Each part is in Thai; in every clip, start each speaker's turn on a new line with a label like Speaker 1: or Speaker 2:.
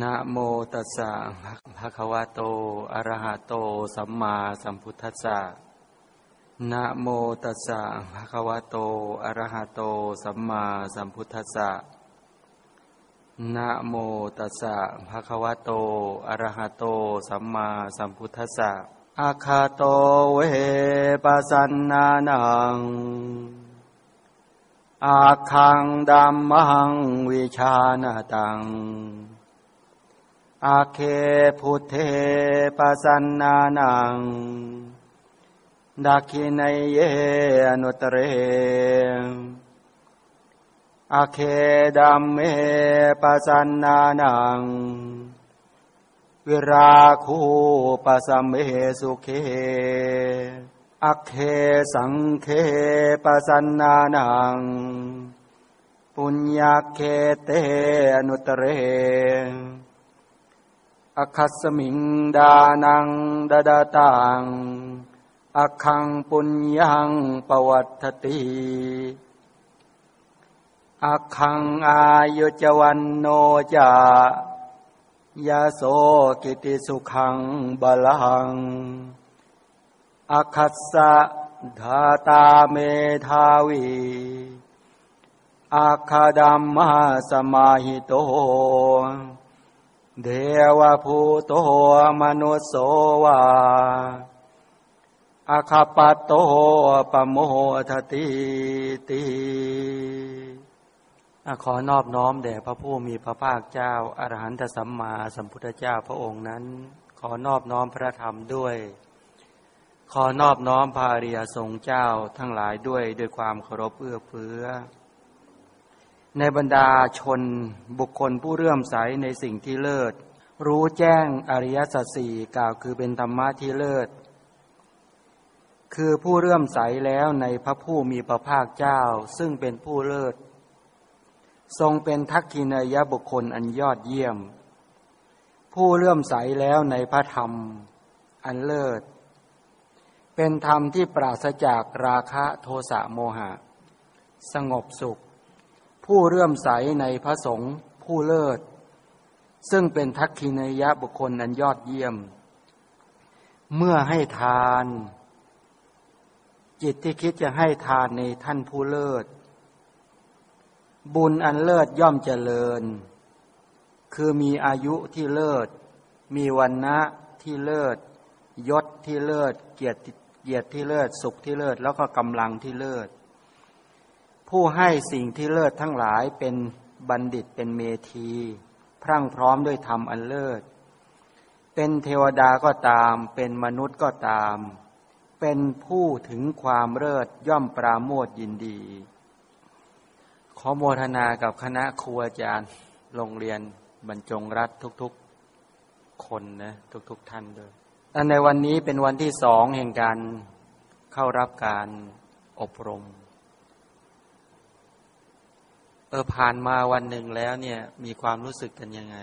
Speaker 1: นะโมตัสสะภะคะวะโต อะระหะโต สัมมาสัมพุทธัสสะนะโมตัสสะภะคะวะโต อะระหะโต สัมมาสัมพุทธัสสะนะโมตัสสะภะคะวะโต อะระหะโต สัมมาสัมพุทธัสสะอาคาโตเวปัสสนานัง อาคังดัมมังวิชาณตัง อาเคพุทเทปัสสนานังดักขินเยอนุตเรอาเคดัมเมปัสสนานัง วิราคูปัสมเมสุเคอัคเคสังเฆ ปะสันนานัง ปุญญักเขตเต อะนุตตะเร อัคคัสมิง ทานัง ทะทะตัง อัคคังปุญญัง ปะวัฑฒะติ อัคคังอายุ จะ วัณโณ จะ ยะโสกิติสุขังบาลังอคัสสะธาตาเมทาวีอาคาดัมมาสมาหิโต เดวภูโตมนุสโสวาอาคาปโตปโมทติติขอนอบน้อมแด่พระผู้มีพระภาคเจ้าอรหันตสัมมาสัมพุทธเจ้าพระองค์นั้น ขอนอบน้อมพระธรรมด้วย ขอนอบน้อมภาริยทรงเจ้าทั้งหลายด้วยด้วยความเคารพเอื้อเฟื้อ ในบรรดาชนบุคคลผู้เรื่อมใสในสิ่งที่เลิศ รู้แจ้งอริยสัจสี่กล่าวคือเป็นธรรมะที่เลิศ คือผู้เรื่อมใสแล้วในพระผู้มีพระภาคเจ้า ซึ่งเป็นผู้เลิศ ทรงเป็นทักขินายบุคคลอันยอดเยี่ยม ผู้เลื่อมใสแล้วในพระธรรม อันเลิศ เป็นธรรมที่ปราศจากราคะโทสะโมหะ สงบสุข ผู้เรื่อมใสในพระสงฆ์ผู้เลิศ ซึ่งเป็นทักขินยะบุคคลอันยอดเยี่ยม เมื่อให้ทาน จิตที่คิดจะให้ทานในท่านผู้เลิศ บุญอันเลิศย่อมเจริญ คือมีอายุที่เลิศ มีวันนะที่เลิศ ยศที่เลิศ เกียรติเกียรติที่เลิศ สุขที่เลิศ แล้วก็กำลังที่เลิศ ผู้ให้สิ่งที่เลิศทั้งหลายเป็นบัณฑิตเป็นเมธี พรั่งพร้อมด้วยธรรมอันเลิศ เป็นเทวดาก็ตาม เป็นมนุษย์ก็ตาม เป็นผู้ถึงความเลิศย่อมปราโมทยินดี ขอโมทนากับคณะครูอาจารย์โรงเรียนบรรจงรัฐทุกๆคนนะทุกๆท่านด้วยในวันนี้เป็นวันที่สองแห่งการเข้ารับการอบรม เออผ่านมาวันหนึ่งแล้วเนี่ย มีความรู้สึกกันยังไง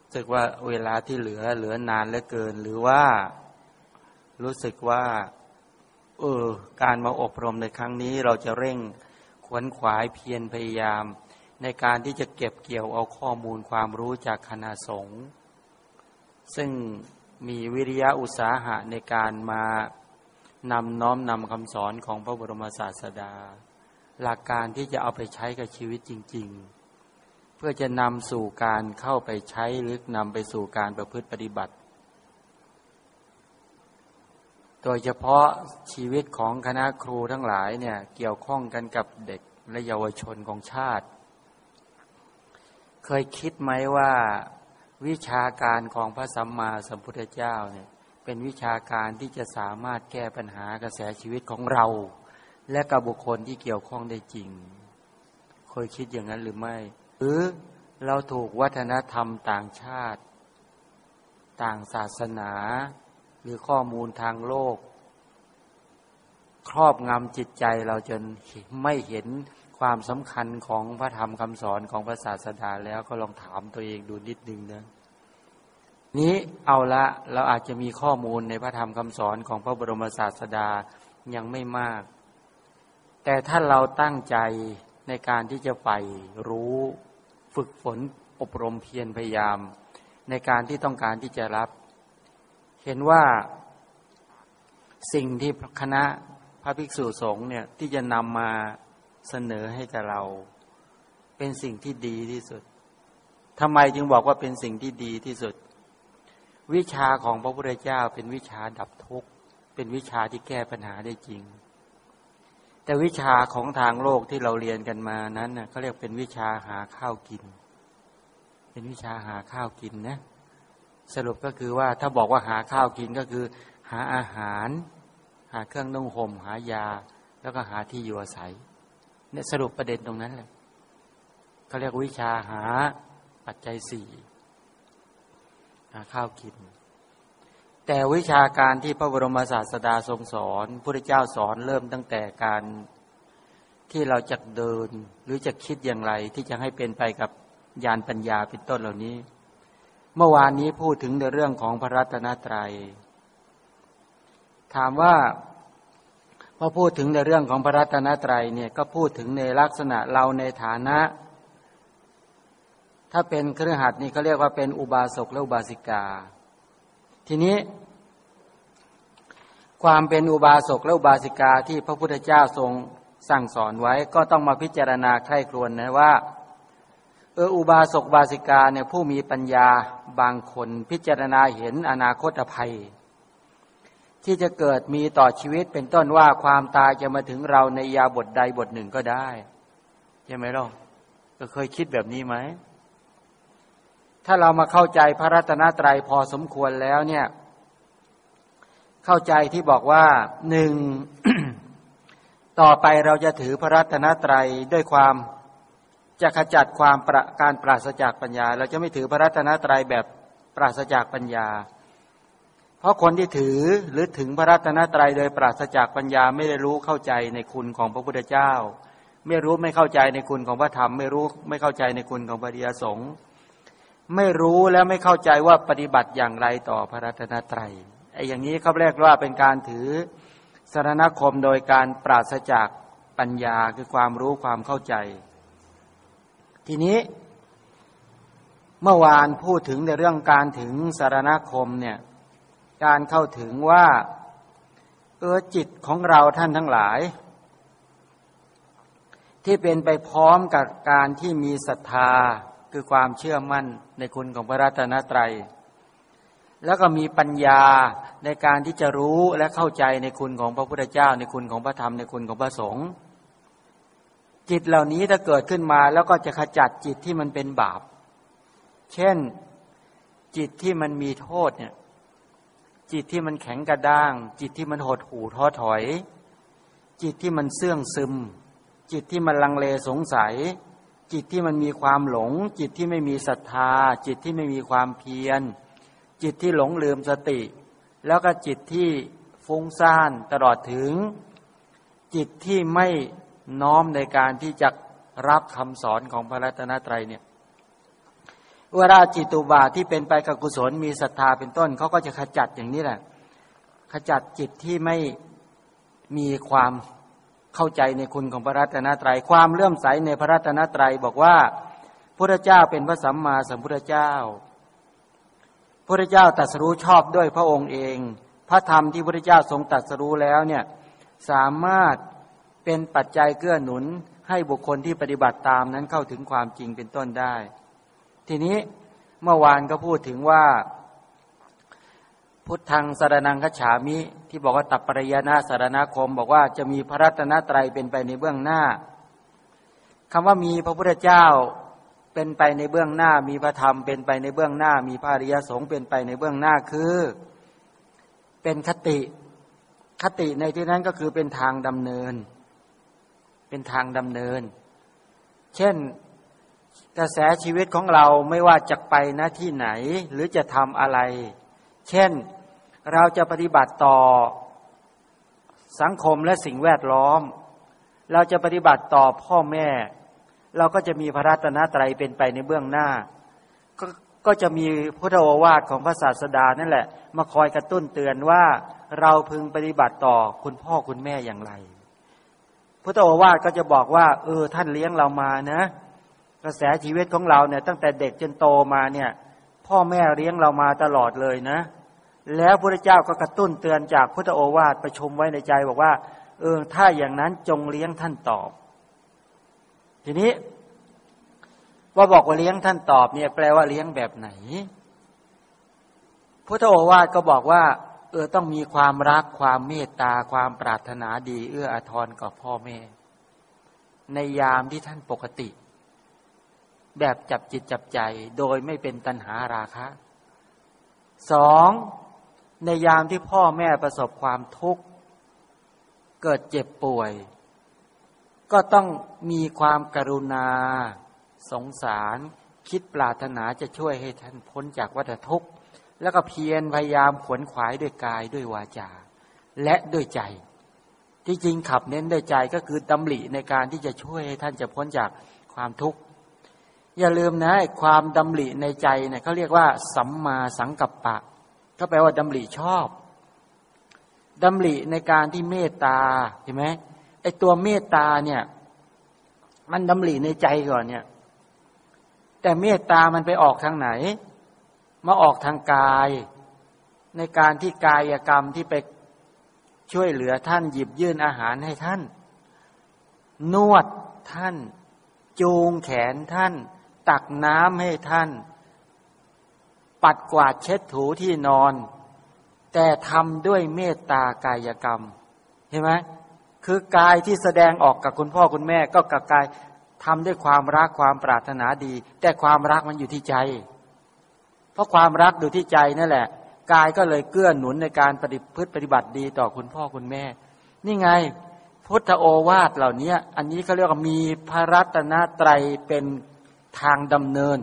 Speaker 1: รู้สึกว่าเวลาที่เหลือเหลือนานเหลือเกิน หรือว่ารู้สึกว่า เออ การมาอบรมในครั้งนี้เราจะเร่งขวนขวายเพียรพยายาม ในการที่จะเก็บเกี่ยวเอาข้อมูลความรู้จากคณะสงฆ์ซึ่งมีวิริยะอุตสาหะในการมานำน้อมนำคำสอนของพระบรมศาสดา หลักการที่จะเอาไปใช้กับชีวิตจริง ๆ เพื่อจะนำสู่การเข้าไปใช้หรือนำไปสู่การประพฤติปฏิบัติ โดยเฉพาะชีวิตของคณะครูทั้งหลายเนี่ยเกี่ยวข้องกันกับเด็กและเยาวชนของชาติ เคยคิดไหมว่าวิชาการของพระสัมมาสัมพุทธเจ้าเนี่ยเป็นวิชาการที่จะสามารถแก้ปัญหากระแสชีวิตของเรา และกับบุคคลที่เกี่ยวข้องได้จริง เคยคิดอย่างนั้นหรือไม่ หรือเราถูกวัฒนธรรมต่างชาติ ต่างศาสนา หรือข้อมูลทางโลก ครอบงำจิตใจเราจนไม่เห็นความสำคัญของพระธรรมคำสอนของพระศาสดาแล้วก็ลองถามตัวเองดูนิดนึงนะนี้เอาละเราอาจจะมีข้อมูลในพระธรรมคำสอนของพระบรมศาสดายังไม่มาก แต่ถ้าเราตั้งใจในการที่จะใฝ่รู้ฝึกฝนอบรมเพียรพยายาม ในการที่ต้องการที่จะรับ เห็นว่าสิ่งที่คณะพระภิกษุสงฆ์เนี่ยที่จะนำมาเสนอให้กับเรา เป็นสิ่งที่ดีที่สุดทำไมจึงบอกว่าเป็นสิ่งที่ดีที่สุด วิชาของพระพุทธเจ้าเป็นวิชาดับทุกข์ เป็นวิชาที่แก้ปัญหาได้จริง แต่วิชาของทางโลกที่เราเรียนกันมานั้นเน่เขาเรียกเป็นวิชาหาข้าวกิน เป็นวิชาหาข้าวกินนะสรุปก็คือว่าถ้าบอกว่าหาข้าวกินก็คือ หาอาหาร หาเครื่องนุ่งห่มหายา แล้วก็หาที่อยู่อาศัยเนี่ยสรุปประเด็นตรงนั้นเลยเขาเรียกวิชาหาปัจจัยสี่หาข้าวกิน แต่วิชาการที่พระบรมศาสดาทรงสอนพระเจ้าสอนเริ่มตั้งแต่การที่เราจะเดินหรือจะคิดอย่างไรที่จะให้เป็นไปกับญาณปัญญาเป็นต้นเหล่านี้ เมื่อวานนี้พูดถึงในเรื่องของพระรัตนตรยัย ถามว่าพอพูดถึงในเรื่องของพระรัตนตรัยเนี่ยก็พูดถึงในลักษณะเราในฐานะ ถ้าเป็นเครือขัดนี่เขาเรียกว่าเป็นอุบาสกและอุบาสิกา ทีนี้ ความเป็นอุบาสกและอุบาสิกาที่พระพุทธเจ้าทรงสั่งสอนไว้ก็ต้องมาพิจารณาใคร่ครวญนะว่าเอออุบาสกบาสิกาเนี่ยผู้มีปัญญาบางคนพิจารณาเห็นอนาคตภัย ที่จะเกิดมีต่อชีวิตเป็นต้นว่าความตายจะมาถึงเราในยาบทใดบทหนึ่งก็ได้ใช่ไหมล่ะก็เคยคิดแบบนี้ไหม ถ้าเรามาเข้าใจพระรัตนตรัยพอสมควรแล้วเนี่ย เข้าใจที่บอกว่าหนึ่งต่อไปเราจะถือพระรัตนตรัยด้วยความจะขจัดความประการปราศจากปัญญา เราจะไม่ถือพระรัตนตรัยแบบปราศจากปัญญา เพราะคนที่ถือหรือถึงพระรัตนตรัยโดยปราศจากปัญญาไม่ได้รู้เข้าใจในคุณของพระพุทธเจ้า ไม่รู้ไม่เข้าใจในคุณของพระธรรม ไม่รู้ไม่เข้าใจในคุณของพระเดียสงฆ์ ไม่รู้แล้วไม่เข้าใจว่าปฏิบัติอย่างไรต่อพระรัตนตรัยไอ้อย่างนี้เขาเรียกว่าเป็นการถือสารณคมโดยการปราศจากปัญญาคือความรู้ความเข้าใจ ทีนี้ เมื่อวานพูดถึงในเรื่องการถึงสารณคมเนี่ยการเข้าถึงว่าเออจิตของเราท่านทั้งหลาย ที่เป็นไปพร้อมกับการที่มีศรัทธาคือความเชื่อมั่น ในคุณของพระรัตนตรัย แล้วก็มีปัญญาในการที่จะรู้และเข้าใจในคุณของพระพุทธเจ้า ในคุณของพระธรรมในคุณของพระสงฆ์จิตเหล่านี้ถ้าเกิดขึ้นมาแล้วก็จะขจัดจิตที่มันเป็นบาป เช่นจิตที่มันมีโทษเนี่ย จิตที่มันแข็งกระด้าง จิตที่มันหดหู่ท้อถอย จิตที่มันเสื่องซึม จิตที่มันลังเลสงสัย จิตที่มันมีความหลง จิตที่ไม่มีศรัทธา จิตที่ไม่มีความเพียร จิตที่หลงลืมสติ แล้วก็จิตที่ฟุ้งซ่านตลอดถึง จิตที่ไม่น้อมในการที่จะรับคำสอนของพระรัตนตรัยเนี่ยเวลาจิตตุบาที่เป็นไปกับกุศลมีศรัทธาเป็นต้นเขาก็จะขจัดอย่างนี้แหละ ขจัดจิตที่ไม่มีความ เข้าใจในคุณของพระรัตนตรยัย ความเลื่อมใสในพระรัตนตรัยบอกว่าพระเจ้าเป็นพระสัมมาสัมพุทธเจ้าพระเจ้าตรัสรู้ชอบด้วยพระองค์เอง พระธรรมที่พระเจ้าทรงตรัสรู้แล้วเนี่ยสามารถเป็นปัจจัยเกื้อหนุนให้บุคคลที่ปฏิบัติตามนั้นเข้าถึงความจริงเป็นต้นได้ ทีนี้เมื่อวานก็พูดถึงว่า พุทธังสารนังคฉามิ ที่บอกว่าตับปริยนาสารณคม บอกว่าจะมีพระรัตนตรัยเป็นไปในเบื้องหน้าคำว่ามีพระพุทธเจ้าเป็นไปในเบื้องหน้า มีพระธรรมเป็นไปในเบื้องหน้า มีพระอริยสงฆ์เป็นไปในเบื้องหน้าคือ เป็นคติ คติในที่นั้นก็คือเป็นทางดำเนิน เป็นทางดำเนิน เช่นกระแสชีวิตของเราไม่ว่าจะไปหน้าที่ไหนหรือจะทำอะไร เช่น เราจะปฏิบัติต่อสังคมและสิ่งแวดล้อม เราจะปฏิบัติต่อพ่อแม่ เราก็จะมีพระรัตนตรัยเป็นไปในเบื้องหน้า ก็ก็จะมีพุทธโอวาทของพระศาสดานั่นแหละ มาคอยกระตุ้นเตือนว่าเราพึงปฏิบัติต่อคุณพ่อคุณแม่อย่างไร พุทธโอวาทก็จะบอกว่า เออ ท่านเลี้ยงเรามานะ กระแสชีวิตของเราเนี่ยตั้งแต่เด็กจนโตมาเนี่ย พ่อแม่เลี้ยงเรามาตลอดเลยนะ แล้วพระเจ้าก็กระตุ้นเตือนจากพุทธโอวาทประชุมไว้ในใจบอกว่า เออถ้าอย่างนั้นจงเลี้ยงท่านตอบ ทีนี้ ว่าบอกว่าเลี้ยงท่านตอบเนี่ยแปลว่าเลี้ยงแบบไหน พุทธโอวาทก็บอกว่า เออต้องมีความรักความเมตตาความปรารถนาดีเอื้ออาทรกับพ่อแม่ ในยามที่ท่านปกติ แบบจับจิตจับใจ โดยไม่เป็นตัณหาราคะสอง ในยามที่พ่อแม่ประสบความทุกข์ เกิดเจ็บป่วย ก็ต้องมีความกรุณา สงสาร คิดปรารถนาจะช่วยให้ท่านพ้นจากวัฏทุกข์ แล้วก็เพียรพยายามขวนขวายด้วยกายด้วยวาจา และด้วยใจ ที่จริงขับเน้นด้วยใจก็คือดำริในการที่จะช่วยให้ท่านจะพ้นจากความทุกข์อย่าลืมนะความดำริในใจเนี่ยเขาเรียกว่า สัมมาสังกัปปะ ก็แปลว่าดำริชอบดำริในการที่เมตตาเห็นไหมไอตัวเมตตาเนี่ย มันดำริในใจก่อนเนี่ย แต่เมตตามันไปออกทางไหน มาออกทางกาย ในการที่กายกรรมที่ไปช่วยเหลือท่านหยิบยื่นอาหารให้ท่าน นวดท่าน จูงแขนท่าน ตักน้ำให้ท่าน ปัดกวาดเช็ดถูที่นอน แต่ทำด้วยเมตตากายกรรมเห็นไหมคือกายที่แสดงออกกับคุณพ่อคุณแม่ก็กับกายทำด้วยความรักความปรารถนาดี แต่ความรักมันอยู่ที่ใจ เพราะความรักอยู่ที่ใจนั่นแหละกายก็เลยเกื้อหนุนในการปฏิพฤติปฏิบัติดีต่อคุณพ่อคุณแม่ นี่ไง พุทธโอวาทเหล่านี้อันนี้เขาเรียกว่ามีพระรัตนตรัยเป็นทางดำเนิน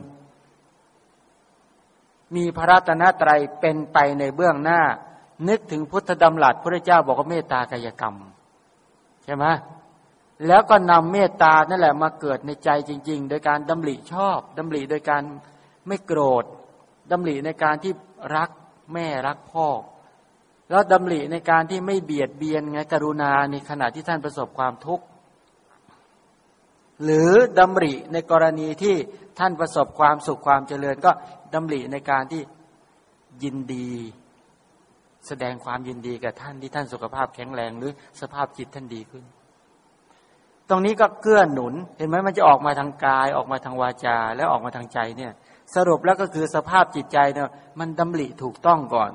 Speaker 1: มีพระรัตนตรัยเป็นไปในเบื้องหน้า นึกถึงพุทธดำรัสพระเจ้าบอกว่าเมตตากายกรรม ใช่ไหมแล้วก็นำเมตตานั่นแหละมาเกิดในใจจริง ๆ โดยการดำริชอบดำริโดยการไม่โกรธดำริในการที่รักแม่รักพ่อ แล้วดำริในการที่ไม่เบียดเบียนไงกรุณาในขณะที่ท่านประสบความทุกข์หรือดำริในกรณีที่ ท่านประสบความสุขความเจริญก็ดำริในการที่ยินดี แสดงความยินดีกับท่านที่ท่านสุขภาพแข็งแรงหรือสภาพจิตท่านดีขึ้น ตรงนี้ก็เกื้อหนุน เห็นไหมมันจะออกมาทางกายออกมาทางวาจา แล้วออกมาทางใจเนี่ย สรุปแล้วก็คือสภาพจิตใจเนี่ยมันดำริถูกต้องก่อน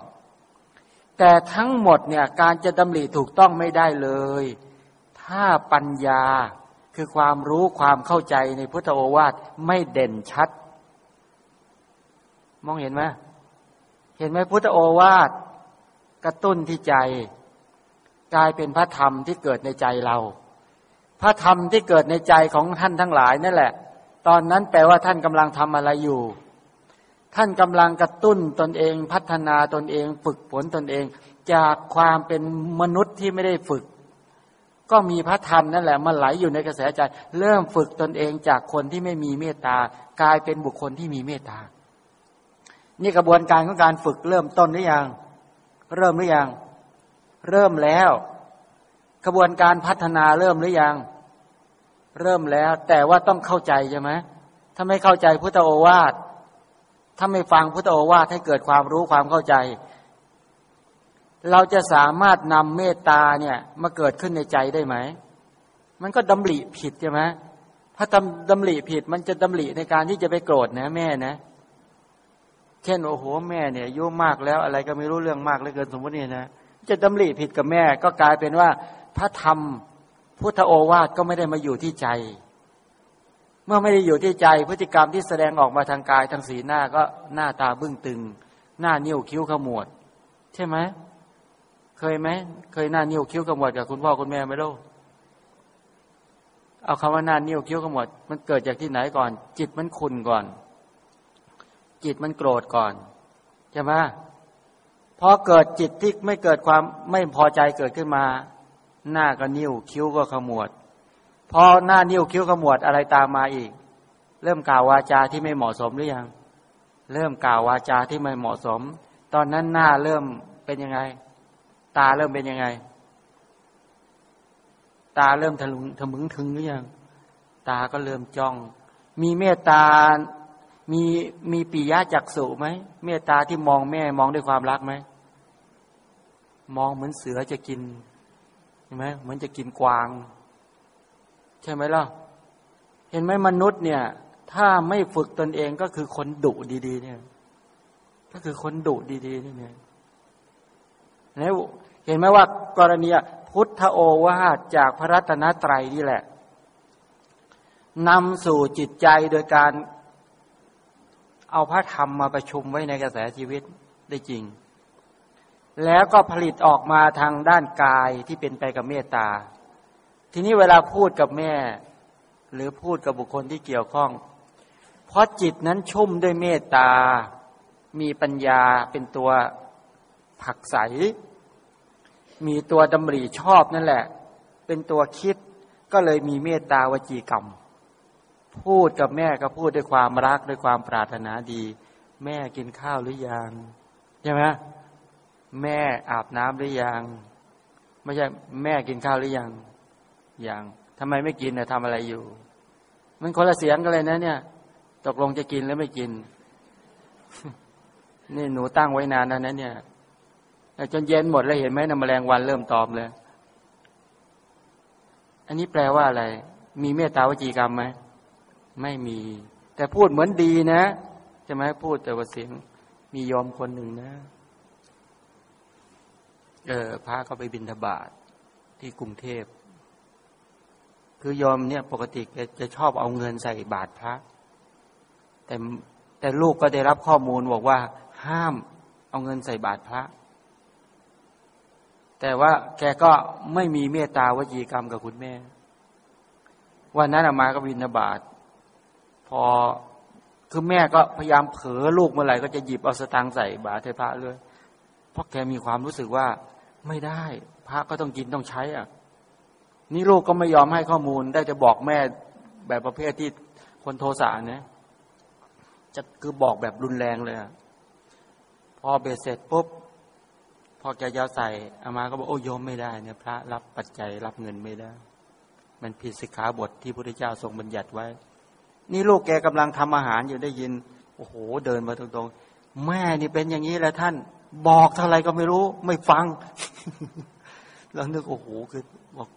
Speaker 1: แต่ทั้งหมดเนี่ยการจะดำริถูกต้องไม่ได้เลย ถ้าปัญญา คือความรู้ความเข้าใจในพุทธโอวาทไม่เด่นชัด มองเห็นไหมเห็นไหมพุทธโอวาทกระตุ้นที่ใจ กลายเป็นพระธรรมที่เกิดในใจเรา พระธรรมที่เกิดในใจของท่านทั้งหลายนั่นแหละ ตอนนั้นแปลว่าท่านกำลังทำอะไรอยู่ ท่านกำลังกระตุ้นตนเองพัฒนาตนเอง ฝึกฝนตนเอง จากความเป็นมนุษย์ที่ไม่ได้ฝึก ก็มีพระธรรมนั่นแหละมาไหลอยู่ในกระแสใจ เริ่มฝึกตนเองจากคนที่ไม่มีเมตตากลายเป็นบุคคลที่มีเมตตา นี่กระบวนการของการฝึกเริ่มต้นหรือยัง เริ่มหรือยัง เริ่มแล้วกระบวนการพัฒนาเริ่มหรือยัง เริ่มแล้ว แต่ว่าต้องเข้าใจใช่ไหมถ้าไม่เข้าใจพุทธโอวาทถ้าไม่ฟังพุทธโอวาทให้เกิดความรู้ความเข้าใจ เราจะสามารถนำเมตตาเนี่ยมาเกิดขึ้นในใจได้ไหม มันก็ดำริผิดใช่ไหมถ้าดำดำริผิดมันจะดำริในการที่จะไปโกรธนะแม่นะ เช่นโอ้โหแม่เนี่ยยุ่มากแล้วอะไรก็ไม่รู้เรื่องมากเลยเกินสมมติเนี่ยนะ จะดำริผิดกับแม่ก็กลายเป็นว่า พระธรรมพุทธโอวาทก็ไม่ได้มาอยู่ที่ใจ เมื่อไม่ได้อยู่ที่ใจพฤติกรรมที่แสดงออกมาทางกายทางสีหน้าก็หน้าตาบึ้งตึง หน้านิ้วคิ้วขมวด ใช่ไหม เคยไหมเคยหน้านิ้วคิ้วขมวดกับคุณพ่อคุณแม่ไหมลูกเอาคำว่าหน้านิ้วคิ้วขมวดมันเกิดจากที่ไหนก่อน จิตมันขุนก่อน จิตมันโกรธก่อนใช่ไหมพอเกิดจิตที่ไม่เกิดความไม่พอใจเกิดขึ้นมา หน้าก็นิ้วคิ้วก็ขมวด พอหน้านิ้วคิ้วขมวดอะไรตามมาอีก เริ่มกล่าววาจาที่ไม่เหมาะสมหรือยัง เริ่มกล่าววาจาที่ไม่เหมาะสม ตอนนั้นหน้าเริ่มเป็นยังไง ตาเริ่มเป็นยังไง ตาเริ่มทะลุทะมึงถึงหรือยัง ตาก็เริ่มจ้อง มีเมตตา มีมีปิยะจักสุไหมเมตตาที่มองแม่มองด้วยความรักไหมมองเหมือนเสือจะกินเห็นไหมเหมือนจะกินกวาง ใช่ไหมล่ะเห็นไหมมนุษย์เนี่ย ถ้าไม่ฝึกตนเองก็คือคนดุดี ๆ เนี่ย ก็คือคนดุดีๆนี่เนี่ยแล้ว เห็นไหมว่ากรณีพุทธโอวาทจากพระรัตนตรัยนี่แหละนำสู่จิตใจโดยการเอาพระธรรมมาประชุมไว้ในกระแสชีวิตได้จริง แล้วก็ผลิตออกมาทางด้านกายที่เป็นไปกับเมตตา ทีนี้เวลาพูดกับแม่ หรือพูดกับบุคคลที่เกี่ยวข้อง เพราะจิตนั้นชุ่มด้วยเมตตา มีปัญญาเป็นตัวผักใส มีตัวดำริชอบนั่นแหละ เป็นตัวคิดก็เลยมีเมตตาวจีกรรม พูดกับแม่ก็พูดด้วยความรักด้วยความปรารถนาดี แม่กินข้าวหรือยังใช่ไหมแม่อาบน้ำหรือยังไม่ใช่แม่กินข้าวหรือยังยังทำไมไม่กินเนี่ยทำอะไรอยู่ มันคนละเสียงกันเลยนะเนี่ย ตกลงจะกินหรือไม่กิน นี่หนูตั้งไว้นานแล้วนะเนี่ย จนเย็นหมดแล้วเห็นไหมนะแมลงวันเริ่มตอมเลย อันนี้แปลว่าอะไร มีเมตตาวจีกรรมไหมไม่มี แต่พูดเหมือนดีนะใช่ไหมพูดแต่ว่าเสียงมียอมคนหนึ่งนะ เออพระก็ไปบินทบาทที่กรุงเทพ คือยอมเนี่ย ปกติจะชอบเอาเงินใส่บาทพระ แต่แต่ลูกก็ได้รับข้อมูลบอกว่า ห้ามเอาเงินใส่บาทพระ แต่ว่าแกก็ไม่มีเมตตาวจีกรรมกับคุณแม่ วันนั้นอามาก็บินาบาทพอคือแม่ก็พยายามเผลอลูกเมื่อไหร่ก็จะหยิบเอาสตางค์ใส่บาตรเทพระเลยเพราะแกมีความรู้สึกว่าไม่ได้ พระก็ต้องกินต้องใช้อะ นี่ลูกก็ไม่ยอมให้ข้อมูลได้จะบอกแม่แบบประเภทที่คนโทสะเนี่ยจะคือบอกแบบรุนแรงเลย พอเบสเสร็จปุ๊บ พอแกจะใส่อามาก็บอกโอ้ยมไม่ได้เนี่ยพระรับปัจจัยรับเงินไม่ได้ มันผิดสิกขาบทที่พระพุทธเจ้าทรงบัญญัติไว้ นี่ลูกแกกำลังทำอาหารอยู่ได้ยิน โอ้โห เดินมาตรงๆ แม่นี่เป็นอย่างนี้แหละท่าน บอกเท่าไรก็ไม่รู้ ไม่ฟัง แล้วนึกโอ้โหคือบอก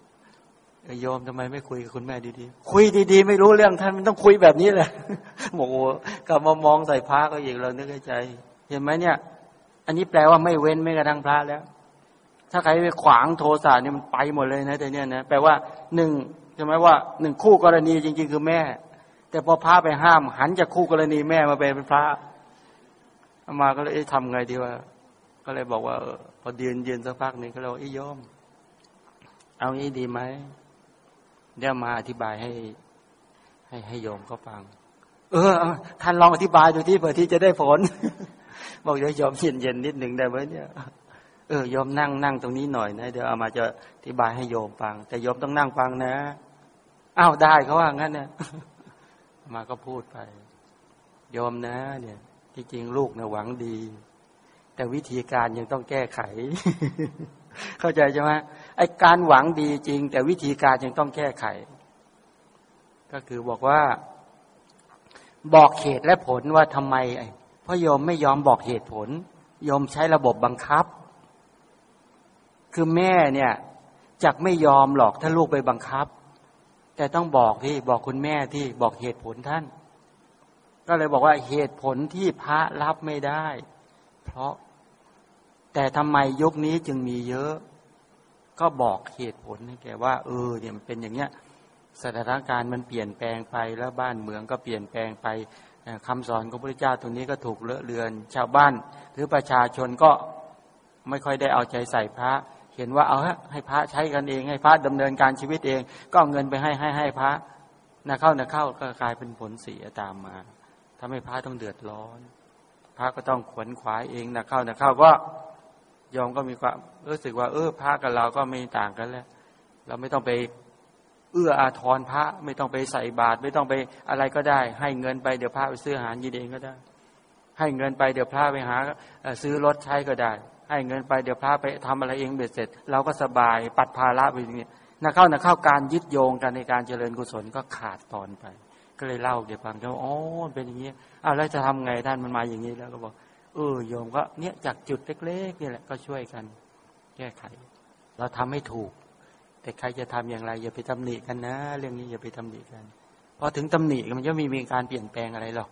Speaker 1: โยมทำไมไม่คุยกับคุณแม่ดีๆ คุยดีๆ ไม่รู้เรื่องท่านมันต้องคุยแบบนี้แหละบอกโอ้กลับมามองใส่พระก็อีกเรานึกในใจ เห็นไหมเนี่ย อันนี้แปลว่าไม่เว้นไม่กระทั่งพระแล้ว ถ้าใครไปขวางโทสะเนี่ยมันไปหมดเลยนะแต่เนี่ยนะแปลว่าหนึ่งใช่ไหมว่าหนึ่งคู่กรณีจริง ๆ คือแม่ แต่พอพระไปห้าม หันจากคู่กรณีแม่มาเป็นพระมาก็เลยทำไงดีวะก็เลยบอกว่าออพอเดือนเยืนสักพักหนึ่งก็เลยอีโยมเอางี้ดีไหมเดี๋ยวมาอธิบายให้ให้ให้โยมเขาฟัง เออท่านลองอธิบายดูที่เผื่อที่จะได้ผล บอกเดี๋ยวโยมเย็นเย็นนิดหนึ่งได้ไหมเนี่ยเออโยมนั่งนั่งตรงนี้หน่อยนะเดี๋ยวเอามาจะอธิบายให้โยมฟัง แต่โยมต้องนั่งฟังนะอ้าวได้เขาว่างั้นเนี่ยมาก็พูดไปยอมนะ เนี่ยที่จริงลูกเนะหวังดี แต่วิธีการยังต้องแก้ไข เข้าใจใช่ไหมไอการหวังดีจริง แต่วิธีการยังต้องแก้ไข ก็คือบอกว่า บอกเหตุและผลว่าทำไม เพราะโยมไม่ยอมบอกเหตุผล โยมใช้ระบบบังคับ คือแม่เนี่ยจักไม่ยอมหรอกถ้าลูกไปบังคับ แต่ต้องบอกที่บอกคุณแม่ที่บอกเหตุผลท่าน ก็เลยบอกว่าเหตุผลที่พระรับไม่ได้ เพราะแต่ทำไมยุคนี้จึงมีเยอะ ก็บอกเหตุผลให้แกว่า เออเนี่ยมันเป็นอย่างเนี้ยสถานการณ์มันเปลี่ยนแปลงไปแล้วบ้านเมืองก็เปลี่ยนแปลงไป คำสอนของพระเจ้าตรงนี้ก็ถูกเลอะเลือน ชาวบ้าน หรือประชาชนก็ไม่ค่อยได้เอาใจใส่พระ เห็นว่าเอาให้พระใช้กันเอง ให้พระดำเนินการชีวิตเอง ก็เอาเงินไปให้ให้ให้พระนะเข้านะเข้าก็กลายเป็นผลเสียตามมาทำให้พระต้องเดือดร้อน พระก็ต้องขวนขวายเองนะเข้านะเข้าก็ยอมก็มีความรู้สึกว่า เออพระกับเราก็ไม่ต่างกันแล้ว เราไม่ต้องไป อื้ออาทรพระไม่ต้องไปใส่บาตรไม่ต้องไปอะไรก็ได้ ให้เงินไปเดี๋ยวพระไปซื้ออาหารยินเองก็ได้ ให้เงินไปเดี๋ยวพระไปหาซื้อรถใช้ก็ได้ ให้เงินไปเดี๋ยวพระไปทำอะไรเองเบ็ดเสร็จ เราก็สบายปัดภาระไปอย่างนี้นักเข้านักเข้าการยึดโยงกันในการเจริญกุศลก็ขาดตอนไป ก็เลยเล่าเดี๋ยวฟังเขาอ๋อเป็นอย่างนี้อ้าวแล้วจะทำไงท่านมันมาอย่างนี้แล้วก็บอกเออโยมก็เนี่ยจากจุดเล็กๆนี่แหละก็ช่วยกัน แก้ไข เราทำให้ถูก แต่ใครจะทำอย่างไร อย่าไปตำหนิกันนะ เรื่องนี้อย่าไปตำหนิกันพอถึงตำหนิมันจะมีมีการเปลี่ยนแปลงอะไรหรอก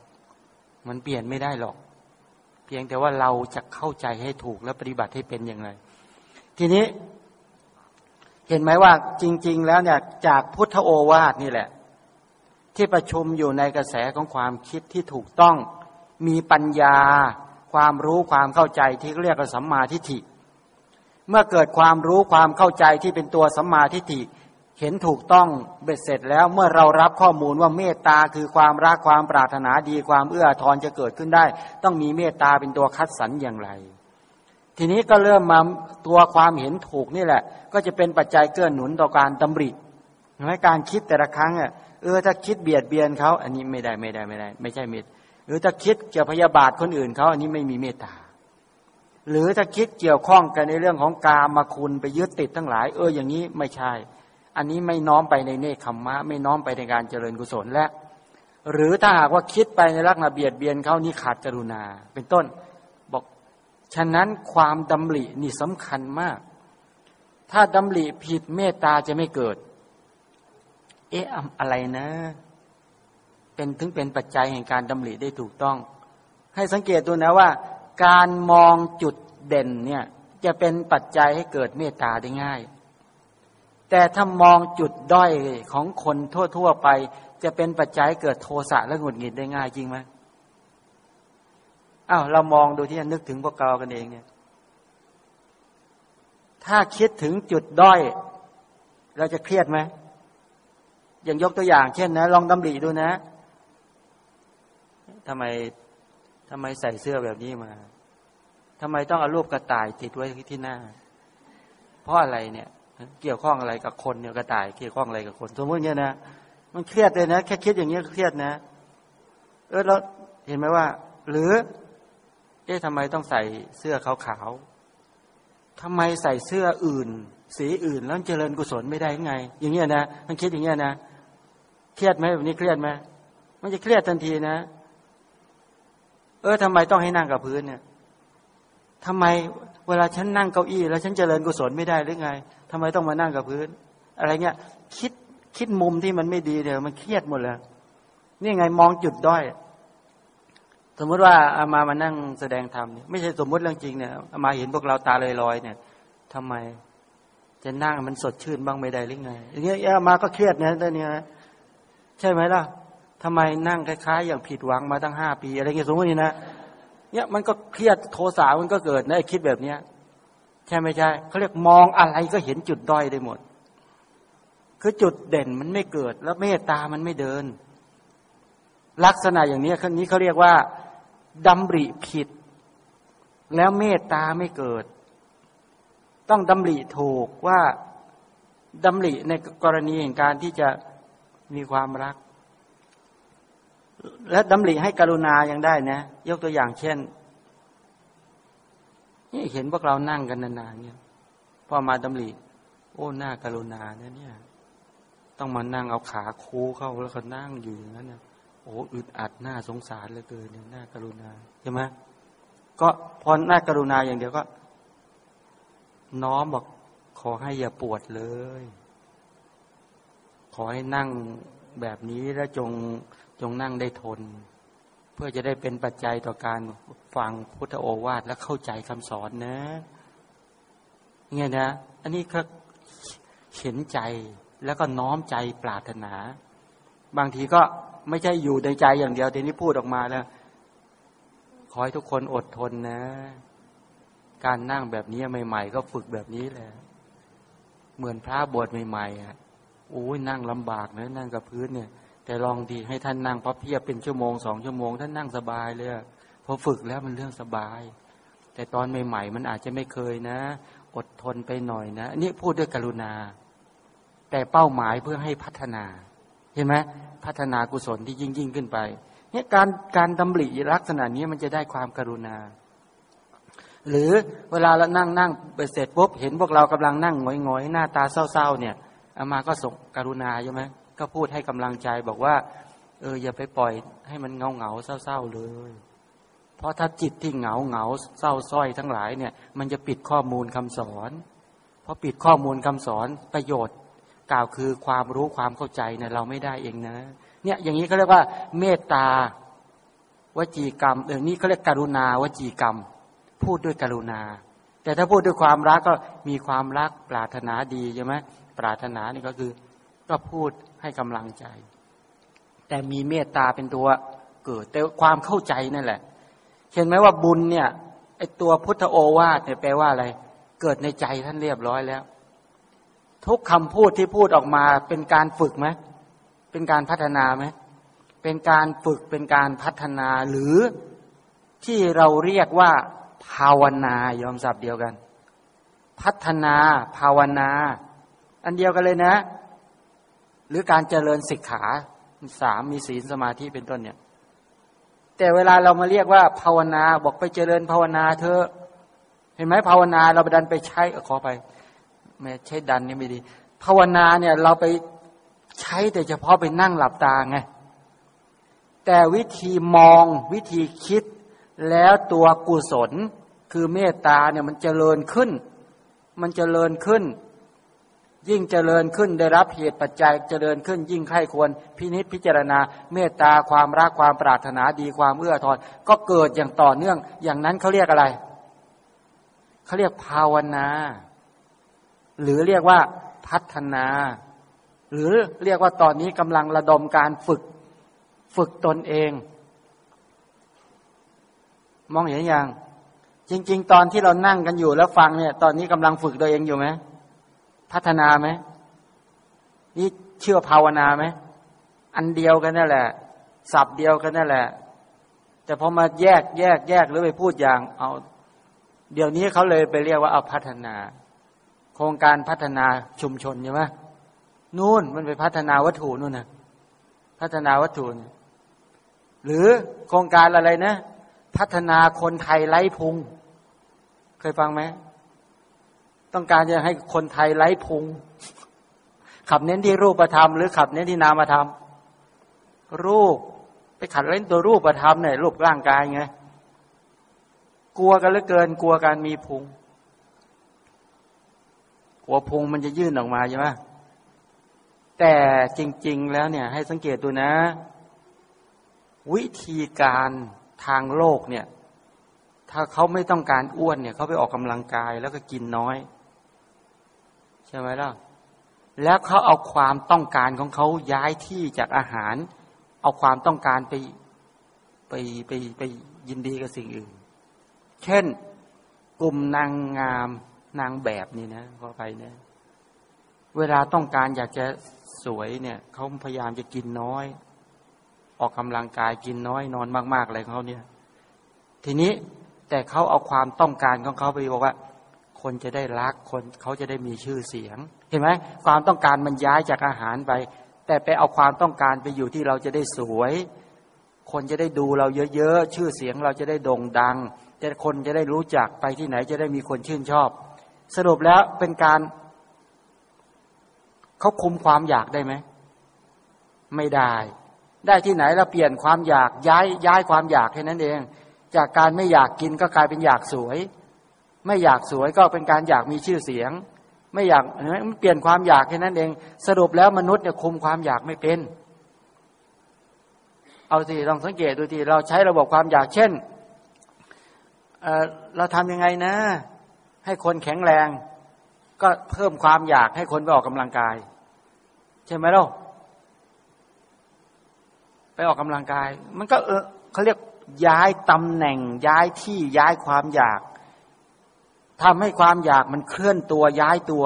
Speaker 1: มันเปลี่ยนไม่ได้หรอก เพียงแต่ว่าเราจะเข้าใจให้ถูกและปฏิบัติให้เป็นอย่างไร ทีนี้ เห็นไหมว่าจริง ๆ แล้วเนี่ยจากพุทธโอวาทนี่แหละ ที่ประชุมอยู่ในกระแสของความคิดที่ถูกต้องมีปัญญา ความรู้ความเข้าใจที่เรียกว่าสัมมาทิฏฐิ เมื่อเกิดความรู้ความเข้าใจที่เป็นตัวสัมมาทิฏฐิเห็นถูกต้องเบ็ดเสร็จแล้วเมื่อเรารับข้อมูลว่าเมตตาคือความรักความปรารถนาดีความเอื้อทอนจะเกิดขึ้นได้ ต้องมีเมตตาเป็นตัวคัดสรรอย่างไร ทีนี้ก็เริ่มมาตัวความเห็นถูกนี่แหละ ก็จะเป็นปัจจัยเกื้อหนุนต่อการดำริใหการคิดแต่ละครั้งอะเออถ้าคิดเบียดเบียนเขาอันนี้ไม่ได้ไม่ได้ไม่ได้ ไม่ใช่เมตหรือถ้าคิดเกี่ยวพยาบาทคนอื่นเขาอันนี้ไม่มีเมตตา หรือถ้าคิดเกี่ยวข้องกันในเรื่องของกามาคุณไปยึดติดทั้งหลาย เอออย่างนี้ไม่ใช่ อันนี้ไม่น้อมไปในเนคขมมะ ไม่น้อมไปในการเจริญกุศลและ หรือถ้าหากว่าคิดไปในลักษณะเบียดเบียนเขานี่ขาดกรุณา เป็นต้น บอกฉะนั้นความดำรินี่สำคัญมาก ถ้าดำริผิดเมตตาจะไม่เกิด เอ๊ะอะไรนะ เป็นถึงเป็นปัจจัยแห่งการดำริได้ถูกต้อง ให้สังเกตดูนะว่า การมองจุดเด่นเนี่ยจะเป็นปัจจัยให้เกิดเมตตาได้ง่าย แต่ถ้ามองจุดด้อยของคนทั่ว ๆ ไป จะเป็นปัจจัยเกิดโทสะและหงุดหงิดได้ง่ายจริงไหมอ้าวเรามองดูที่นึกถึงพวกเรากันเองเนี่ย ถ้าคิดถึงจุดด้อย เราจะเครียดไหมอย่างยกตัวอย่างเช่นนะ ลองดำริดูนะทำไม ทำไมใส่เสื้อแบบนี้มาทำไมต้องเอารูปกระต่ายติดไว้ที่หน้า เพราะอะไรเนี่ย เกี่ยวข้องอะไรกับคนเนี่ยกระต่ายเกี่ยวข้องอะไรกับคนสมมติเนี้ยนะมันเครียดเลยนะแค่คิดอย่างเงี้ยเครียดนะ เออเราเห็นไหมว่า หรือเอ๊ะทำไมต้องใส่เสื้อขาวๆทำไมใส่เสื้ออื่น สีอื่นแล้วเจริญกุศลไม่ได้ไง อย่างเงี้ยนะ มันคิดอย่างเงี้ยนะ เครียดไหมแบบนี้เครียดไหมมันจะเครียดทันทีนะ เออทำไมต้องให้นั่งกับพื้นเนี่ยทำไมเวลาฉันนั่งเก้าอี้ แล้วฉันเจริญกุศลไม่ได้หรือไงทำไมต้องมานั่งกับพื้น อะไรเงี้ย คิดคิดมุมที่มันไม่ดีเดี๋ยวมันเครียดหมดเลยนี่ไงมองจุดด้อยสมมุติว่าอามามานั่งแสดงธรรมเนี่ยไม่ใช่สมมุติเรื่องจริงเนี่ยอามาเห็นพวกเราตาลอยๆเนี่ยทำไม จะนั่งมันสดชื่นบ้างไม่ได้หรือไงอย่างเงี้ยอามาก็เครียดนะตอนนี้ใช่ไหมล่ะ ทำไมนั่งคล้ายๆ อย่างผิดหวังมาตั้งห้าปี อะไรเงี้ยสมมตินี่นะเนี่ยมันก็เครียดโทสะมันก็เกิดนะไอ้คิดแบบเนี้ยใช่ไม่ใช่เขาเรียกมองอะไรก็เห็นจุดด้อยได้หมด คือจุดเด่นมันไม่เกิด แล้วเมตตามันไม่เดิน ลักษณะอย่างนี้คนนี้เขาเรียกว่าดำริผิด แล้วเมตตาไม่เกิด ต้องดำริถูกว่าดำริในกรณีแห่งการที่จะมีความรัก และดำริให้กรุณายังได้นะ ยกตัวอย่างเช่น นี่เห็นพวกเรานั่งกันนานๆเนี่ยพอมาดำริโอ้หน้ากรุณาเนี่ยเนี่ย ต้องมานั่งเอาขาคูเข้าแล้วก็นั่งอยู่อย่างนั้นเนี่ยโอ้อึดอัดหน้าสงสารเหลือเกินเนี่ยหน้ากรุณาใช่ไหมก็พอหน้ากรุณาอย่างเดียวก็ น้อมบอกขอให้อย่าปวดเลย ขอให้นั่ง แบบนี้แล้วจงจงนั่งได้ทน เพื่อจะได้เป็นปัจจัยต่อการฟังพุทธโอวาทและเข้าใจคำสอนนะเงี้ยนะ อันนี้ก็เห็นใจแล้วก็น้อมใจปรารถนา บางทีก็ไม่ใช่อยู่ในใจอย่างเดียวทีนี้พูดออกมาแล้ว ขอให้ทุกคนอดทนนะ การนั่งแบบนี้ใหม่ ๆ ก็ฝึกแบบนี้แหละเหมือนพระบวชใหม่ๆอะ โอ้ยนั่งลำบากนะนั่งกับพื้นเนี่ย แต่ลองดีให้ท่านนั่งพับเพียบเป็นชั่วโมงสองชั่วโมงท่านนั่งสบายเลยพอฝึกแล้วมันเรื่องสบาย แต่ตอนใหม่ ๆ มันอาจจะไม่เคยนะ อดทนไปหน่อยนะนี่พูดด้วยกรุณา แต่เป้าหมายเพื่อให้พัฒนา เห็นไหมพัฒนากุศลที่ยิ่งยิ่งขึ้นไปเนี่ยการการดำริลักษณะนี้มันจะได้ความกรุณา หรือเวลาเรานั่งนั่งไปเสร็จปุ๊บเห็นพวกเรากำลังนั่งงอยงอยหน้าตาเศร้าๆเนี่ย อามาก็ส่งกรุณาใช่ไหมก็พูดให้กำลังใจบอกว่า เอออย่าไปปล่อยให้มันเงาเงาเศร้าๆเลย เพราะถ้าจิตที่เหงาเหงาเศร้าส้อยทั้งหลายเนี่ย มันจะปิดข้อมูลคำสอนเพราะปิดข้อมูลคำสอนประโยชน์ กล่าวคือความรู้ความเข้าใจเนี่ยเราไม่ได้เองนะ เนี่ยอย่างนี้เขาเรียกว่า เมตตาวจีกรรมเออนี่เขาเรียกกรุณาวจีกรรม พูดด้วยกรุณา แต่ถ้าพูดด้วยความรักก็มีความรักปรารถนาดีใช่ไหม ปรารถนานี่ก็คือ ก็พูดให้กำลังใจ แต่มีเมตตาเป็นตัวเกิด แต่ความเข้าใจนั่นแหละ เห็นไหมว่าบุญเนี่ยไอตัวพุทธโอวาทเนี่ยแปลว่าอะไร เกิดในใจท่านเรียบร้อยแล้ว ทุกคำพูดที่พูดออกมาเป็นการฝึกไหมเป็นการพัฒนาไหมเป็นการฝึกเป็นการพัฒนาหรือที่เราเรียกว่า ภาวนายอมสับเดียวกัน พัฒนาภาวนา อันเดียวกันเลยนะ หรือการเจริญศิกขาสามมีศีลสมาธิเป็นต้นเนี่ย แต่เวลาเรามาเรียกว่าภาวนาบอกไปเจริญภาวนาเธอเห็นไหมภาวนาเราไปดันไปใช้ขอไปไม่ใช่ดันนี่ไม่ดี ภาวนาเนี่ยเราไปใช้แต่เฉพาะไปนั่งหลับตาไงแต่วิธีมองวิธีคิดแล้วตัวกุศลคือเมตตาเนี่ยมันเจริญขึ้น มันเจริญขึ้น ยิ่งเจริญขึ้นได้รับเหตุปัจจัยเจริญขึ้น ยิ่งใครควรพินิษพิจารณา เมตตาความรักความปรารถนาดีความเอื้อทอนก็เกิดอย่างต่อเนื่อง อย่างนั้นเขาเรียกอะไรเขาเรียกภาวนา หรือเรียกว่าพัฒนา หรือเรียกว่าตอนนี้กำลังระดมการฝึกฝึกตนเอง มองเห็นอย่าง จริง ๆ ตอนที่เรานั่งกันอยู่แล้วฟังเนี่ย ตอนนี้กำลังฝึกตัวเองอยู่ไหม พัฒนาไหมนี่เชื่อภาวนาไหมอันเดียวกันนั่นแหละสับเดียวกันนั่นแหละ แต่พอมาแยกแยกแยกหรือไปพูดอย่าง เอา เดี๋ยวนี้เขาเลยไปเรียกว่าเอาพัฒนา โครงการพัฒนาชุมชนใช่ไหมนู่นมันไปพัฒนาวัตถุนู่นนะพัฒนาวัตถุหรือโครงการอะไรนะ พัฒนาคนไทยไร้พุง เคยฟังไหม ต้องการจะให้คนไทยไร้พุง ขับเน้นที่รูปธรรมหรือขับเน้นที่นามธรรม รูปไปขัดเล่นตัวรูปธรรมเนี่ยรูปร่างกายไงกลัวกันเหลือเกิน กลัวการมีพุงกลัวพุงมันจะยื่นออกมาใช่ไหมแต่จริง ๆ แล้วเนี่ย ให้สังเกตดูนะ วิธีการทางโลกเนี่ย ถ้าเขาไม่ต้องการอ้วนเนี่ยเขาไปออกกำลังกายแล้วก็กินน้อย ช่ไหมล่ะ แล้วเขาเอาความต้องการของเขาย้ายที่จากอาหาร เอาความต้องการไปไปไปไปยินดีกับสิ่งอื่น เช่นกลุ่มนางงามนางแบบนี่นะพอไปเนี่ยเวลาต้องการอยากจะสวยเนี่ยเขาพยายามจะกินน้อย ออกกำลังกายกินน้อยนอนมากๆอะไรเขาเนี่ย ทีนี้แต่เขาเอาความต้องการของเขาไปบอกว่า คนจะได้รักคนเขาจะได้มีชื่อเสียง เห็นไหมความต้องการมันย้ายจากอาหารไป แต่ไปเอาความต้องการไปอยู่ที่เราจะได้สวย คนจะได้ดูเราเยอะๆชื่อเสียงเราจะได้โด่งดังจะคนจะได้รู้จักไปที่ไหนจะได้มีคนชื่นชอบ สรุปแล้วเป็นการเขาคุมความอยากได้ไหมไม่ได้ ได้ที่ไหนเราเปลี่ยนความอยากย้ายย้ายความอยากแค่นั้นเอง จากการไม่อยากกินก็กลายเป็นอยากสวย ไม่อยากสวยก็เป็นการอยากมีชื่อเสียง ไม่อยากเปลี่ยนความอยากแค่นั้นเอง สรุปแล้วมนุษย์เนี่ยคุมความอยากไม่เป็น เอาสิลองสังเกตดูทีเราใช้ระบบความอยากเช่นเเราทำยังไงนะ ให้คนแข็งแรง ก็เพิ่มความอยากให้คนไปออกกำลังกาย ใช่ไหมล่ะไปออกกำลังกาย มันก็เออเขาเรียกย้ายตำแหน่ง ย้ายที่ย้ายความอยาก ทำให้ความอยากมันเคลื่อนตัวย้ายตัว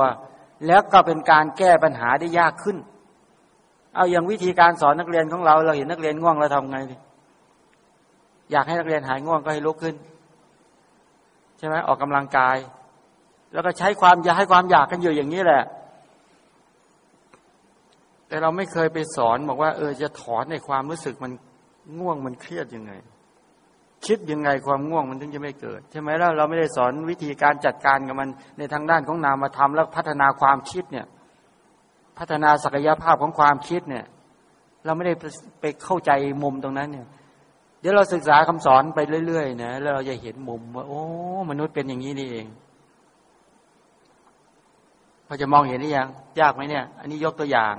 Speaker 1: แล้วก็เป็นการแก้ปัญหาได้ยากขึ้น เอาอย่างวิธีการสอนนักเรียนของเรา เราเห็นนักเรียนง่วงเราทำไงดิอยากให้นักเรียนหายง่วงก็ให้ลุกขึ้น ใช่ไหมออกกำลังกาย แล้วก็ใช้ความอยากให้ความอยากกันอยู่อย่างนี้แหละ แต่เราไม่เคยไปสอนบอกว่า เออจะถอนในความรู้สึกมันง่วงมันเครียดยังไง คิดยังไงความง่วงมันถึงจะไม่เกิด ใช่ไหมแล้วเราไม่ได้สอนวิธีการจัดการกับมันในทางด้านของนามธรรมแล้วพัฒนาความคิดเนี่ย พัฒนาศักยภาพของความคิดเนี่ย เราไม่ได้ไปเข้าใจมุมตรงนั้นเนี่ย เดี๋ยวเราศึกษาคำสอนไปเรื่อยๆนะแล้วเราจะเห็นมุมว่า โอ้ มนุษย์เป็นอย่างนี้นี่เองพอจะมองเห็นหรือยังยากไหมเนี่ย อันนี้ยกตัวอย่าง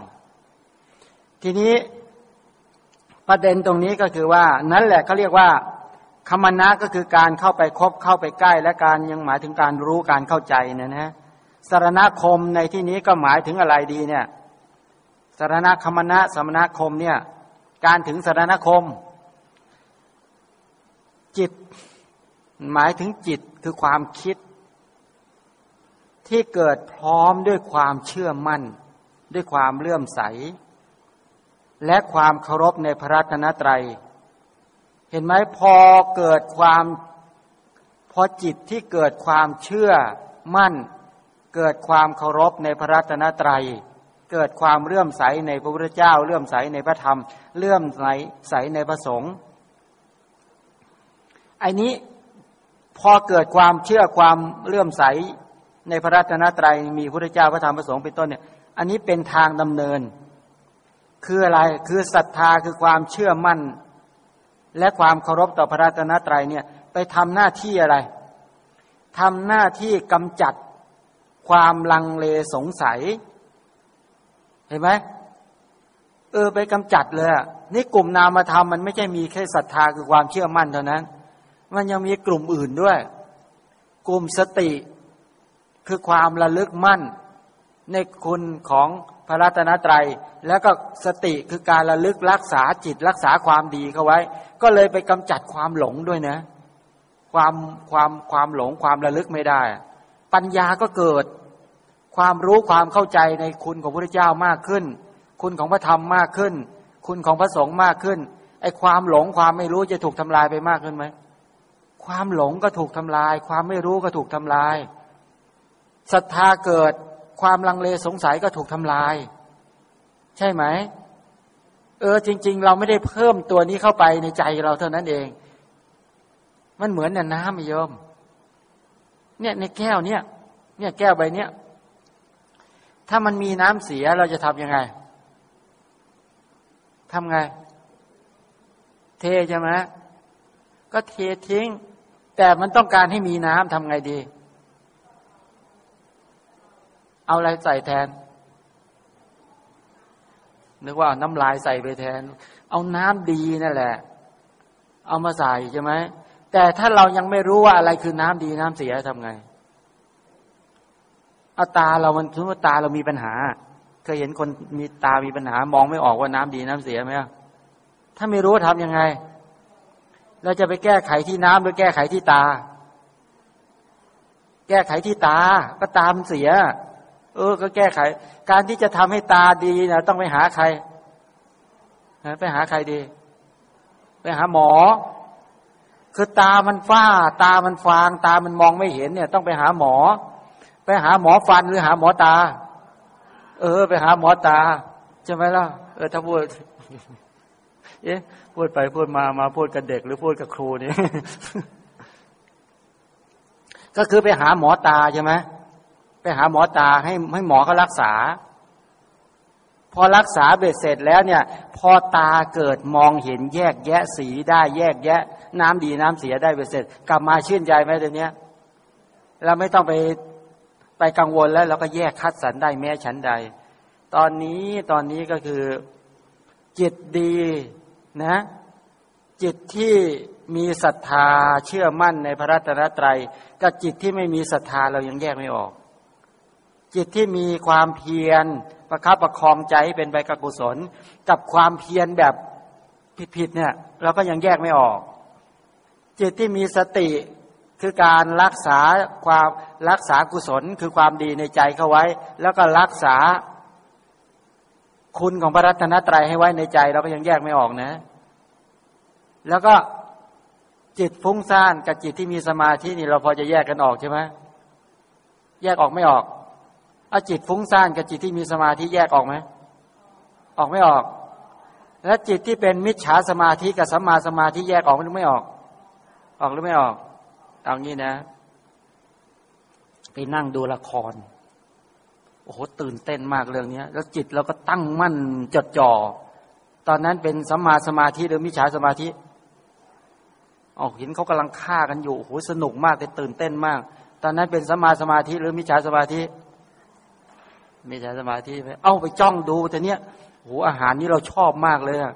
Speaker 1: ทีนี้ประเด็นตรงนี้ก็คือว่า นั่นแหละเขาเรียกว่า คมนะก็คือการเข้าไปคบเข้าไปใกล้ และการยังหมายถึงการรู้การเข้าใจเนี่ยนะสารณคมในที่นี้ก็หมายถึงอะไรดีเนี่ยสารณคมนะสมณคมเนี่ยการถึงสารณคม จิต หมายถึงจิตคือความคิด ที่เกิดพร้อมด้วยความเชื่อมั่น ด้วยความเลื่อมใส และความเคารพในพระรัตนตรัย เห็นไหมพอเกิดความพอจิตที่เกิดความเชื่อมั่น เกิดความเคารพในพระรัตนตรัย เกิดความเลื่อมใสในพระพุทธเจ้า เลื่อมใสในพระธรรม เลื่อมใสใสในพระสงฆ์ไอ้นี้พอเกิดความเชื่อความเลื่อมใสในพระรัตนตรัยมีพระพุทธเจ้าพระธรรมพระสงฆ์เป็นต้นเนี่ย อันนี้เป็นทางดำเนิน คืออะไรคือศรัทธาคือความเชื่อมั่น และความเคารพต่อพระรัตนตรัยเนี่ยไปทำหน้าที่อะไรทำหน้าที่กำจัดความลังเลสงสัย เห็นไหมเออไปกำจัดเลยนี่กลุ่มนามธรรมมันไม่ใช่มีแค่ศรัทธาคือความเชื่อมั่นเท่านั้น มันยังมีกลุ่มอื่นด้วย กลุ่มสติคือความระลึกมั่น ในคุณของพระรัตนตรัย แล้วก็สติคือการระลึกรักษาจิตรักษาความดีเข้าไว้ ก็เลยไปกำจัดความหลงด้วยนะ ความความความหลงความระลึกไม่ได้ ปัญญาก็เกิด ความรู้ความเข้าใจในคุณของพระเจ้ามากขึ้น คุณของพระธรรมมากขึ้น คุณของพระสงฆ์มากขึ้นไอ้ความหลงความไม่รู้จะถูกทำลายไปมากขึ้นไหมความหลงก็ถูกทำลาย ความไม่รู้ก็ถูกทำลายศรัทธาเกิดความลังเลสงสัยก็ถูกทำลาย ใช่ไหม เออ จริง ๆ เราไม่ได้เพิ่มตัวนี้เข้าไปในใจเราเท่านั้นเอง มันเหมือนน่น้ำไม่ยอมเนี่ยในแก้วเนี่ย เนี่ยแก้วใบเนี้ยถ้ามันมีน้ำเสียเราจะทำยังไงทำไง เทใช่ไหมก็เททิ้ง แต่มันต้องการให้มีน้ำทำไงดี เอาอะไรใส่แทน นึกว่าน้ำลายใส่ไปแทน เอาน้ำดีนั่นแหละ เอามาใส่ใช่ไหมแต่ถ้าเรายังไม่รู้ว่าอะไรคือน้ำดีน้ำเสียทำไงเอาตาเรามันถือว่าตาเรามีปัญหาเคยเห็นคนมีตามีปัญหา มองไม่ออกว่าน้ำดีน้ำเสียไหมถ้าไม่รู้ทํำยังไง เราจะไปแก้ไขที่น้ำหรือแก้ไขที่ตา แก้ไขที่ตาก็ตามเสีย เออ ก็แก้ไข การที่จะทำให้ตาดีนะต้องไปหาใครไปหาใครดี ไปหาหมอ คือตามันฝ้า ตามันฟาง ตามันมองไม่เห็นเนี่ย ต้องไปหาหมอ ไปหาหมอฟันหรือหาหมอตา เออ ไปหาหมอตาใช่ไหมล่ะเออถ้าพูดเอ๊ะพูดไปพูดมามาพูดกับเด็ก หรือพูดกับครูนี่ก็คือไปหาหมอตาใช่ไหม ไปหาหมอตาให้ให้หมอเขารักษา พอรักษาเบ็ดเสร็จแล้วเนี่ย พอตาเกิดมองเห็นแยกแยะสีได้แยกแยะ น้ำดีน้ำเสียได้เบ็ดเสร็จ กลับมาชื่นใจไหมตัวนี้เราไม่ต้องไปไปกังวลแล้วเราก็แยกคัดสรรได้แม้ชั้นใด ตอนนี้ตอนนี้ก็คือจิตดีนะ จิตที่มีศรัทธาเชื่อมั่นในพระรัตนตรัยกับจิตที่ไม่มีศรัทธาเรายังแยกไม่ออก จิตที่มีความเพียรประคับประคองใจเป็นไปกับกุศล กับความเพียรแบบผิดๆเนี่ยเราก็ยังแยกไม่ออก จิตที่มีสติคือการรักษาความรักษากุศลคือความดีในใจเข้าไว้ แล้วก็รักษาคุณของพระรัตนตรัยให้ไว้ในใจ เราก็ยังแยกไม่ออกนะ แล้วก็จิตฟุ้งซ่านกับจิตที่มีสมาธินี่เราพอจะแยกกันออกใช่ไหมแยกออกไม่ออก เอาจิตฟุ้งซ่านกับจิตที่มีสมาธิแยกออกไหมออกไม่ออก แล้วจิตที่เป็นมิจฉาสมาธิกับสัมมาสมาธิแยกออกหรือไม่ออก ออกหรือไม่ออกเอางี้นะ ไปนั่งดูละคร โอ้โหตื่นเต้นมากเรื่องนี้แล้วจิตเราก็ตั้งมั่นจดจ่อตอนนั้นเป็นสัมมาสมาธิหรือมิจฉาสมาธิออกเห็นเขากำลังฆ่ากันอยู่โอ้โหสนุกมากแต่ตื่นเต้นมาก ตอนนั้นเป็นสัมมาสมาธิหรือมิจฉาสมาธิ มิจฉาสมาธิไปเอ้าไปจ้องดูแต่เนี้ยโอ้โหอาหารนี้เราชอบมากเลยอะ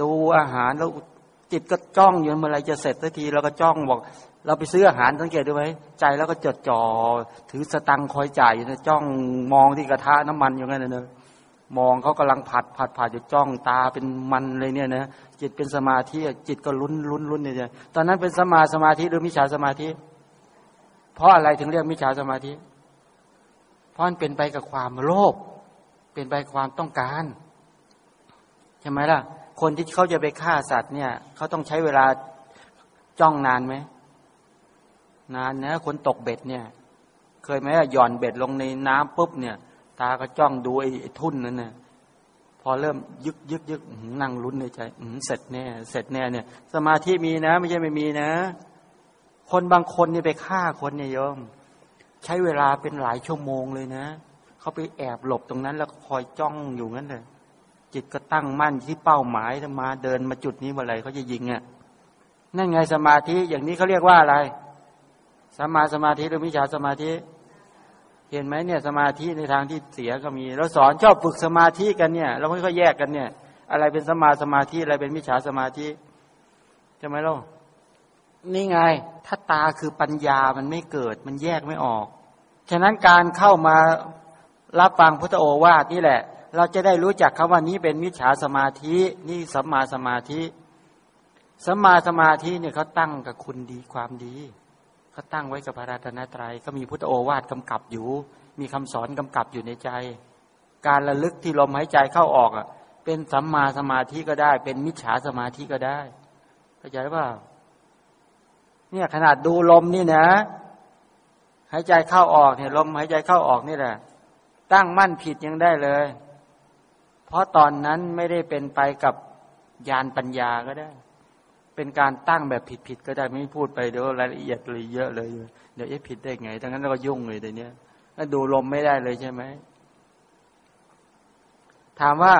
Speaker 1: ดูอาหารแล้วจิตก็จ้องอยู่เมื่อไรจะเสร็จสักทีเราก็จ้องบอก เราไปซื้ออาหารสังเกตดูไหมใจแล้วก็จดจ่อถือสตังคอยจ่ายอยู่นะจ้องมองที่กระทะน้ำมันอย่างนั้นนะมองเขากำลังผัดผัดผัดอยู่จ้องตาเป็นมันเลยเนี่ยนะจิตเป็นสมาธิจิตก็ลุ้นลุ้นลุ้นเนี่ยตอนนั้นเป็นสมาสมาธิหรือมิจฉาสมาธิ เพราะอะไรถึงเรียกมิจฉาสมาธิเราะมันเป็นไปกับความโลภเป็นไปความต้องการใช่ไหมล่ะ คนที่เขาจะไปฆ่าสัตว์เนี่ยเขาต้องใช้เวลาจ้องนานไหมนานนะคนตกเบ็ดเนี่ย เคยไหมหย่อนเบ็ดลงในน้ำปุ๊บเนี่ย ตาก็จ้องดูไอ้ทุ่นนั่นน่ะพอเริ่มยึกยึกยึกนั่งลุ้นในใจเสร็จแน่เสร็จแน่เนี่ย สมาธิมีนะ ไม่ใช่ไม่มีนะ คนบางคนเนี่ยไปฆ่าคนเนี่ยโยม ใช้เวลาเป็นหลายชั่วโมงเลยนะเขาไปแอบหลบตรงนั้น แล้วคอยจ้องอยู่งั้นเลยจิตก็ตั้งมั่นที่เป้าหมายมาเดินมาจุดนี้เมื่อไรเขาจะยิงอะนั่นไงสมาธิอย่างนี้เขาเรียกว่าอะไรสมาสมาธิหรือมิจฉาสมาธิ เห็นไหมเนี่ยสมาธิในทางที่เสียก็มีเราสอนชอบฝึกสมาธิกันเนี่ย เราไม่ค่อยแยกกันเนี่ย อะไรเป็นสมาสมาธิอะไรเป็นมิจฉาสมาธิใช่ไหมล่ะ นี่ไง ถ้าตาคือปัญญามันไม่เกิด มันแยกไม่ออก ฉะนั้นการเข้ามารับฟังพุทธโอวาทนี่แหละ เราจะได้รู้จักคำว่านี้เป็นมิจฉาสมาธินี่สัมมาสมาธิสัมมาสมาธิเนี่ยเขาตั้งกับคุณดีความดีก็ตั้งไว้กับพระราตนตรยัยก็มีพุทธโอวาทกำกับอยู่ มีคำสอนกำกับอยู่ในใจ การระลึกที่ลมหายใจเข้าออกอะ เป็นสัมมาสมาธิก็ได้ เป็นมิจฉาสมาธิก็ได้เข้าใจป่า เนี่ยขนาดดูลมนี่นะ หายใจเข้าออกเนี่ยลมหายใจเข้าออกนี่แหละ ตั้งมั่นผิดยังได้เลย เพราะตอนนั้นไม่ได้เป็นไปกับญาณปัญญาก็ได้ เป็นการตั้งแบบผิดๆก็ได้ไม่พูดไปเดี๋ยวรายละเอียดเลยเยอะเลย เดี๋ยวเอ๊ะผิดได้ไงทั้งนั้นเราก็ยุ่งเลยแต่เนี้ยแล้วดูลมไม่ได้เลยใช่ไหมถามว่า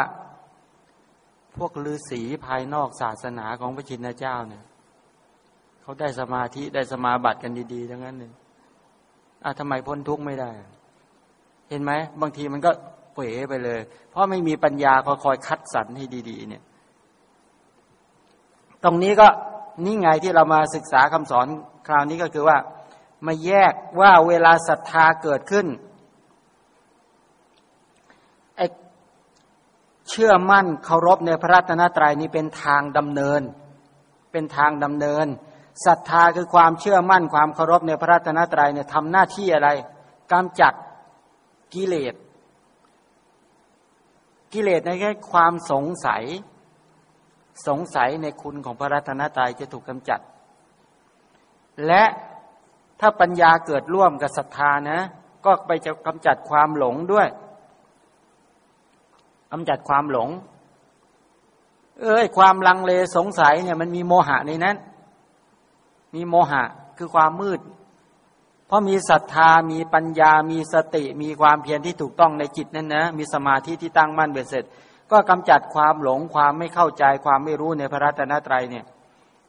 Speaker 1: พวกฤาษีภายนอกศาสนาของพระชินเจ้าเนี่ย เขาได้สมาธิได้สมาบัติกันดีๆทั้งนั้นเลยอะทำไมพ้นทุกข์ไม่ได้ เห็นไหมบางทีมันก็เป๋ไปเลย เพราะไม่มีปัญญาคอยคัดสรรให้ดี ๆ เนี่ย ตรงนี้ก็นี่ไงที่เรามาศึกษาคำสอนคราวนี้ก็คือว่ามาแยกว่าเวลาศรัทธาเกิดขึ้นไอเชื่อมั่นเคารพในพระรัตนตรัยนี้เป็นทางดำเนิน เป็นทางดำเนิน ศรัทธาคือความเชื่อมั่นความเคารพในพระรัตนตรัยเนี่ยทำหน้าที่อะไรกำจัดกิเลส กิเลสในแค่ความสงสัย สงสัยในคุณของพระรัตนตรัยจะถูกกำจัด และถ้าปัญญาเกิดร่วมกับศรัทธานะ ก็ไปจะกำจัดความหลงด้วยกำจัดความหลง เอ้ยความลังเลสงสัยเนี่ยมันมีโมหะในนั้น มีโมหะคือความมืด เพราะมีศรัทธามีปัญญา มีสติ มีความเพียรที่ถูกต้องในจิตนั้นนะมีสมาธิที่ตั้งมั่นเบ็ดเสร็จ ก็กำจัดความหลงความไม่เข้าใจความไม่รู้ในพระรัตนตรัยเนี่ย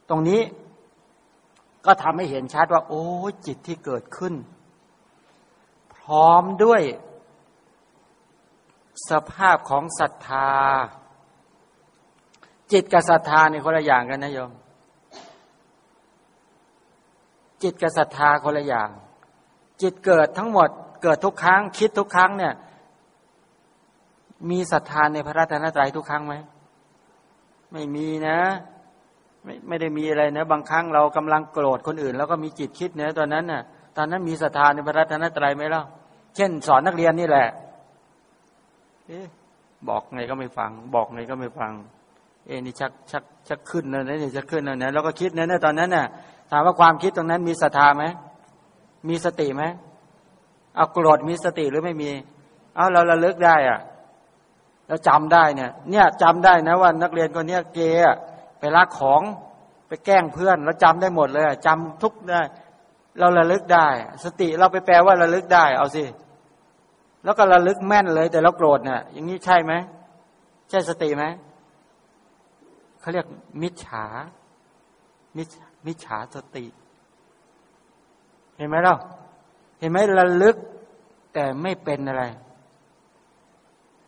Speaker 1: ตรงนี้ก็ทำให้เห็นชัดว่า โอ้จิตที่เกิดขึ้น พร้อมด้วยสภาพของศรัทธา จิตกับศรัทธาในคนละอย่างกันนะโยม จิตกับศรัทธาคนละอย่าง จิตเกิดทั้งหมด เกิดทุกครั้ง คิดทุกครั้งเนี่ย มีศรัทธาในพระรัตนตรัยทุกครั้งไหมไม่มีนะไม่ไม่ได้มีอะไรนะบางครั้งเรากำลังโกรธคนอื่น แล้วก็มีจิตคิดเนะตอนนั้นน่ะ ตอนนั้นมีศรัทธาในพระรัตนตรัยไหมล่ะเช่น สอนนักเรียนนี่แหละ เอ๊บอกไงก็ไม่ฟัง บอกไงก็ไม่ฟัง เอ็นี่ชักชักชักขึ้นแล้วนี่ยชักขึ้นแล้วนะแล้วก็คิดนะตอนนั้นน่ะ ถามว่าความคิดตรงนั้นมีศรัทธาไหมมีสติไหมเอาโกรธมีสติหรือไม่มี เอาเราระลึกได้อะแล้วจำได้เนี่ย เนี่ยจำได้นะว่านักเรียนคนนี้เกย์ไปลักของไปแกล้งเพื่อนแล้วจำได้หมดเลยจำทุกได้ เราระลึกได้ สติเราไปแปลว่าระลึกได้ เอาสิแล้วก็ระลึกแม่นเลย แต่เราโกรธเนี่ยอย่างนี้ใช่ไหมใช่สติไหมเขาเรียกมิจฉามิจ มิจฉาสติ เห็นไหมเราเห็นไหมระลึก แต่ไม่เป็นอะไร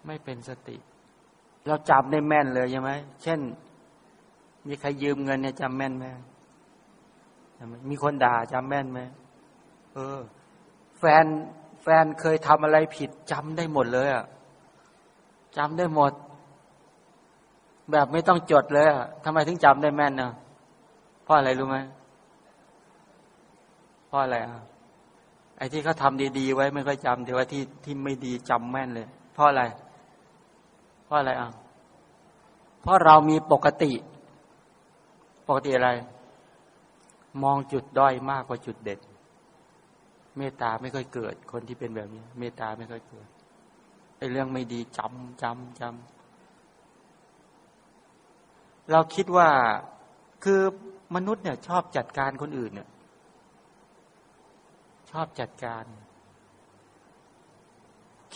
Speaker 1: ไม่เป็นสติ เราจำได้แม่นเลยใช่ไหมเช่น มีใครยืมเงินเนี่ยจำแม่นไหมมีคนด่าจำแม่นไหมเออ แฟนแฟนเคยทำอะไรผิดจำได้หมดเลยอะจำได้หมด แบบไม่ต้องจดเลยอะทำไมถึงจำได้แม่นเนาะ เพราะอะไรรู้ไหมเพราะอะไรอะไอ้ที่เขาทำดีๆไว้ไม่ค่อยจำแต่ว่าที่ที่ไม่ดีจำแม่นเลย เพราะอะไร เพราะอะไรอะเพราะเรามีปกติ ปกติอะไร มองจุดด้อยมากกว่าจุดเด่นเมตตาไม่ค่อยเกิด คนที่เป็นแบบนี้ เมตตาไม่ค่อยเกิดไอ้เรื่องไม่ดีจำจำจำเราคิดว่าคือ มนุษย์เนี่ย ชอบจัดการคนอื่นเนี่ย ชอบจัดการ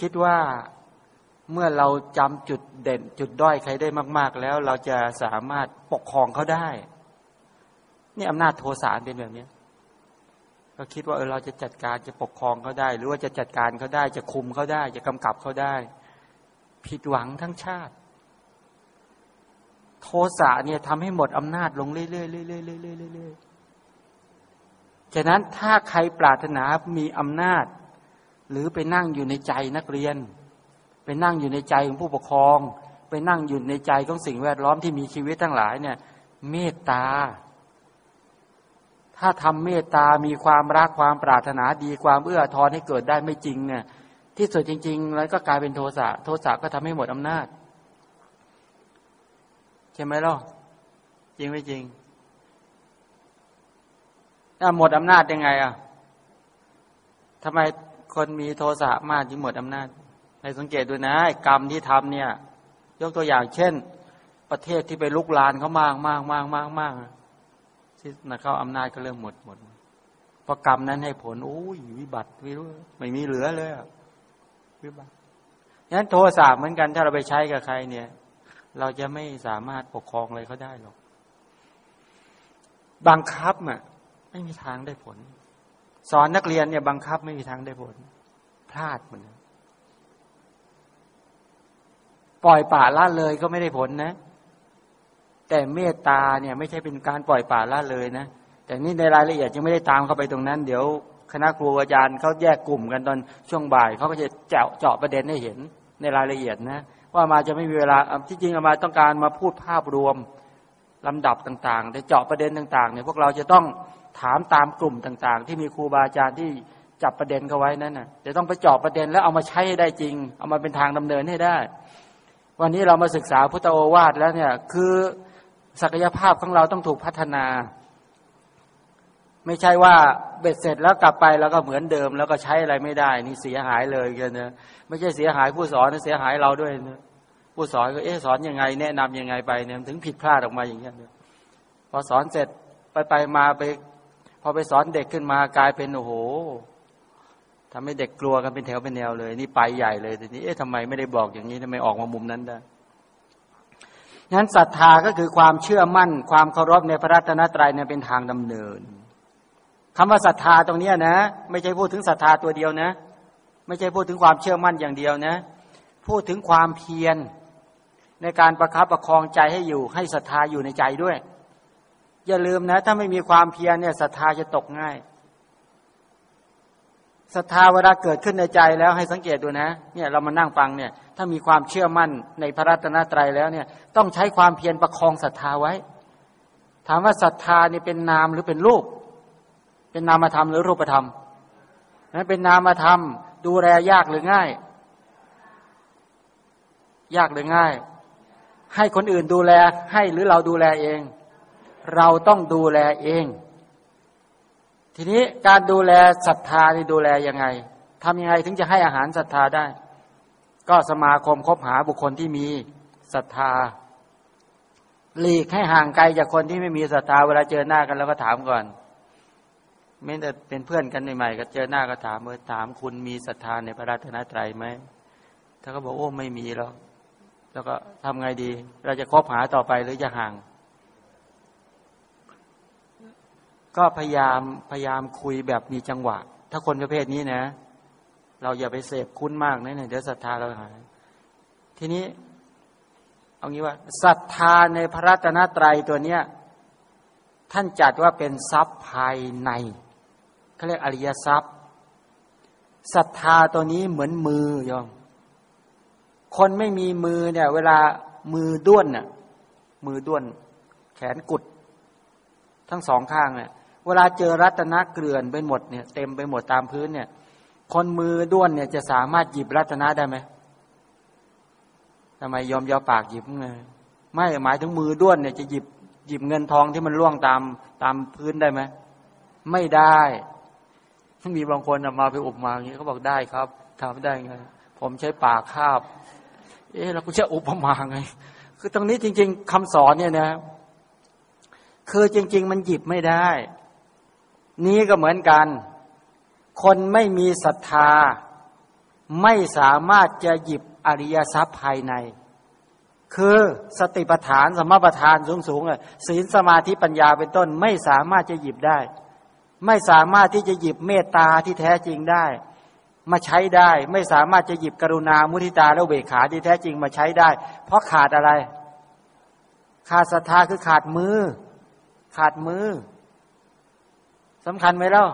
Speaker 1: คิดว่าเมื่อเราจำจุดเด่น จุดด้อยใครได้มาก ๆ แล้วเราจะสามารถปกครองเขาได้ นี่อำนาจโทสะเป็นแบบนี้ก็คิดว่าเออเราจะจัดการจะปกครองเขาได้ หรือว่าจะจัดการเขาได้ จะคุมเขาได้ จะกำกับเขาได้ ผิดหวังทั้งชาติ โทสะเนี่ยทำให้หมดอำนาจลงเรื่อยๆเรื่อยๆเรื่อยๆฉะนั้นถ้าใครปรารถนามีอำนาจ หรือไปนั่งอยู่ในใจนักเรียน ไปนั่งอยู่ในใจของผู้ปกครอง ไปนั่งอยู่ในใจของสิ่งแวดล้อมที่มีชีวิตทั้งหลายเนี่ย เมตตา ถ้าทำเมตตามีความรักความปรารถนาดีความเอื้อทอนให้เกิดได้ไม่จริงเนี่ยที่สุดจริง ๆ แล้วก็กลายเป็นโทสะโทสะก็ทำให้หมดอำนาจ ใช่ไหมล่ะจริงไม่จริงถ้าหมดอำนาจยังไงอะทำไมคนมีโทสะมากจึงหมดอำนาจให้สังเกตดูนะกรรมที่ทำเนี่ย ยกตัวอย่างเช่น ประเทศที่ไปลุกลานเขามากมากมากมากมากที่นะเข้าอำนาจก็เริ่มหมดหมดเพราะกรรมนั้นให้ผลโอ้ยวิบัติไม่รู้ไม่มีเหลือเลยวิบัตินั้นโทสะเหมือนกันถ้าเราไปใช้กับใครเนี่ย เราจะไม่สามารถปกครองอะไรเขาได้หรอกบังคับอะไม่มีทางได้ผล สอนนักเรียนเนี่ยบังคับไม่มีทางได้ผล พลาดเหมือนปล่อยป่าละเลยก็ไม่ได้ผลนะ แต่เมตตาเนี่ย ไม่ใช่เป็นการปล่อยป่าละเลยนะแต่นี่ในรายละเอียดยังไม่ได้ตามเข้าไปตรงนั้น เดี๋ยวคณะครูอาจารย์เขาแยกกลุ่มกันตอนช่วงบ่ายเขาก็จะเจาะเจาะประเด็นให้เห็นในรายละเอียดนะ ว่ามาจะไม่มีเวลาที่จริงอามาต้องการมาพูดภาพรวมลำดับต่างๆแต่เจาะประเด็นต่างๆเนี่ยพวกเราจะต้องถามตามกลุ่มต่างๆ ที่มีครูบาอาจารย์ที่จับประเด็นเขาไว้นั่นน่ะจะต้องไปเจาะประเด็นแล้วเอามาใช้ให้ได้จริง เอามาเป็นทางดำเนินให้ได้ วันนี้เรามาศึกษาพุทธโอวาทแล้วเนี่ยคือศักยภาพของเราต้องถูกพัฒนา ไม่ใช่ว่าเบ็ดเสร็จแล้วกลับไปแล้วก็เหมือนเดิม แล้วก็ใช้อะไรไม่ได้ นี่เสียหายเลยกันนะไม่ใช่เสียหายผู้สอนเสียหายเราด้วยนะผู้สอนก็เอ๊สอนยังไง แนะนํำยังไงไปเนี่ยถึงผิดพลาดออกมาอย่างเงี้ยพอสอนเสร็จไปไปมาไป พอไปสอนเด็กขึ้นมากลายเป็นโอ้โหทำให้เด็กกลัวกันเป็นแถวเป็นแนวเลย นี่ไปใหญ่เลยทีนี้เอ๊ะทำไมไม่ได้บอกอย่างนี้ทำไมออกมามุมนั้นได้นั้นศรัทธาก็คือความเชื่อมั่น ความเคารพในพระรัตนตรัยเนี่ยเป็นทางดำเนิน คำว่าศรัทธาตรงนี้นะ ไม่ใช่พูดถึงศรัทธาตัวเดียวนะ ไม่ใช่พูดถึงความเชื่อมั่นอย่างเดียวนะ พูดถึงความเพียรในการประคับประคองใจให้อยู่ ให้ศรัทธาอยู่ในใจด้วย อย่าลืมนะ ถ้าไม่มีความเพียรเนี่ยศรัทธาจะตกง่ายศรัทธาเวลาเกิดขึ้นในใจแล้วให้สังเกตดูนะ เนี่ยเรามานั่งฟังเนี่ย ถ้ามีความเชื่อมั่นในพระรัตนตรัยแล้วเนี่ย ต้องใช้ความเพียรประคองศรัทธาไว้ ถามว่าศรัทธานี่เป็นนามหรือเป็นรูป เป็นนามธรรมหรือรูปธรรมนั้นเป็นนามธรรม ดูแลยากหรือง่าย ยากหรือง่าย ให้คนอื่นดูแลให้หรือเราดูแลเอง เราต้องดูแลเอง ทีนี้การดูแลศรัทธานี่ดูแลยังไงทำยังไงถึงจะให้อาหารศรัทธาได้ ก็สมาคมคบหาบุคคลที่มีศรัทธาหลีกให้ห่างไกลจากคนที่ไม่มีศรัทธาเวลาเจอหน้ากันแล้วก็ถามก่อน ไม่แต่เป็นเพื่อนกันใหม่ๆก็เจอหน้าก็ถามเมื่อถามคุณมีศรัทธาในพระราตนตรัยไหมถ้าเขาบอกโอ้ไม่มีหรอกแล้วก็ทำไงดี เราจะคบหาต่อไปหรือจะห่าง ก็พยายามพยายามคุยแบบมีจังหวะ ถ้าคนประเภทนี้นะ เราอย่าไปเสพคุ้นมากนะเนี่ยเดี๋ยวศรัทธาเราหายทีนี้ เอางี้ว่าศรัทธาในพระรัตนตรัยตัวเนี้ยท่านจัดว่าเป็นทรัพย์ภายใน เขาเรียกอริยทรัพย์ศรัทธาตัวนี้เหมือนมือยอมคนไม่มีมือเนี่ย เวลามือด้วนน่ะ มือด้วน แขนกุด ทั้งสองข้างเนี่ย เวลาเจอรัตนะเกลื่อนไปหมดเนี่ย เต็มไปหมดตามพื้นเนี่ย คนมือด้วนเนี่ยจะสามารถหยิบรัตนะได้ไหมทำไมยอมยอปากหยิบไงไม่หมายถึงมือด้วนเนี่ยจะหยิบหยิบเงินทองที่มันล่วงตามตามพื้นได้ไหมไม่ได้ มีบางคนมาไปอุบมาอย่างนี้เขาบอกได้ครับทำได้ไง ผมใช้ปากคาบ เอ๊ะเราก็จะอุปมาไง คือตรงนี้จริง ๆคำสอนเนี่ยนะ คือจริง ๆ มันหยิบไม่ได้ นี้ก็เหมือนกัน คนไม่มีศรัทธา ไม่สามารถจะหยิบอริยทรัพย์ภายใน คือสติปัฏฐานสมปัฏฐานสูงๆศีลสมาธิปัญญาเป็นต้นไม่สามารถจะหยิบได้ ไม่สามารถที่จะหยิบเมตตาที่แท้จริงได้ มาใช้ได้ ไม่สามารถจะหยิบกรุณามุทิตาและเบขาที่แท้จริงมาใช้ได้ เพราะขาดอะไร ขาดศรัทธาคือขาดมือ ขาดมือสำคัญไหมเล่า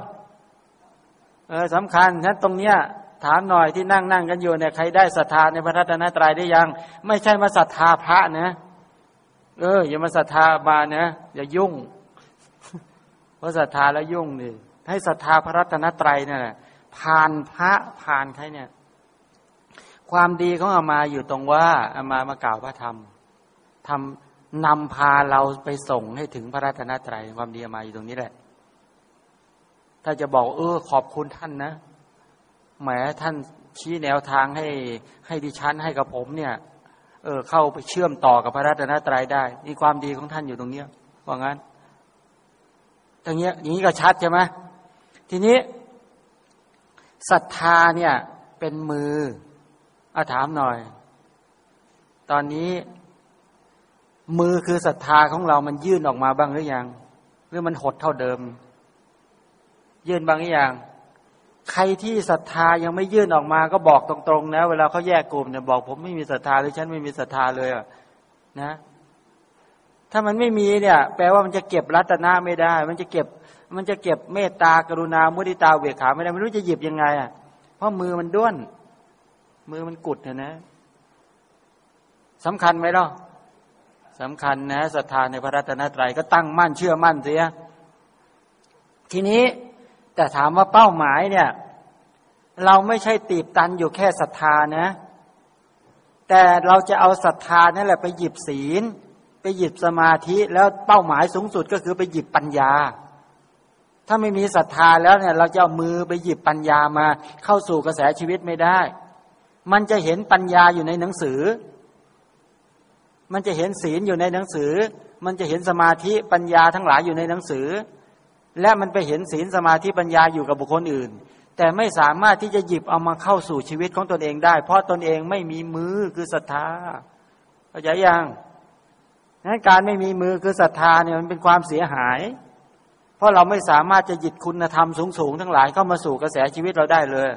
Speaker 1: เออสำคัญฉะนั้นตรงเนี้ยถามหน่อยที่นั่งนั่งกันอยู่เนี่ยใครได้ศรัทธาในพระรัตนตรัยได้ยัง ไม่ใช่มาศรัทธาพระนะ เอออย่ามาศรัทธาบานะอย่ายุ่ง พราะศรัทธาแล้วยุ่งนี่ให้ศรัทธาพระรัตนตรัยเนี่ยผ่านพระผ่านใครเนี่ย ความดีของอามาอยู่ตรงว่าอามามากล่าวพระธรรมทำนำพาเราไปส่งให้ถึงพระรัตนตรัยความดีอามาอยู่ตรงนี้แหละ ถ้าจะบอก เออ ขอบคุณท่านนะแหมท่านชี้แนวทางให้ให้ดิฉันให้กับผมเนี่ย เออเข้าไปเชื่อมต่อกับพระรัตนตรัยได้นี่ความดีของท่านอยู่ตรงเนี้ยว่างั้น อย่างเงี้ยอย่างนี้ก็ชัดใช่ไหมทีนี้ศรัทธาเนี่ยเป็นมืออาถามหน่อย ตอนนี้ มือคือศรัทธาของเรามันยื่นออกมาบ้างหรือยัง หรือมันหดเท่าเดิม ยื่นบ้างหรือยังใครที่ศรัทธายังไม่ยื่นออกมาก็บอกตรงๆนะเวลาเขาแยกกลุ่มเนี่ยบอกผมไม่มีศรัทธาหรือฉันไม่มีศรัทธาเลยอะนะ ถ้ามันไม่มีเนี่ย แปลว่ามันจะเก็บรัตนาไม่ได้ มันจะเก็บ มันจะเก็บเมตตากรุณา มุทิตาเวขาไม่ได้ไม่รู้จะหยิบยังไงอะ เพราะมือมันด้วน มือมันกุดนะนะสำคัญไหมล่ะสำคัญนะศรัทธาในพระรัตนตรัยก็ตั้งมั่นเชื่อมั่นเสีย ทีนี้แต่ถามว่าเป้าหมายเนี่ย เราไม่ใช่ตีบตันอยู่แค่ศรัทธานะ แต่เราจะเอาศรัทธานั่นแหละไปหยิบศีล ไปหยิบสมาธิแล้วเป้าหมายสูงสุดก็คือไปหยิบปัญญา ถ้าไม่มีศรัทธาแล้วเนี่ย เราจะเอามือไปหยิบปัญญามาเข้าสู่กระแสชีวิตไม่ได้ มันจะเห็นปัญญาอยู่ในหนังสือ มันจะเห็นศีลอยู่ในหนังสือ มันจะเห็นสมาธิปัญญาทั้งหลายอยู่ในหนังสือ และมันไปเห็นศีลสมาธิปัญญาอยู่กับบุคคลอื่น แต่ไม่สามารถที่จะหยิบเอามาเข้าสู่ชีวิตของตนเองได้ เพราะตนเองไม่มีมือคือศรัทธาเข้าใจยัง นั้นการไม่มีมือคือศรัทธาเนี่ยมันเป็นความเสียหาย เพราะเราไม่สามารถจะหยิบคุณธรรมสูงๆทั้งหลายเข้ามาสู่กระแสชีวิตเราได้เลย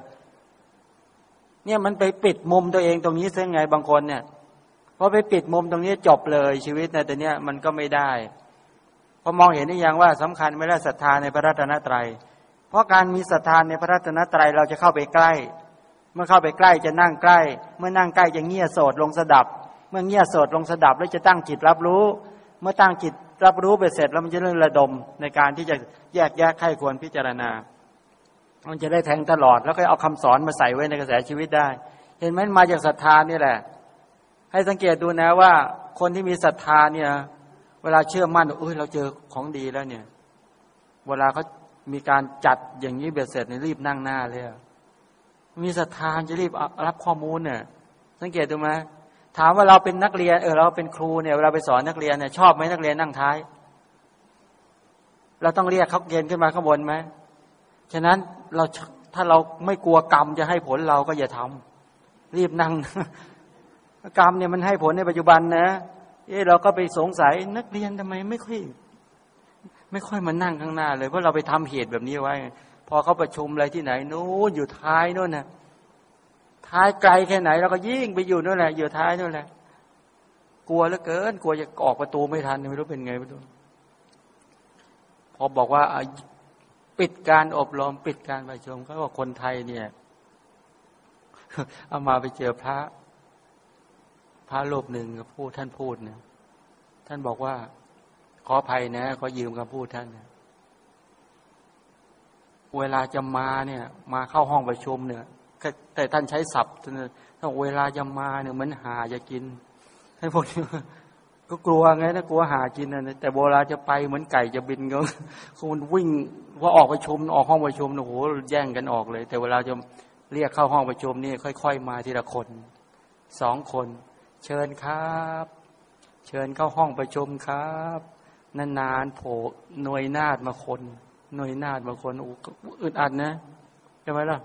Speaker 1: เนี่ยมันไปปิดมุมตัวเองตรงนี้เสียไงบางคนเนี่ยพอไปปิดมุมตรงนี้จบเลยชีวิตในแต่เนี้ยมันก็ไม่ได้พอมองเห็นได้ยังว่าสำคัญไม่ได้ศรัทธาในพระรัตนตรัย เพราะการมีศรัทธาในพระรัตนตรัยเราจะเข้าไปใกล้ เมื่อเข้าไปใกล้จะนั่งใกล้ เมื่อนั่งใกล้จะเงี่ยโสดลงสดับ มื่อเงียบสดลงสดับแล้วจะตั้งจิตรับรู้ เมื่อตั้งจิตรับรู้ไปเสร็จแล้วมันจะเริ่มระดมในการที่จะแยกแยกไข้ควรพิจารณา มันจะได้แทงตลอดแล้วก็เอาคำสอนมาใส่ไว้ในกระแสชีวิตได้ เห็นไหมมาจากศรัทธานี่แหละ ให้สังเกตดูนะว่า คนที่มีศรัทธาเนี่ย เวลาเชื่อมั่นเอ้ยเราเจอของดีแล้วเนี่ย เวลาเขามีการจัดอย่างนี้เบียดเสร็จเนี่ยรีบนั่งหน้าเลยมีศรัทธาจะรีบรับข้อมูลเนี่ยสังเกตดูไหม ถามว่าเราเป็นนักเรียนเออเราเป็นครูเนี่ยเราไปสอนนักเรียนเนี่ยชอบไหมนักเรียนนั่งท้าย เราต้องเรียกเขาเกณฑ์ขึ้นมาข้างบนไหมฉะนั้นเราถ้าเราไม่กลัวกรรมจะให้ผลเราก็อย่าทำรีบนั่ง กรรมเนี่ยมันให้ผลในปัจจุบันนะเอ๊ะเราก็ไปสงสัยนักเรียนทำไมไม่ค่อยไม่ค่อยมานั่งข้างหน้าเลยเพราะเราไปทำเหตุแบบนี้ไว้ พอเขาประชุมอะไรที่ไหนนู้นอยู่ท้ายนู้นนะ ท้ายไกลแค่ไหนเราก็ยิ่งไปอยู่นู่นแหละ อยู่ท้ายนู่นแหละ กลัวเหลือเกิน กลัวจะออกประตูไม่ทันไม่รู้เป็นไงไม่รู้พอบอกว่าปิดการอบรมปิดการประชุมเขาบอกคนไทยเนี่ย เอามาไปเจอพระ พระรูปหนึ่งพูดท่านพูดเนี่ยท่านบอกว่า ขออภัยนะ ขอยืมคำพูดท่านนะเวลาจะมาเนี่ย มาเข้าห้องประชุมเนี่ย แต่ท่านใช้ศัพท์ถ้าเวลาจะมาเนี่ยเหมือนหาจะกิน ให้พวกนี้ก็กลัวไงนะกลัวหากินนะแต่โบราจะไปเหมือนไก่จะบินก็คนวิ่งว่าออกประชุมออกห้องประชุมโอ้โหแย่งกันออกเลย แต่เวลาจะเรียกเข้าห้องประชุมนี่ค่อย ๆ มาทีละคนสองคน เชิญครับ เชิญเข้าห้องประชุมครับนานๆโผล่หน่วยนาดมาคนหน่วยนาดมาคนอึดอัดนะใช่ไหมล่ะ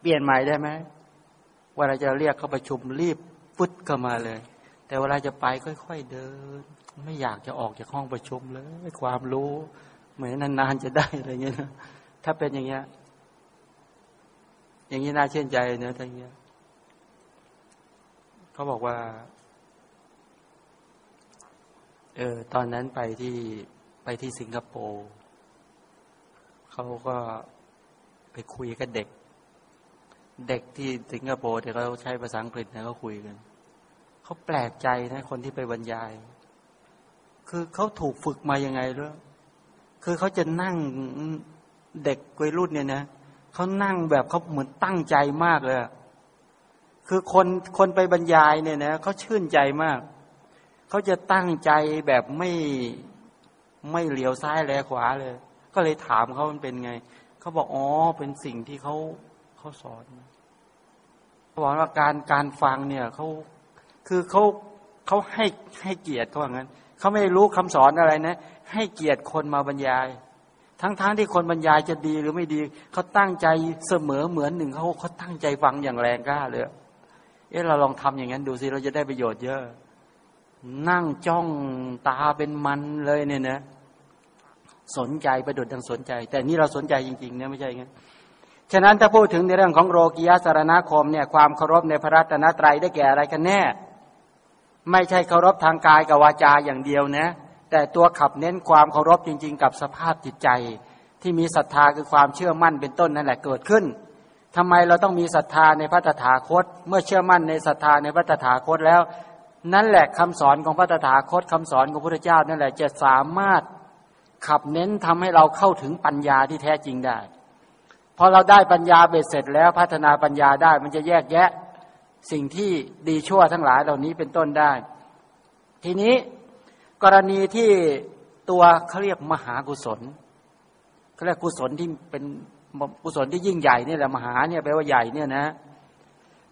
Speaker 1: เปลี่ยนใหม่ได้ไหมเวลาจะเรียกเข้าประชุมรีบฟึดเข้ามาเลย แต่เวลาจะไปค่อยๆเดิน ไม่อยากจะออกจากห้องประชุมเลย ความรู้เหมือนนานๆจะได้อะไรเงี้ยถ้าเป็นอย่างเงี้ย อย่างนี้น่าเชื่อใจเนอะทั้งนี้เขาบอกว่า เออตอนนั้นไปที่ไปที่สิงคโปร์เขาก็ไปคุยกับเด็ก เด็กที่สิงคโปร์ที่เขาใช้ภาษาอังกฤษนะเขาคุยกันเขาแปลกใจนะคนที่ไปบรรยาย คือเขาถูกฝึกมายังไงรื่องคือเขาจะนั่งเด็กวัยรุ่นเนี่ยนะเขานั่งแบบเขาเหมือนตั้งใจมากเลยคือคนคนไปบรรยายเนี่ยนะเขาชื่นใจมากเขาจะตั้งใจแบบไม่ไม่เหลียวซ้ายแลขวาเลย ก็เลยถามเขามันเป็นไงเขาบอกอ๋อเป็นสิ่งที่เขา เขาสอนเขาบอกว่าการการฟังเนี่ยเขาคือเขาเขาให้ให้เกียรติเขาว่างั้นเขาไม่รู้คำสอนอะไรนะ ให้เกียรติคนมาบรรยาย ทั้งๆทที่คนบรรยายจะดีหรือไม่ดีเขาตั้งใจเสมอเหมือนหนึ่งเขาเขาตั้งใจฟังอย่างแรงกล้าเลยเอ๊ะเราลองทำอย่างนั้นดูสิเราจะได้ประโยชน์เยอะ นั่งจ้องตาเป็นมันเลยเนี่ยนะสนใจประดุดดังสนใจ แต่นี่เราสนใจจริงๆเนี่ยไม่ใช่งั้น ฉะนั้นถ้าพูดถึงในเรื่องของโรกิยสารณคมเนี่ยความเคารพในพระรัตนตรัยได้แก่อะไรกันแน่ ไม่ใช่เคารพทางกายกับวาจาอย่างเดียวนะแต่ตัวขับเน้นความเคารพจริง ๆ กับสภาพจิตใจ ที่มีศรัทธาคือความเชื่อมั่นเป็นต้นนั่นแหละเกิดขึ้นทำไมเราต้องมีศรัทธาในพระตถาคต เมื่อเชื่อมั่นในศรัทธาในพระตถาคตแล้ว นั่นแหละคำสอนของพระตถาคตคำสอนของพระพุทธเจ้านั่นแหละจะสามารถขับเน้นทำให้เราเข้าถึงปัญญาที่แท้จริงได้ พอเราได้ปัญญาเบ็ดเสร็จแล้วพัฒนาปัญญาได้ มันจะแยกแยะสิ่งที่ดีชั่วทั้งหลายเหล่านี้เป็นต้นได้ ทีนี้กรณีที่ตัวเขาเรียกมหากุศลเขาเรียกกุศลที่เป็นกุศลที่ยิ่งใหญ่นี่แหละมหาเนี่ยแปลว่าใหญ่เนี่ยนะ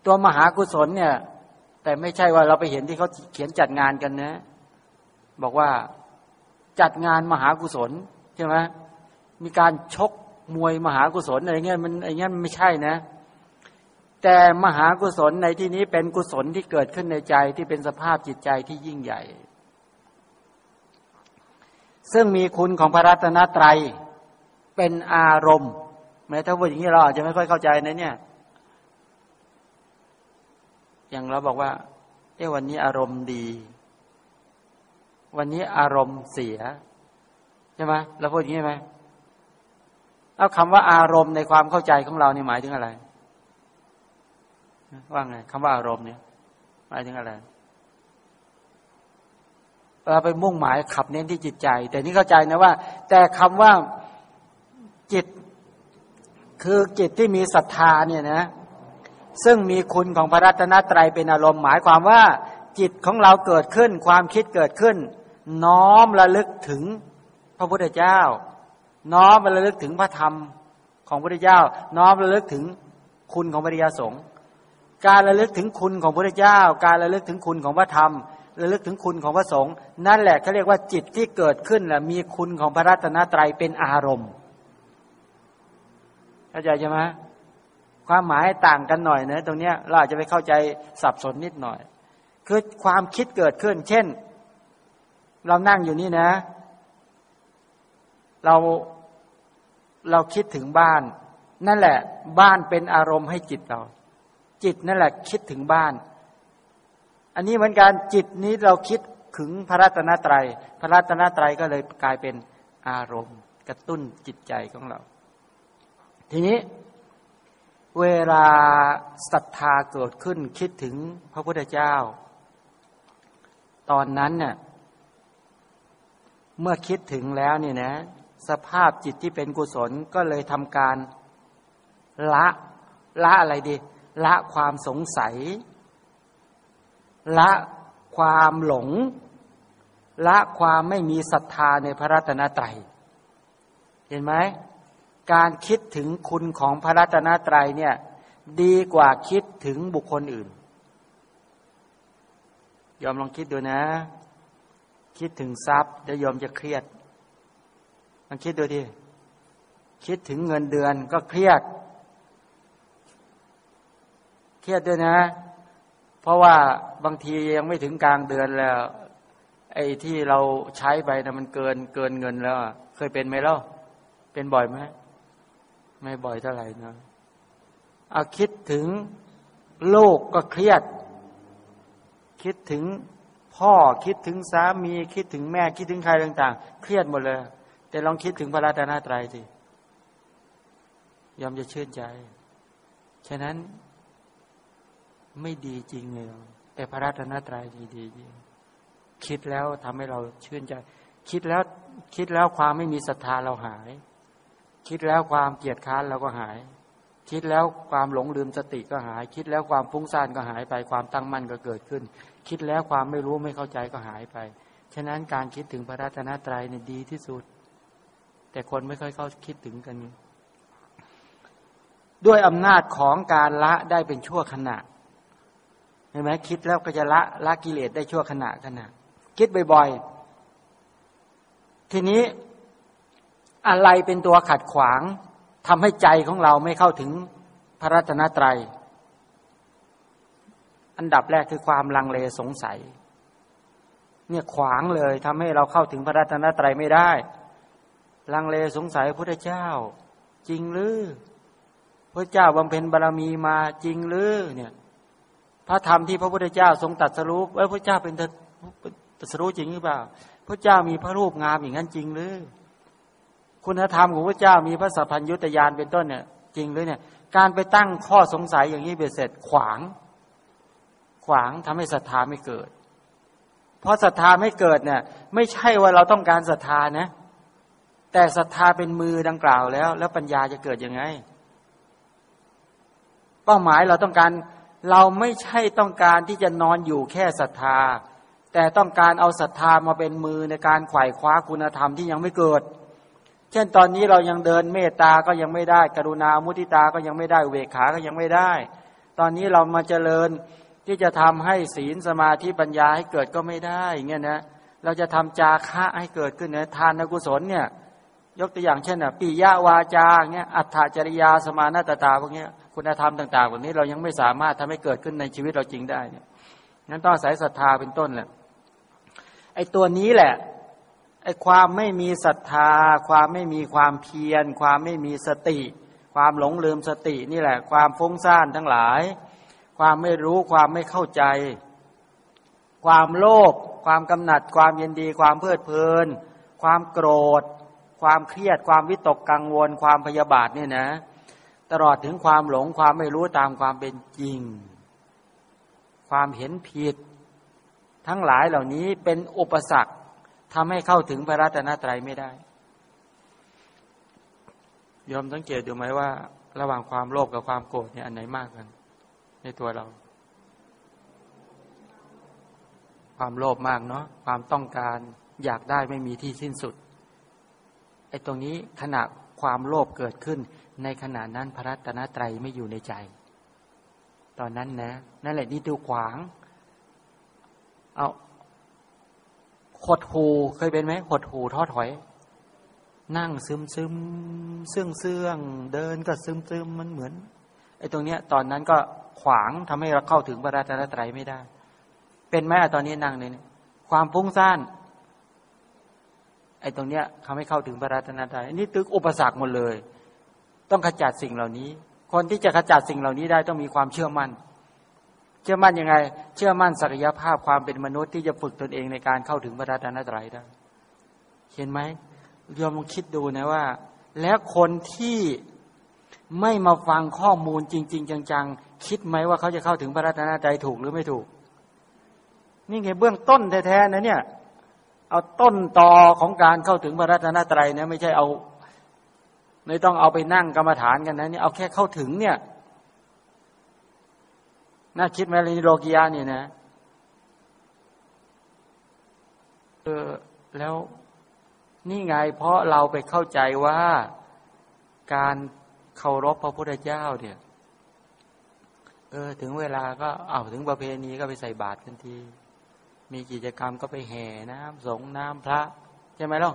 Speaker 1: ตัวมหากุศลเนี่ย แต่ไม่ใช่ว่าเราไปเห็นที่เขาเขียนจัดงานกันนะ บอกว่าจัดงานมหากุศลใช่ไหมมีการชก มวยมหากุศลอะไรเงี้ยมันอะไรเงี้ยมันไม่ใช่นะ แต่มหากุศลในที่นี้เป็นกุศลที่เกิดขึ้นในใจที่เป็นสภาพจิตใจที่ยิ่งใหญ่ ซึ่งมีคุณของพระรัตนตรัยเป็นอารมณ์ แม้ถ้าพูดอย่างนี้เราอาจจะไม่ค่อยเข้าใจนะเนี่ย อย่างเราบอกว่าเอ้วันนี้อารมณ์ดี วันนี้อารมณ์เสีย ใช่ไหมเราพูดอย่างนี้ไหม เอาคำว่าอารมณ์ในความเข้าใจของเราเนี่ยหมายถึงอะไร ว่าไงคำว่าอารมณ์เนี่ย หมายถึงอะไรเราไปมุ่งหมายขับเน้นที่จิตใจ แต่นี่เข้าใจนะว่า แต่คำว่าจิต คือจิตที่มีศรัทธาเนี่ยนะ ซึ่งมีคุณของพระรัตนตรัยเป็นอารมณ์ หมายความว่า จิตของเราเกิดขึ้น ความคิดเกิดขึ้น น้อมระลึกถึงพระพุทธเจ้า น้อมระลึกถึงพระธรรมของพระพุทธเจ้า น้อมระลึกถึงคุณของพระริยสงฆ์การระลึกถึงคุณของพระพุทธเจ้า การระลึกถึงคุณของพระธรรมระลึกถึงคุณของพระสงฆ์นั่นแหละเขาเรียกว่าจิตที่เกิดขึ้นแหละมีคุณของพระรัตนตรัยเป็นอารมณ์เข้าใจใช่ไหมความหมายต่างกันหน่อยนะตรงเนี้ยเราอาจจะไปเข้าใจสับสนนิดหน่อย คือความคิดเกิดขึ้น เช่น เรานั่งอยู่นี่นะ เรา เราคิดถึงบ้าน นั่นแหละ บ้านเป็นอารมณ์ให้จิตเรา จิตนั่นแหละคิดถึงบ้าน อันนี้เหมือนกันจิตนี้เราคิดถึงพระรัตนตรยัย พระรัตนตรัยก็เลยกลายเป็นอารมณ์ กระตุ้นจิตใจของเรา ทีนี้เวลาศรัทธาเกิดขึ้นคิดถึงพระพุทธเจ้า ตอนนั้นเนี่ยเมื่อคิดถึงแล้วนี่นะ สภาพจิตที่เป็นกุศลก็เลยทำการละละอะไรดี ละความสงสัย ละความหลง ละความไม่มีศรัทธาในพระรัตนตรัย เห็นไหมการคิดถึงคุณของพระรัตนตรัยเนี่ย ดีกว่าคิดถึงบุคคลอื่น ยอมลองคิดดูนะ คิดถึงทรัพย์เดี๋ยวยอมจะเครียด ลองคิดดูดิคิดถึงเงินเดือนก็เครียด เครียดด้วยนะ เพราะว่าบางทียังไม่ถึงกลางเดือนแล้ว ไอ้ที่เราใช้ไปนะมันเกินเกินเงินแล้ว เคยเป็นไหมล่ะเป็นบ่อยไหมไม่บ่อยเท่าไหร่นะเอาคิดถึงลูกก็เครียด คิดถึงพ่อคิดถึงสามีคิดถึงแม่คิดถึงใครต่าง ๆ เครียดหมดเลย แต่ลองคิดถึงพระราตนตรัยสิยอมจะชื่นใจ ฉะนั้นไม่ดีจริงเลยแต่พระราตนตรัยดีดีจริงคิดแล้วทำให้เราชื่นใจ คิดแล้วคิดแล้วความไม่มีศรัทธาเราหาย คิดแล้วความเกียดค้านเราก็หาย คิดแล้วความหลงลืมสติก็หาย คิดแล้วความฟุ้งซ่านก็หายไป ความตั้งมั่นก็เกิดขึ้น คิดแล้วความไม่รู้ไม่เข้าใจก็หายไป ฉะนั้นการคิดถึงพระรัตนตรัยเนี่ยดีที่สุด แต่คนไม่ค่อยเข้าคิดถึงกันด้วยอำนาจของการละได้เป็นชั่วขณะเห็นไหมคิดแล้วก็จะละละกิเลสได้ชั่วขณะขณะ คิดบ่อยๆ ทีนี้อะไรเป็นตัวขัดขวางทำให้ใจของเราไม่เข้าถึงพระรัตนตรัย อันดับแรกคือความลังเลสงสัย เนี่ยขวางเลยทำให้เราเข้าถึงพระรัตนตรัยไม่ได้ ลังเลสงสัยพระเจ้า จริงหรือพระเจ้าบำเพ็ญบารรมีมาจริงหรือเนี่ย พระธรรมที่พระพุทธเจ้าทรงตัดสรุปว่าพระเจ้าเป็นตัดสรุปจริงหรือเปล่า พระเจ้ามีพระรูปงามอย่างนั้นจริงหรือคุณธรรมของพระเจ้ามีพระสัพพัญยุตยานเป็นต้นเนี่ย จริงหรือเนี่ย การไปตั้งข้อสงสัยอย่างนี้เบียเสร็จขวาง ขวางทำให้ศรัทธาไม่เกิด เพราะศรัทธาไม่เกิดเนี่ย ไม่ใช่ว่าเราต้องการศรัทธานะ แต่ศรัทธาเป็นมือดังกล่าวแล้ว แล้วปัญญาจะเกิดยังไง เป้าหมายเราต้องการเราไม่ใช่ต้องการที่จะนอนอยู่แค่ศรัทธา แต่ต้องการเอาศรัทธามาเป็นมือในการไขว่คว้าคุณธรรมที่ยังไม่เกิด เช่นตอนนี้เรายังเดินเมตตาก็ยังไม่ได้ กรุณามุทิตาก็ยังไม่ได้เวขาก็ยังไม่ได้ ตอนนี้เรามาเจริญที่จะทำให้ศีลสมาธิปัญญาให้เกิดก็ไม่ได้เงี้ยนะเราจะทำจาคะให้เกิดขึ้นเนี่ยทานกุศลเนี่ย ยกตัวอย่างเช่นอะปิยาวาจาเงี้ยอัตถจริยาสมานาตตาพวกเนี้ยคุณธรรมต่างๆแบบนี้เรายังไม่สามารถทำให้เกิดขึ้นในชีวิตเราจริงได้เนี่ยงั้นต้องอาศัยศรัทธาเป็นต้นแหละไอ้ตัวนี้แหละไอ้ความไม่มีศรัทธา ความไม่มีความเพียร ความไม่มีสติ ความหลงลืมสตินี่แหละ ความฟุ้งซ่านทั้งหลาย ความไม่รู้ความไม่เข้าใจ ความโลภความกำหนัด ความยินดี ความเพลิดเพลิน ความโกรธ ความเครียดความวิตกกังวล ความพยาบาทเนี่ยนะ ตลอดถึงความหลงความไม่รู้ตามความเป็นจริง ความเห็นผิด ทั้งหลายเหล่านี้เป็นอุปสรรคทำให้เข้าถึงพระรัตนตรัยไม่ได้ยอมสังเกตดูไหมว่า ระหว่างความโลภกับความโกรธเนี่ยอันไหนมากกัน ในตัวเรา ความโลภมากเนาะความต้องการอยากได้ไม่มีที่สิ้นสุด ไอ้ตรงนี้ขณะความโลภเกิดขึ้น ในขณะนั้นพระรัตนตรัยไม่อยู่ในใจ ตอนนั้นนะนั่นแหละนี่ตัวขวาง เอาหดหูเคยเป็นไหมหดหูท้อถอย นั่งซึมซึมเสื่องเสื่องเดินก็ซึมซึมมันเหมือนไอ้ตรงเนี้ย ตอนนั้นก็ขวางทำให้เราเข้าถึงพระรัตนตรัยไม่ได้ เป็นไหมตอนนี้นั่งเนี่ยความฟุ้งซ่าน อ้ตรงเนี้ยทำให้เข้าถึงพระรัตนตรัยนี่ตึกอุปสรรคหมดเลย ต้องขจัดสิ่งเหล่านี้ คนที่จะขจัดสิ่งเหล่านี้ได้ต้องมีความเชื่อมั่น เชื่อมั่นยังไง เชื่อมั่นศักยภาพความเป็นมนุษย์ที่จะฝึกตนเองในการเข้าถึงพระรัตนตรัยได้ เห็นไหมยอมลองคิดดูนะว่า แล้วคนที่ไม่มาฟังข้อมูลจริง ๆ จังๆ คิดไหมว่าเขาจะเข้าถึงพระรัตนตรัยถูกหรือไม่ถูก นี่ไงเบื้องต้นแท้ๆนะเนี่ย เอาต้นตอของการเข้าถึงพระรัตนตรัยนะไม่ใช่เอาไม่ต้องเอาไปนั่งกรรมฐานกันนะนี่เอาแค่เข้าถึงเนี่ยน่าคิดไหมในโลกียาเนี่ยนะเออแล้วนี่ไงเพราะเราไปเข้าใจว่าการเคารพพระพุทธเจ้าเนี่ยเออถึงเวลาก็เอาถึงประเพณีก็ไปใส่บาตรกันที มีกิจกรรมก็ไปแห่น้ำสงน้ำพระใช่ไหมล่ะ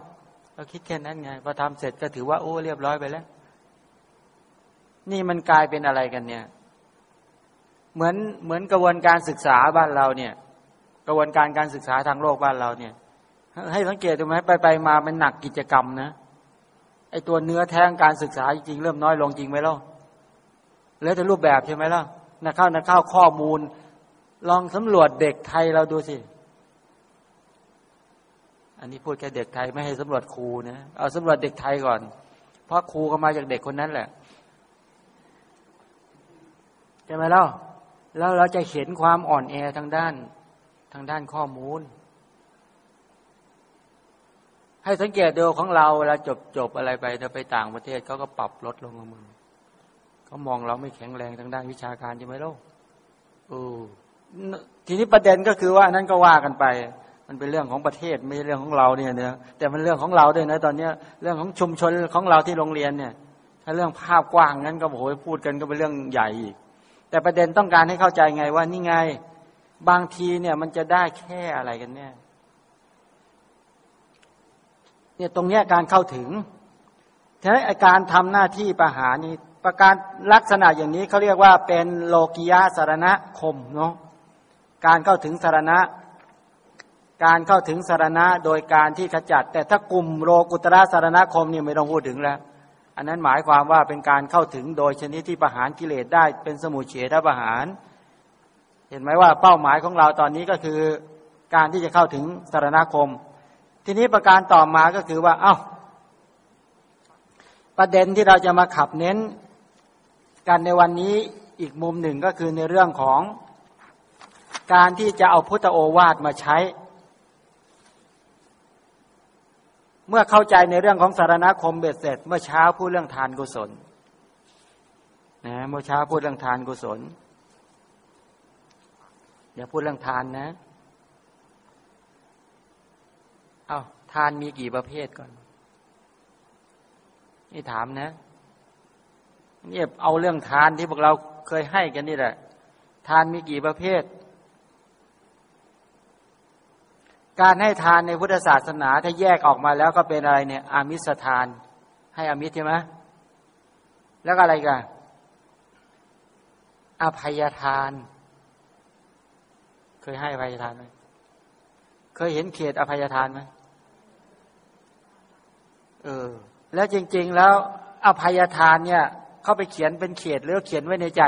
Speaker 1: เราคิดแค่นั้นไงพอทำเสร็จก็ถือว่าโอ้เรียบร้อยไปแล้ว นี่มันกลายเป็นอะไรกันเนี่ย เหมือนเหมือนกระบวนการศึกษาบ้านเราเนี่ย กระบวนการการศึกษาทางโลกบ้านเราเนี่ย ให้สังเกตดูไหมไปไปมามันหนักกิจกรรมนะไอตัวเนื้อแท้งการศึกษาจริงเริ่มน้อยลงจริงไหมล่ะแล้วแต่รูปแบบใช่ไหมล่ะนักเข้านักเข้าข้อมูล ลองสำรวจเด็กไทยเราดูสิ อันนี้พูดแค่เด็กไทยไม่ให้สำรวจครูนะเอาสำรวจเด็กไทยก่อน เพราะครูก็มาจากเด็กคนนั้นแหละใช่ไหมล่ะแล้วเราจะเห็นความอ่อนแอทางด้านทางด้านข้อมูล ให้สังเกตดูของเราเวลาจบจบอะไรไปถ้าไปต่างประเทศเขาก็ปรับลดลงมือเขามองเราไม่แข็งแรงทางด้านวิชาการใช่ไหมลูกอทีนี้ประเด็นก็คือว่านั้นก็ว่ากันไป มันเป็นเรื่องของประเทศไม่ใช่เรื่องของเราเนี่ยนะแต่มันเรื่องของเราด้วยนะตอนเนี้ยเรื่องของชุมชนของเราที่โรงเรียนเนี่ย ถ้าเรื่องภาพกว้างนั้นก็โอ้ยพูดกันก็เป็นเรื่องใหญ่อีก แต่ประเด็นต้องการให้เข้าใจไงว่านี่ไงบางทีเนี่ยมันจะได้แค่อะไรกันเนี่ยเนี่ยตรงเนี้ยการเข้าถึงฉะนั้นการทำหน้าที่ประหารนี้ประการลักษณะอย่างนี้เขาเรียกว่าเป็นโลกิยาสารณคมเนาะการเข้าถึงสารณะ การเข้าถึงสารณะโดยการที่ขจัด แต่ถ้ากลุ่มโลกุตระสารณคมนี่ไม่ต้องพูดถึงแล้ว อันนั้นหมายความว่าเป็นการเข้าถึงโดยชนิดที่ประหารกิเลสได้เป็นสมุเฉทประหาร เห็นไหมว่าเป้าหมายของเราตอนนี้ก็คือการที่จะเข้าถึงสารณคม ทีนี้ประการต่อมาก็คือว่า เอา้า ประเด็นที่เราจะมาขับเน้นกันในวันนี้อีกมุมหนึ่งก็คือในเรื่องของการที่จะเอาพุทธโอวาทมาใช้ เมื่อเข้าใจในเรื่องของสารณคมเบ็ดเสร็จ เมื่อเช้าพูดเรื่องทานกุศลนะเมื่อเช้าพูดเรื่องทานกุศลเดี๋ยวพูดเรื่องทานนะเอาทานมีกี่ประเภทก่อน นี่ถามนะเนี่ยเอาเรื่องทานที่พวกเราเคยให้กันนี่แหละ ทานมีกี่ประเภท การให้ทานในพุทธศาสนาถ้าแยกออกมาแล้วก็เป็นอะไรเนี่ยอามิสทาน ให้อามิสใช่ไหมแล้วอะไรกันอภัยทาน เคยให้อภัยทานไหมเคยเห็นเขตอภัยทานไหมเออ แล้วจริง ๆ แล้วอภัยทานเนี่ย เข้าไปเขียนเป็นเขตหรือเขียนไว้ในใจ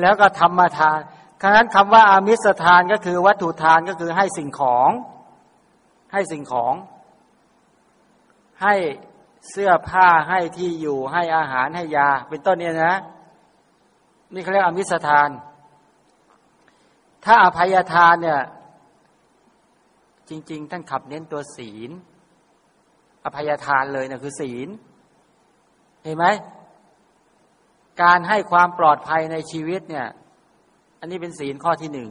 Speaker 1: แล้วก็ธรรมทาน ครั้นั้นคำว่าอามิสทานก็คือวัตถุทานก็คือให้สิ่งของ ให้สิ่งของ ให้เสื้อผ้าให้ที่อยู่ให้อาหารให้ยา เป็นต้นเนี่ยนะ นี่เขาเรียกอามิสทาน ถ้าอภัยทานเนี่ย จริง ๆ ท่านขับเน้นตัวศีล อภัยทานเลยนะคือศีล เห็นไหมการให้ความปลอดภัยในชีวิตเนี่ย นนี้เป็นศีลข้อที่หนึ่ง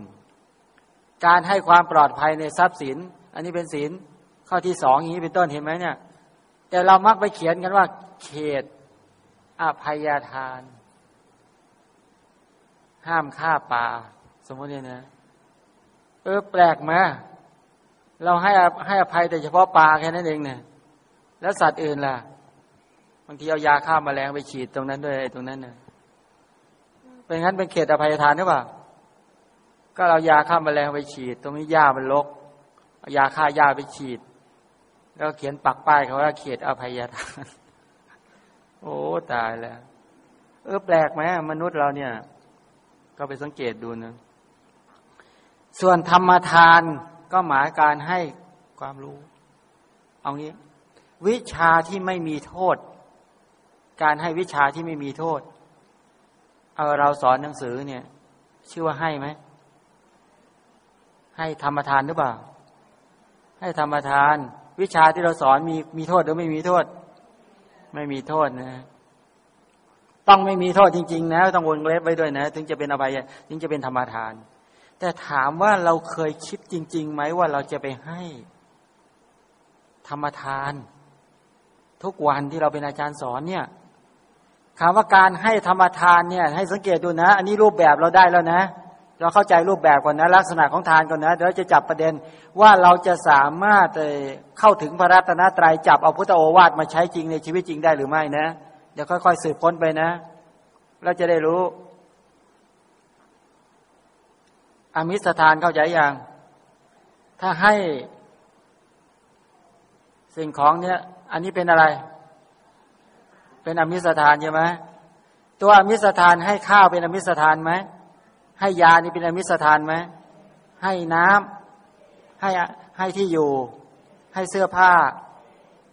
Speaker 1: การให้ความปลอดภัยในทรัพย์สิน อันนี้เป็นศีลข้อที่สองอย่างนี้เป็นต้นเห็นไหมเนี่ย แต่เรามักไปเขียนกันว่า เขตอภัยทาน ห้ามฆ่าปลาสมมติเนี่ยนะเออแปลกไหมเราให้ให้อภัยแต่เฉพาะปลาแค่นั้นเองเนี่ย แล้วสัตว์อื่นล่ะบางทีเอายาฆ่ามาแมลงไปฉีดตรงนั้นด้วยไอ้ตรงนั้นเนะเป็นงั้นเป็นเขตอภัยทานหรือเปล่า ก็เรายาฆ่ามาแมลงไปฉีด ตรงนี้หญ้ามันรกเอายาฆ่าหญ้าไปฉีด แล้วเขียนปักป้ายเขาว่าเขตอภัยทานโอ้ตายแล้ว เออแปลกไหมมนุษย์เราเนี่ย ก็ไปสังเกตดูนะส่วนธรรมทานก็หมายการให้ความรู้ เอางี้ วิชาที่ไม่มีโทษ การให้วิชาที่ไม่มีโทษ เอาเราสอนหนังสือเนี่ย ชื่อว่าให้ไหม ให้ธรรมทานหรือเปล่า ให้ธรรมทาน วิชาที่เราสอนมีมีโทษหรือไม่มีโทษ ไม่มีโทษนะ ต้องไม่มีโทษจริง ๆ นะ ต้องวงเล็บไว้ด้วยนะ ถึงจะเป็นอภัยถึงจะเป็นธรรมทาน แต่ถามว่าเราเคยคิดจริงๆไหมว่าเราจะไปให้ธรรมทาน ทุกวันที่เราเป็นอาจารย์สอนเนี่ยคำว่าการให้ธรรมทานเนี่ย ให้สังเกตดูนะ อันนี้รูปแบบเราได้แล้วนะ เราเข้าใจรูปแบบก่อนนะลักษณะของทานก่อนนะเดี๋ยวจะจับประเด็นว่าเราจะสามารถเข้าถึงพระรัตนตรัยจับเอาพุทธโอวาทมาใช้จริงในชีวิตจริงได้หรือไม่นะเดี๋ยวค่อยๆสืบค้นไปนะเราจะได้รู้อามิสทานเข้าใจอย่าง ถ้าให้สิ่งของเนี้ยอันนี้เป็นอะไร เป็นอมิสทานใช่ไหมตัวอมิสทานให้ข้าวเป็นอมิสทานไหม ให้ยานี่เป็นอมิสทานไหมให้น้ำให้ให้ที่อยู่ ให้เสื้อผ้า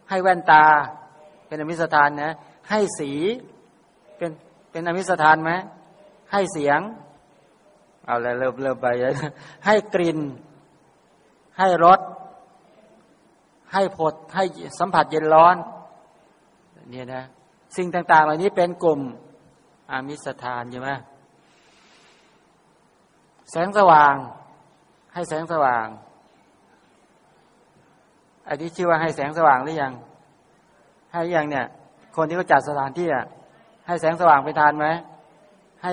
Speaker 1: ให้แว่นตา เป็นอมิสทานนะ ให้สีเป็นเป็นอมิสทานไหมให้เสียง เอาแล้วเริ่มเริ่มไปให้กลิ่น ให้รสให้ผดให้สัมผัสเย็นร้อนเนี่ยนะ สิ่งต่าง ๆ เหล่านี้เป็นกลุ่มอามิสทานใช่ไหม แสงสว่าง ให้แสงสว่าง อันนี้ชื่อว่าให้แสงสว่างหรือยัง ให้ยังเนี่ย คนที่เขาจัดสถานที่อะให้แสงสว่างไปทานไหมให้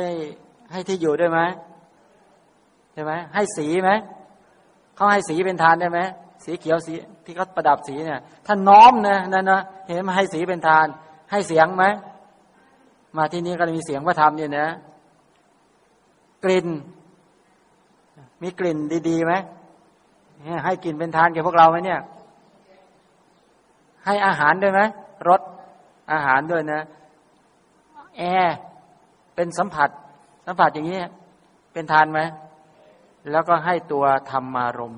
Speaker 1: ให้ที่อยู่ด้วยไหมใช่ไหมให้สีไหมเขาให้สีเป็นทานได้ไหมสีเขียวสีที่เขาประดับสีเนี่ยถ้าน้อมนะนั่นนะเห็นไหมให้สีเป็นทาน ให้เสียงไหมมาที่นี่ก็จะมีเสียงพระธรรมเนี่ยนะ กลิ่น มีกลิ่นดีๆไหมให้กลิ่นเป็นทานแก่พวกเราไหมเนี่ย ให้อาหารด้วยไหมรสอาหารด้วยนะ แอร์เป็นสัมผัส สัมผัสอย่างนี้เป็นทานไหมแล้วก็ให้ตัวธรรมารม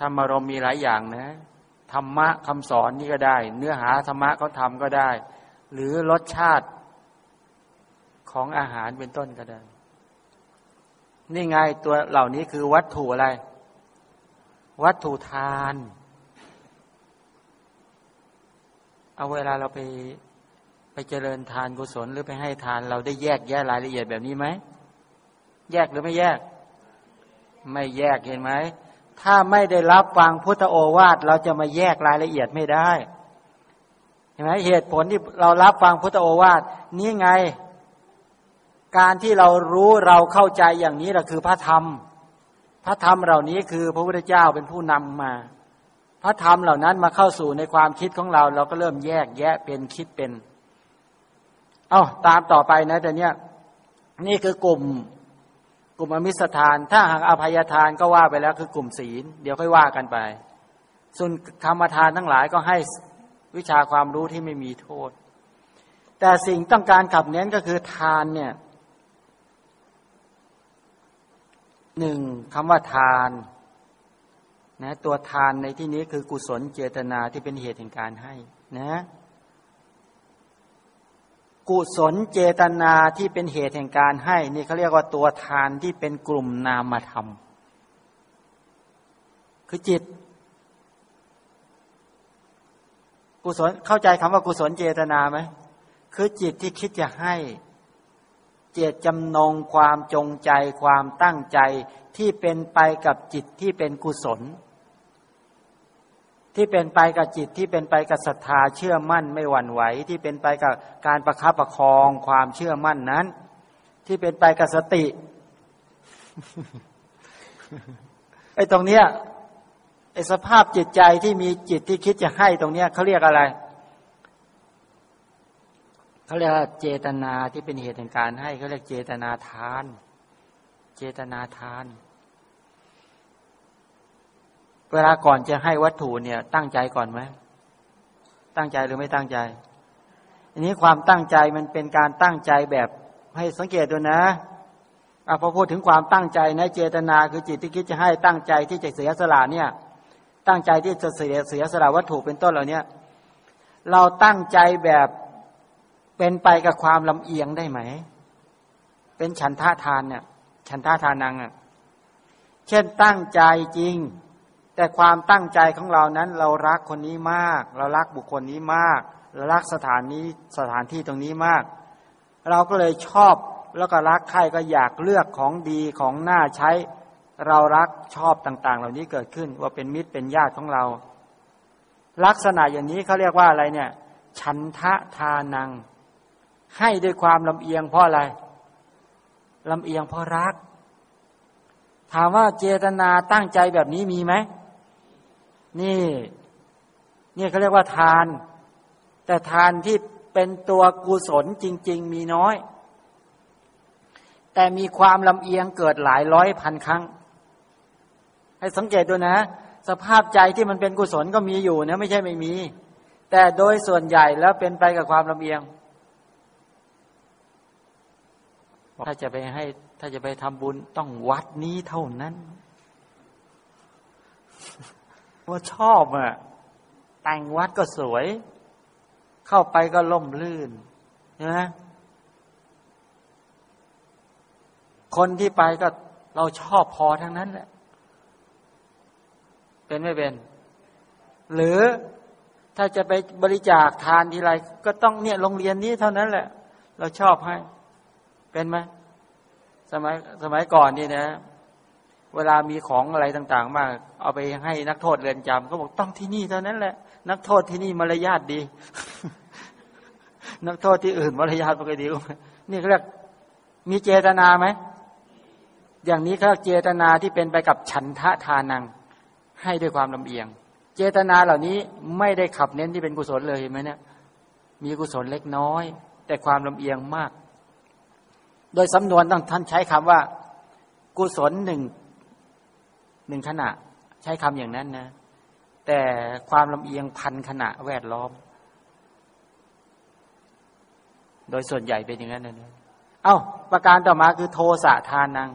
Speaker 1: ธรรมารมมีหลายอย่างนะธรรมะคำสอนนี่ก็ได้ เนื้อหาธรรมะเขาทำก็ได้ หรือรสชาติของอาหารเป็นต้นก็ได้ นี่ไงตัวเหล่านี้คือวัตถุอะไร วัตถุทาน เอาเวลาเราไปไปเจริญทานกุศลหรือไปให้ทาน เราได้แยกแยะรายละเอียดแบบนี้ไหม แยกหรือไม่แยก ไม่แยกเห็นไหม ถ้าไม่ได้รับฟังพุทธโอวาทเราจะมาแยกรายละเอียดไม่ได้เห็นไหมเหตุผลที่เรารับฟังพุทธโอวาทนี่ไง การที่เรารู้เราเข้าใจอย่างนี้แหละคือพระธรรม พระธรรมเหล่านี้คือพระพุทธเจ้าเป็นผู้นำมา พระธรรมเหล่านั้นมาเข้าสู่ในความคิดของเรา เราก็เริ่มแยกแยะเป็นคิดเป็น เอา้าตามต่อไปนะแต่เนี้ยนี่คือกลุ่มกลุ่มอมิสทาน ถ้าหากอภัยทานก็ว่าไปแล้วคือกลุ่มศีล เดี๋ยวค่อยว่ากันไป ส่วนธรรมทานทั้งหลายก็ให้วิชาความรู้ที่ไม่มีโทษ แต่สิ่งต้องการขับเน้นก็คือทานเนี่ย หนึ่งคำว่าทานนะตัวทานในที่นี้คือกุศลเจตนาที่เป็นเหตุแห่งการให้นะกุศลเจตนาที่เป็นเหตุแห่งการให้ นี่เขาเรียกว่าตัวทานที่เป็นกลุ่มนามธรรม คือจิต กุศลเข้าใจคำว่ากุศลเจตนาไหมคือจิตที่คิดจะให้ เจตจำนงความจงใจความตั้งใจที่เป็นไปกับจิตที่เป็นกุศล ที่เป็นไปกับจิตที่เป็นไปกับศรัทธาเชื่อมั่นไม่หวั่นไหว ที่เป็นไปกับการประคับประคองความเชื่อมั่นนั้น ที่เป็นไปกับสติไอ้ตรงเนี้ยไอ้สภาพจิตใจที่มีจิตที่คิดจะให้ตรงเนี้ยเขาเรียกอะไร เขาเรียกว่าเจตนาที่เป็นเหตุแห่งการให้เขาเรียกเจตนาทาน เจตนาทาน เวลาก่อนจะให้วัตถุเนี่ย ตั้งใจก่อนไหมตั้งใจหรือไม่ตั้งใจ อันนี้ความตั้งใจมันเป็นการตั้งใจแบบให้สังเกตดูนะอพอพูดถึงความตั้งใจนะเจตนาคือจิตที่คิดจะให้ตั้งใจที่จะเสียสละเนี่ย ตั้งใจที่จะเสียเสียสละวัตถุเป็นต้นเหล่านี้เราตั้งใจแบบ เป็นไปกับความลำเอียงได้ไหม เป็นฉันท่าทานเนี่ย ฉันท่าทานังอะ เช่นตั้งใจจริง แต่ความตั้งใจของเรานั้น เรารักคนนี้มาก เรารักบุคคลนี้มาก เรารักสถานนี้สถานที่ตรงนี้มาก เราก็เลยชอบแล้วก็รักใครก็อยากเลือกของดีของหน้าใช้ เรารักชอบต่าง ๆ เหล่านี้เกิดขึ้นว่าเป็นมิตรเป็นญาติของเรา ลักษณะอย่างนี้เขาเรียกว่าอะไรเนี่ย ฉันทะทานัง ให้ด้วยความลำเอียงเพราะอะไรลำเอียงเพราะรัก ถามว่าเจตนาตั้งใจแบบนี้มีไหม นี่ นี่เขาเรียกว่าทาน แต่ทานที่เป็นตัวกุศลจริง ๆ มีน้อย แต่มีความลำเอียงเกิดหลายร้อยพันครั้ง ให้สังเกตดูนะ สภาพใจที่มันเป็นกุศลก็มีอยู่นะไม่ใช่ไม่มี แต่โดยส่วนใหญ่แล้วเป็นไปกับความลำเอียง ถ้าจะไปให้ ถ้าจะไปทำบุญต้องวัดนี้เท่านั้น ว่าชอบอะแต่งวัดก็สวย เข้าไปก็ล่มลื่นนะคนที่ไปก็เราชอบพอทั้งนั้นแหละ เป็นไม่เป็น หรือถ้าจะไปบริจาคทานทีไรก็ต้องเนี่ยโรงเรียนนี้เท่านั้นแหละ เราชอบให้ เป็นไหมสมัยสมัยก่อนนี่นะ เวลามีของอะไรต่าง ๆ มาก เอาไปให้นักโทษเรือนจำก็บอกต้องที่นี่เท่านั้นแหละ นักโทษที่นี่มารยาทดี นักโทษที่อื่นมารยาทปกตินี่เขาเรียกมีเจตนาไหมอย่างนี้เขาเจตนาที่เป็นไปกับฉันทะทานัง ให้ด้วยความลำเอียง เจตนาเหล่านี้ไม่ได้ขับเน้นที่เป็นกุศลเลยเห็นไหมเนี่ยมีกุศลเล็กน้อย แต่ความลำเอียงมาก โดยสำนวนต้องท่านใช้คำว่า กุศลหนึ่งหนึ่งขณะ ใช้คำอย่างนั้นนะ แต่ความลำเอียงพันขณะแวดล้อม โดยส่วนใหญ่เป็นอย่างนั้นนะเอา้าประการต่อมาคือโทสะทานัง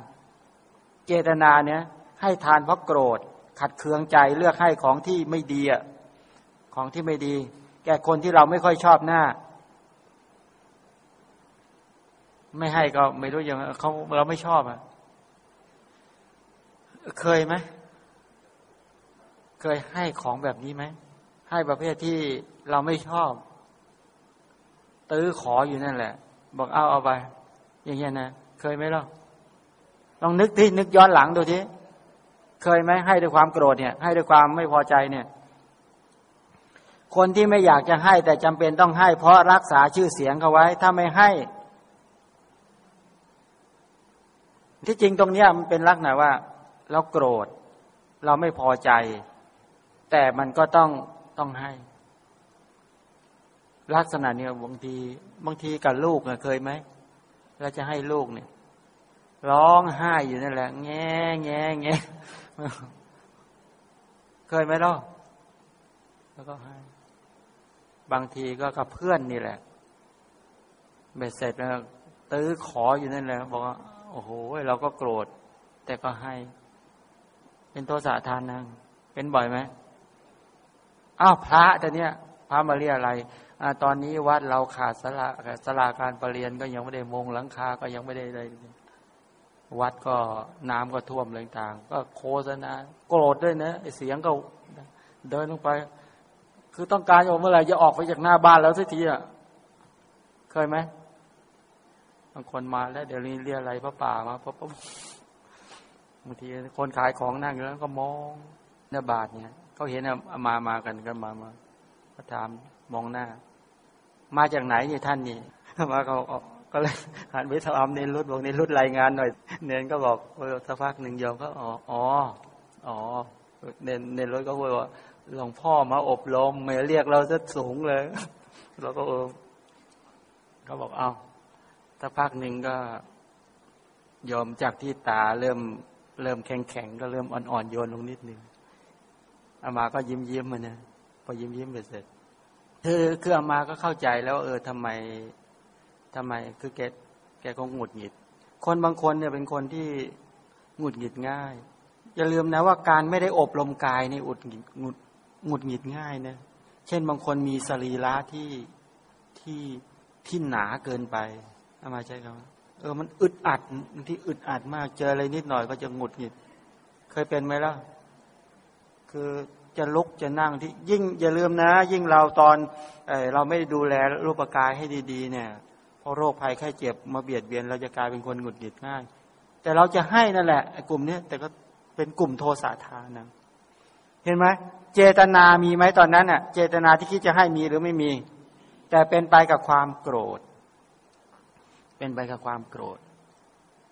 Speaker 1: เจตนาเนี่ยให้ทานเพราะโกรธ ขัดเคืองใจเลือกให้ของที่ไม่ดีอะของที่ไม่ดี แก่คนที่เราไม่ค่อยชอบหน้า ไม่ให้ก็ไม่รู้ยังเขาเราไม่ชอบอะ เคยไหมเคยให้ของแบบนี้ไหมให้ประเภทที่เราไม่ชอบ ตื้อขออยู่นั่นแหละ บอกเอาเอาไป อย่างเงี้ยนะเคยไหมล่ะลองนึกที่นึกย้อนหลังดูทีเคยไหมให้ด้วยความโกรธเนี่ย ให้ด้วยความไม่พอใจเนี่ย คนที่ไม่อยากจะให้แต่จำเป็นต้องให้ เพราะรักษาชื่อเสียงเขาไว้ ถ้าไม่ให้ ที่จริงตรงนี้มันเป็นลักษณะว่า เราโกรธ เราไม่พอใจ แต่มันก็ต้องต้องให้ ลักษณะเนี้ยบางทีบางทีกับลูกเคยไหมเราจะให้ลูกเนี่ย ร้องไห้อยู่นั่นแหละแง่แง่แง่เคยไหมล่ะแล้วก็ให้ บางทีก็กับเพื่อนนี่แหละเบ็ดเสร็จแล้วตื้อขออยู่นั่นแหละบอกว่า โอ้โห เราก็โกรธ แต่ก็ให้ เป็นโทสะทานนังเป็นบ่อยไหมอ้าวพระแต่เนี้ยพระมาเรียอะไรอตอนนี้วัดเราขาดสละสลาการประเรียนก็ยังไม่ได้มงหลังคาก็ยังไม่ได้เลยวัดก็น้ำก็ท่วมอะไรต่างก็โฆษณาโกรธด้วยนะเสียงก็เดินลงไป คือต้องการออกเมื่อไหร่จะออกไปจากหน้าบ้านแล้วสักทีอะเคยไหมางคนมาแล้วเดี๋ยวนี้เรียอะไรพระป่ามาพระปุ๊บางทีคนขายของนั่งอยู่แล้วก็มองหน้าบาทเนี่ยเขาเห็นมามากันกันมามาก็ถามมองหน้า มาจากไหนเนี่ยท่านนี่มาเขาก็เลยหันไปถามเนรุดบอกเนรุดรายงานหน่อย เนนก็บอกสักพักหนึ่งยอมก็อ๋ออ๋ออ๋อเนนเนรุดก็พูดว่าหลวงพ่อมาอบรมไม่เรียกเราจะสูงเลยเราก็เออเขาบอกเอา สักพักหนึ่งก็ยอมจากที่ตาเริ่มเริ่มแข็งแข็งก็เริ่มอ่อนๆโยนลงนิดนึงอามาก็ยิ้มยิ้มมันนะพอยิ้มยิ้มไปเสร็จคือคืออามาก็เข้าใจแล้ว เออทำไมทำไมคือแกแกคงหงุดหงิด คนบางคนเนี่ยเป็นคนที่หงุดหงิดง่าย อย่าลืมนะว่าการไม่ได้อบรมกายในอุดหงิดหงุดหงุดหงิดง่ายนะเช่นบางคนมีสรีระที่ที่ที่หนาเกินไป เอามาใช่ครับเออมันอึดอัดที่อึดอัดมากเจออะไรนิดหน่อยก็จะหงุดหงิด เคยเป็นไหมล่ะ คือจะลุกจะนั่งที่ยิ่งอย่าลืมนะ ยิ่งเราตอนเอเราไม่ดูแลรูปกายให้ดีๆ เนี่ยพอโรคภัยแค่เจ็บมาเบียดเบียน เราจะกลายเป็นคนหงุดหงิดง่าย แต่เราจะให้นั่นแหละกลุ่มนี้แต่ก็เป็นกลุ่มโทสะทานะเห็นไหมเจตนามีไหมตอนนั้นอะ เจตนาที่คิดจะให้มีหรือไม่มี แต่เป็นไปกับความโกรธ เป็นไปกับความโกรธ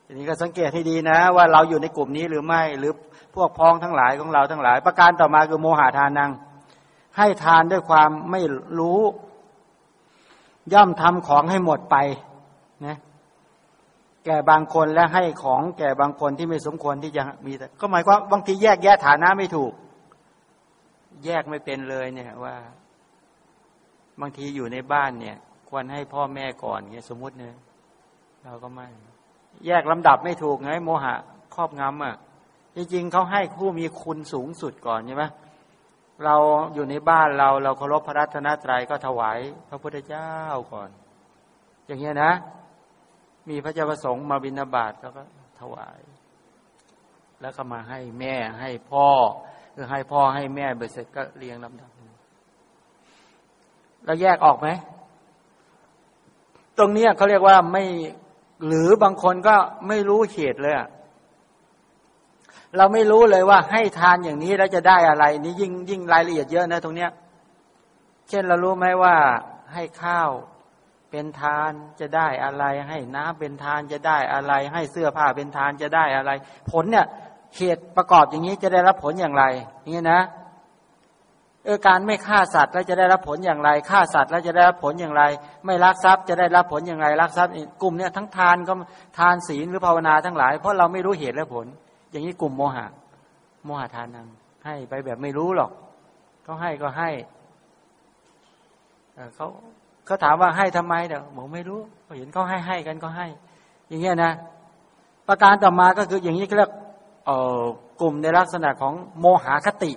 Speaker 1: ทีนี้ก็สังเกตให้ดีนะ ว่าเราอยู่ในกลุ่มนี้หรือไม่หรือพวกพ้องทั้งหลายของเราทั้งหลาย ประการต่อมาคือโมหะทานัง ให้ทานด้วยความไม่รู้ ย่อมทำของให้หมดไปนะแก่บางคนและให้ของแก่บางคนที่ไม่สมควรที่จะมีก็หมายความบางทีแยกแยะฐานะไม่ถูก แยกไม่เป็นเลยเนี่ยว่า บางทีอยู่ในบ้านเนี่ย ควรให้พ่อแม่ก่อนเนี่ยสมมุติเนี่ย เราก็ไม่แยกลำดับไม่ถูกไงโมหะครอบงำอะจริงๆเขาให้ผู้มีคุณสูงสุดก่อนใช่ไหมเราอยู่ในบ้านเราเราเคารพพระรัตนตรัยก็ถวายพระพุทธเจ้าก่อน อย่างเงี้ยนะ มีพระเจ้าประสงค์มาบิณฑบาตแล้วก็ถวาย แล้วก็มาให้แม่ให้พ่อคือให้พ่อให้แม่เบ็ดเสร็จก็เรียงลำดับแล้วแยกออกไหมตรงนี้เขาเรียกว่าไม่ หรือบางคนก็ไม่รู้เหตุเลยเราไม่รู้เลยว่าให้ทานอย่างนี้แล้วจะได้อะไร นี่ยิ่งยิ่งรายละเอียดเยอะนะตรงเนี้ย เช่นเรารู้ไหมว่าให้ข้าวเป็นทานจะได้อะไร ให้น้ำเป็นทานจะได้อะไร ให้เสื้อผ้าเป็นทานจะได้อะไร ผลเนี่ยเหตุประกอบอย่างนี้จะได้รับผลอย่างไรนี่นะ เออการไม่ฆ่าสัตว์แล้วจะได้รับผลอย่างไรฆ่าสัตว์แล้วจะได้รับผลอย่างไร ไม่ลักทรัพย์จะได้รับผลอย่างไรลักทรัพย์กลุ่มเนี้ยทั้งทานก็ทานศีลหรือภาวนาทั้งหลาย เพราะเราไม่รู้เหตุและผล อย่างนี้กลุ่มโมหะ โมหะทานนั้นให้ไปแบบไม่รู้หรอกเขาให้ก็ให้เขาเขาถามว่าให้ทำไมเดี๋ยวผมไม่รู้เห็นเขาให้ให้กันก็ให้ อย่างเงี้ยนะ ประการต่อมาก็คืออย่างนี้เรียกกลุ่มในลักษณะของโมหะคติ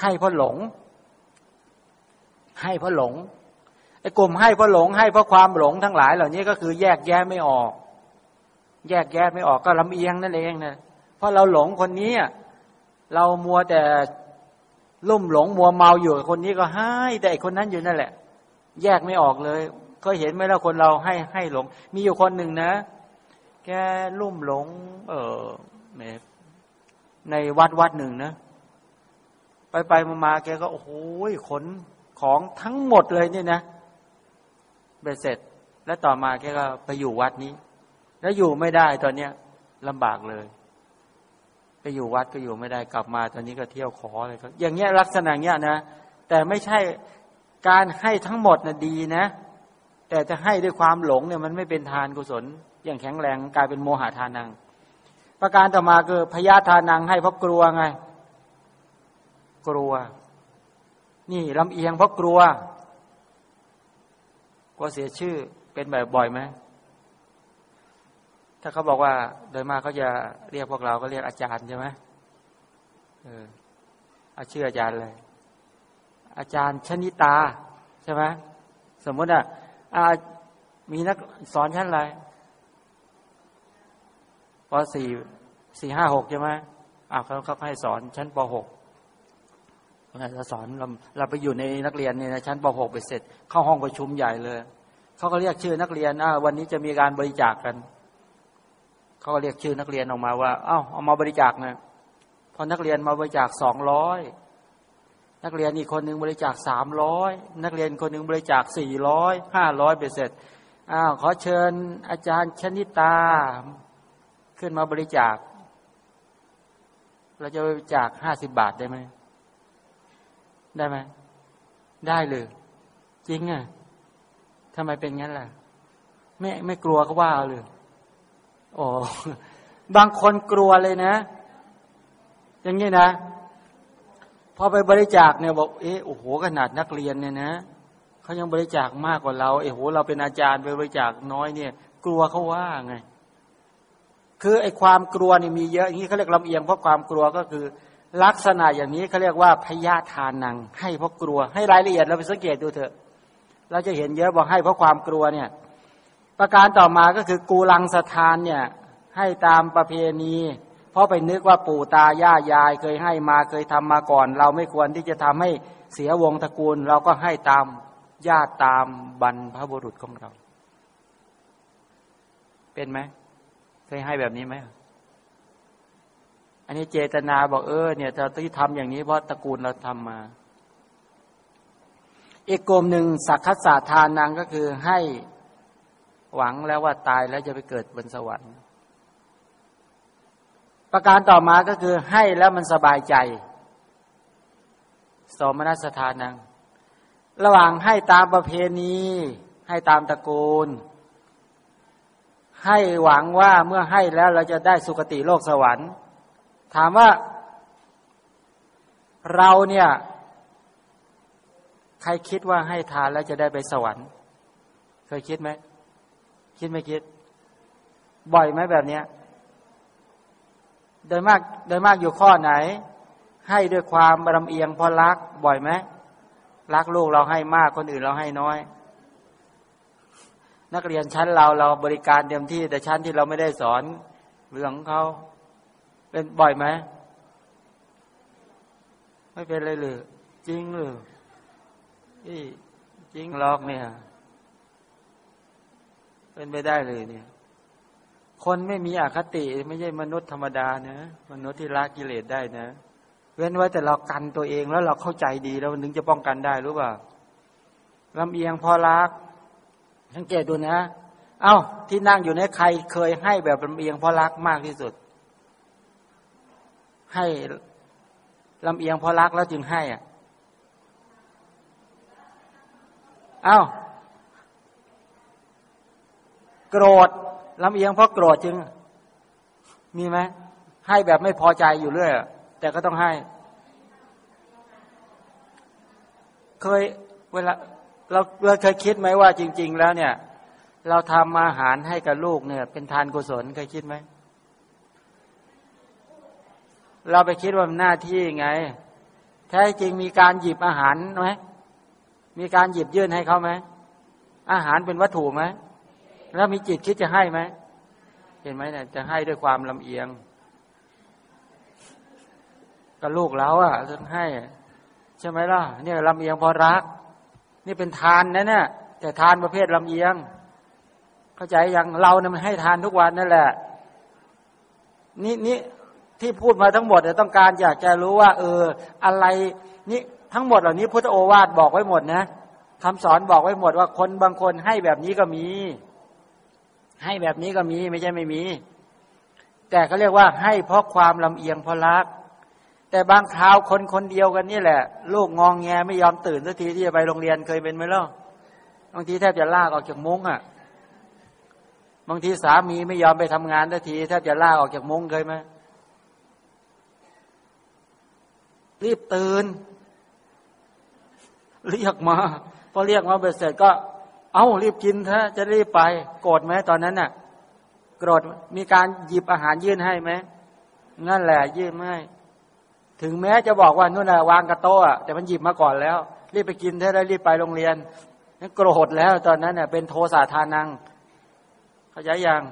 Speaker 1: ให้เพราะหลง ให้เพราะหลงไอ้กลุ่มให้เพราะหลงให้เพราะความหลงทั้งหลาย เหล่านี้ก็คือแยกแยะไม่ออก แยกแยะไม่ออกก็ลำเอียงนั่นเองนะเพราะเราหลงคนนี้เรามัวแต่ลุ่มหลงมัวเมาอยู่คนนี้ก็ให้แต่คนนั้นอยู่นั่นแหละ แยกไม่ออกเลยเคยเห็นไหมล่ะคนเราให้ให้หลง มีอยู่คนหนึ่งนะ แกลุ่มหลง เออในวัดวัดหนึ่งนะ ไปไปมามาแกก็โอ้โหขนของทั้งหมดเลยเนี่ยนะเบ็ดเสร็จ แล้วต่อมาแกก็ไปอยู่วัดนี้ แล้วอยู่ไม่ได้ตอนเนี้ยลำบากเลย ไปอยู่วัดก็อยู่ไม่ได้กลับมา ตอนนี้ก็เที่ยวขออะไรก็อย่างเงี้ยลักษณะเงี้ยนะแต่ไม่ใช่การให้ทั้งหมดนะดีนะ แต่จะให้ด้วยความหลงเนี่ยมันไม่เป็นทานกุศล อย่างแข็งแรงกลายเป็นโมหะทานัง ประการต่อมาคือพยาทานังให้เพราะกลัวไง กลัว นี่ลำเอียงเพราะกลัวกลัวเสียชื่อเป็นแบบบ่อยไหมถ้าเขาบอกว่าโดยมากเขาจะเรียกพวกเราก็เรียกอาจารย์ใช่ไหมเอออาชื่ออาจารย์เลยอาจารย์ชนิตาใช่ไหมสมมติอะมีนักสอนชั้นอะไรปสี่สี่ห้าหกใช่ไหมอ้าเขาเขาให้สอนชั้นปหก เราสอนเราเราไปอยู่ในนักเรียนเนี่ยชั้นปหกไปเสร็จ เข้าห้องประชุมใหญ่เลยเขาก็เรียกชื่อนักเรียนอ่าวันนี้จะมีการบริจาคกกันเขาก็เรียกชื่อนักเรียนออกมาว่า เอ้าเอามาบริจาคนะพอนักเรียนมาบริจาคสองร้อยนักเรียนอีกคนหนึ่งบริจาคสามร้อยนักเรียนคนหนึ่งบริจาคสี่ร้อยห้าร้อยไปเสร็จอ้าวขอเชิญอาจารย์ชนิตา ขึ้นมาบริจาค เราจะบริจาคห้าสิบบาทได้ไหม ได้ไหมได้เลยจริงอะทำไมเป็นงั้นล่ะ ไม่ไม่กลัวเขาว่าเลยโอ้บางคนกลัวเลยนะ อย่างนี้นะพอไปบริจาคเนี่ยบอกเออโอ้โหขนาดนักเรียนเนี่ยนะเขายังบริจาคมากกว่าเราเออโหเราเป็นอาจารย์ไปบริจาคน้อยเนี่ย กลัวเขาว่าไง คือไอ้ความกลัวนี่มีเยอะอย่างนี้เขาเรียกลำเอียงเพราะความกลัวก็คือ ลักษณะอย่างนี้เขาเรียกว่าพยาทานัง ให้เพราะกลัว ให้รายละเอียดเราไปสังเกตดูเถอะ เราจะเห็นเยอะบอกให้เพราะความกลัวเนี่ย ประการต่อมาก็คือกูลังสถานเนี่ยให้ตามประเพณี เพราะไปนึกว่าปู่ตาย่ายายเคยให้มาเคยทำมาก่อน เราไม่ควรที่จะทำให้เสียวงตระกูล เราก็ให้ตามญาติตามบรรพบุรุษของเรา เป็นไหมเคยให้แบบนี้ไหม อันนี้เจตนาบอกเออเนี่ยเราต้องทำอย่างนี้เพราะตระกูลเราทำมา อีกกลุ่มหนึ่งสักคัสาทานนางก็คือให้หวังแล้วว่าตายแล้วจะไปเกิดบนสวรรค์ ประการต่อมาก็คือให้แล้วมันสบายใจสมนัสถานัง ระหว่างให้ตามประเพณี ให้ตามตระกูล ให้หวังว่าเมื่อให้แล้วเราจะได้สุคติโลกสวรรค์ ถามว่าเราเนี่ย ใครคิดว่าให้ทานแล้วจะได้ไปสวรรค์ เคยคิดไหม คิดไม่คิด บ่อยไหมแบบเนี้ย โดยมาก โดยมากอยู่ข้อไหน ให้ด้วยความบารมเอียงเพราะรัก บ่อยไหมรักลูกเราให้มากคนอื่นเราให้น้อย นักเรียนชั้นเราเราบริการเต็มที่ แต่ชั้นที่เราไม่ได้สอนเรื่องของเขา เป็นบ่อยไหมไม่เป็นเลยหรือจริงหรือจริงลอกเนี่ย เป็นไปได้เลยเนี่ย คนไม่มีอคติไม่ใช่มนุษย์ธรรมดานะมนุษย์ที่ละกิเลสได้นะ เว้นไว้แต่เรากันตัวเองแล้วเราเข้าใจดีแล้วถึงจะป้องกันได้รู้ป่าลำเอียงพอรักสังเกตดูนะ เอา้าที่นั่งอยู่ในใครเคยให้แบบลำเอียงพอรักมากที่สุด ให้ลำเอียงเพอรักแล้วจึงให้อะเอ้าโกรธลำเอียงเพราะโกรธจึง มีไหมให้แบบไม่พอใจอยู่เรื่อยแต่ก็ต้องให้ เคยเวลาเราเราเคยคิดไหมว่าจริง ๆ แล้วเนี่ย เราทำอาหารให้กับลูกเนี่ย เป็นทานกุศลเคยคิดไหม เราไปคิดว่ามันหน้าที่ไง แท้จริงมีการหยิบอาหารไหมมีการหยิบยื่นให้เขาไหมอาหารเป็นวัตถุไหมแล้วมีจิตคิดจะให้ไหมเห็นไหมเนี่ยจะให้ด้วยความลำเอียงกับลูกเราอะจะให้ ใช่ไหมล่ะเนี่ยลำเอียงพอรัก นี่เป็นทานนะเนี่ยแต่ทานประเภทลำเอียง เข้าใจยังเราเนี่ยมันให้ทานทุกวันนั่นแหละนี่นี่ ที่พูดมาทั้งหมดเนี่ยต้องการอยากจะรู้ว่า เออ อะไรนี่ทั้งหมดเหล่านี้พุทธโอวาทบอกไว้หมดนะคำสอนบอกไว้หมดว่าคนบางคนให้แบบนี้ก็มี ให้แบบนี้ก็มีไม่ใช่ไม่มี แต่เขาเรียกว่าให้เพราะความลำเอียงเพราะรัก แต่บางคราวคนคนเดียวกันนี่แหละ ลูกงองแงไม่ยอมตื่นสักทีที่จะไปโรงเรียนเคยเป็นไหมล่ะบางทีแทบจะลากออกจากมุ้งอะบางทีสามีไม่ยอมไปทำงานสักทีแทบจะลากออกจากมุ้งเคยไหม รีบตื่นเรียกมาพอเรียกมาเบสร็จก็ เอารีบกินเถอะจะรีบไป โกรธไหมตอนนั้นน่ะ โกรธมีการหยิบอาหารยื่นให้ไหมนั่นแหละยื่นไม่ถึงแม้จะบอกว่านู่นน่ะวางกระโต๊ะแต่มันหยิบมาก่อนแล้ว รีบไปกินเถอะแล้รีบไปโรงเรียนนั่นโกรธแล้ว ตอนนั้นเน่ยเป็นโทสะทานังเข้าใจยัง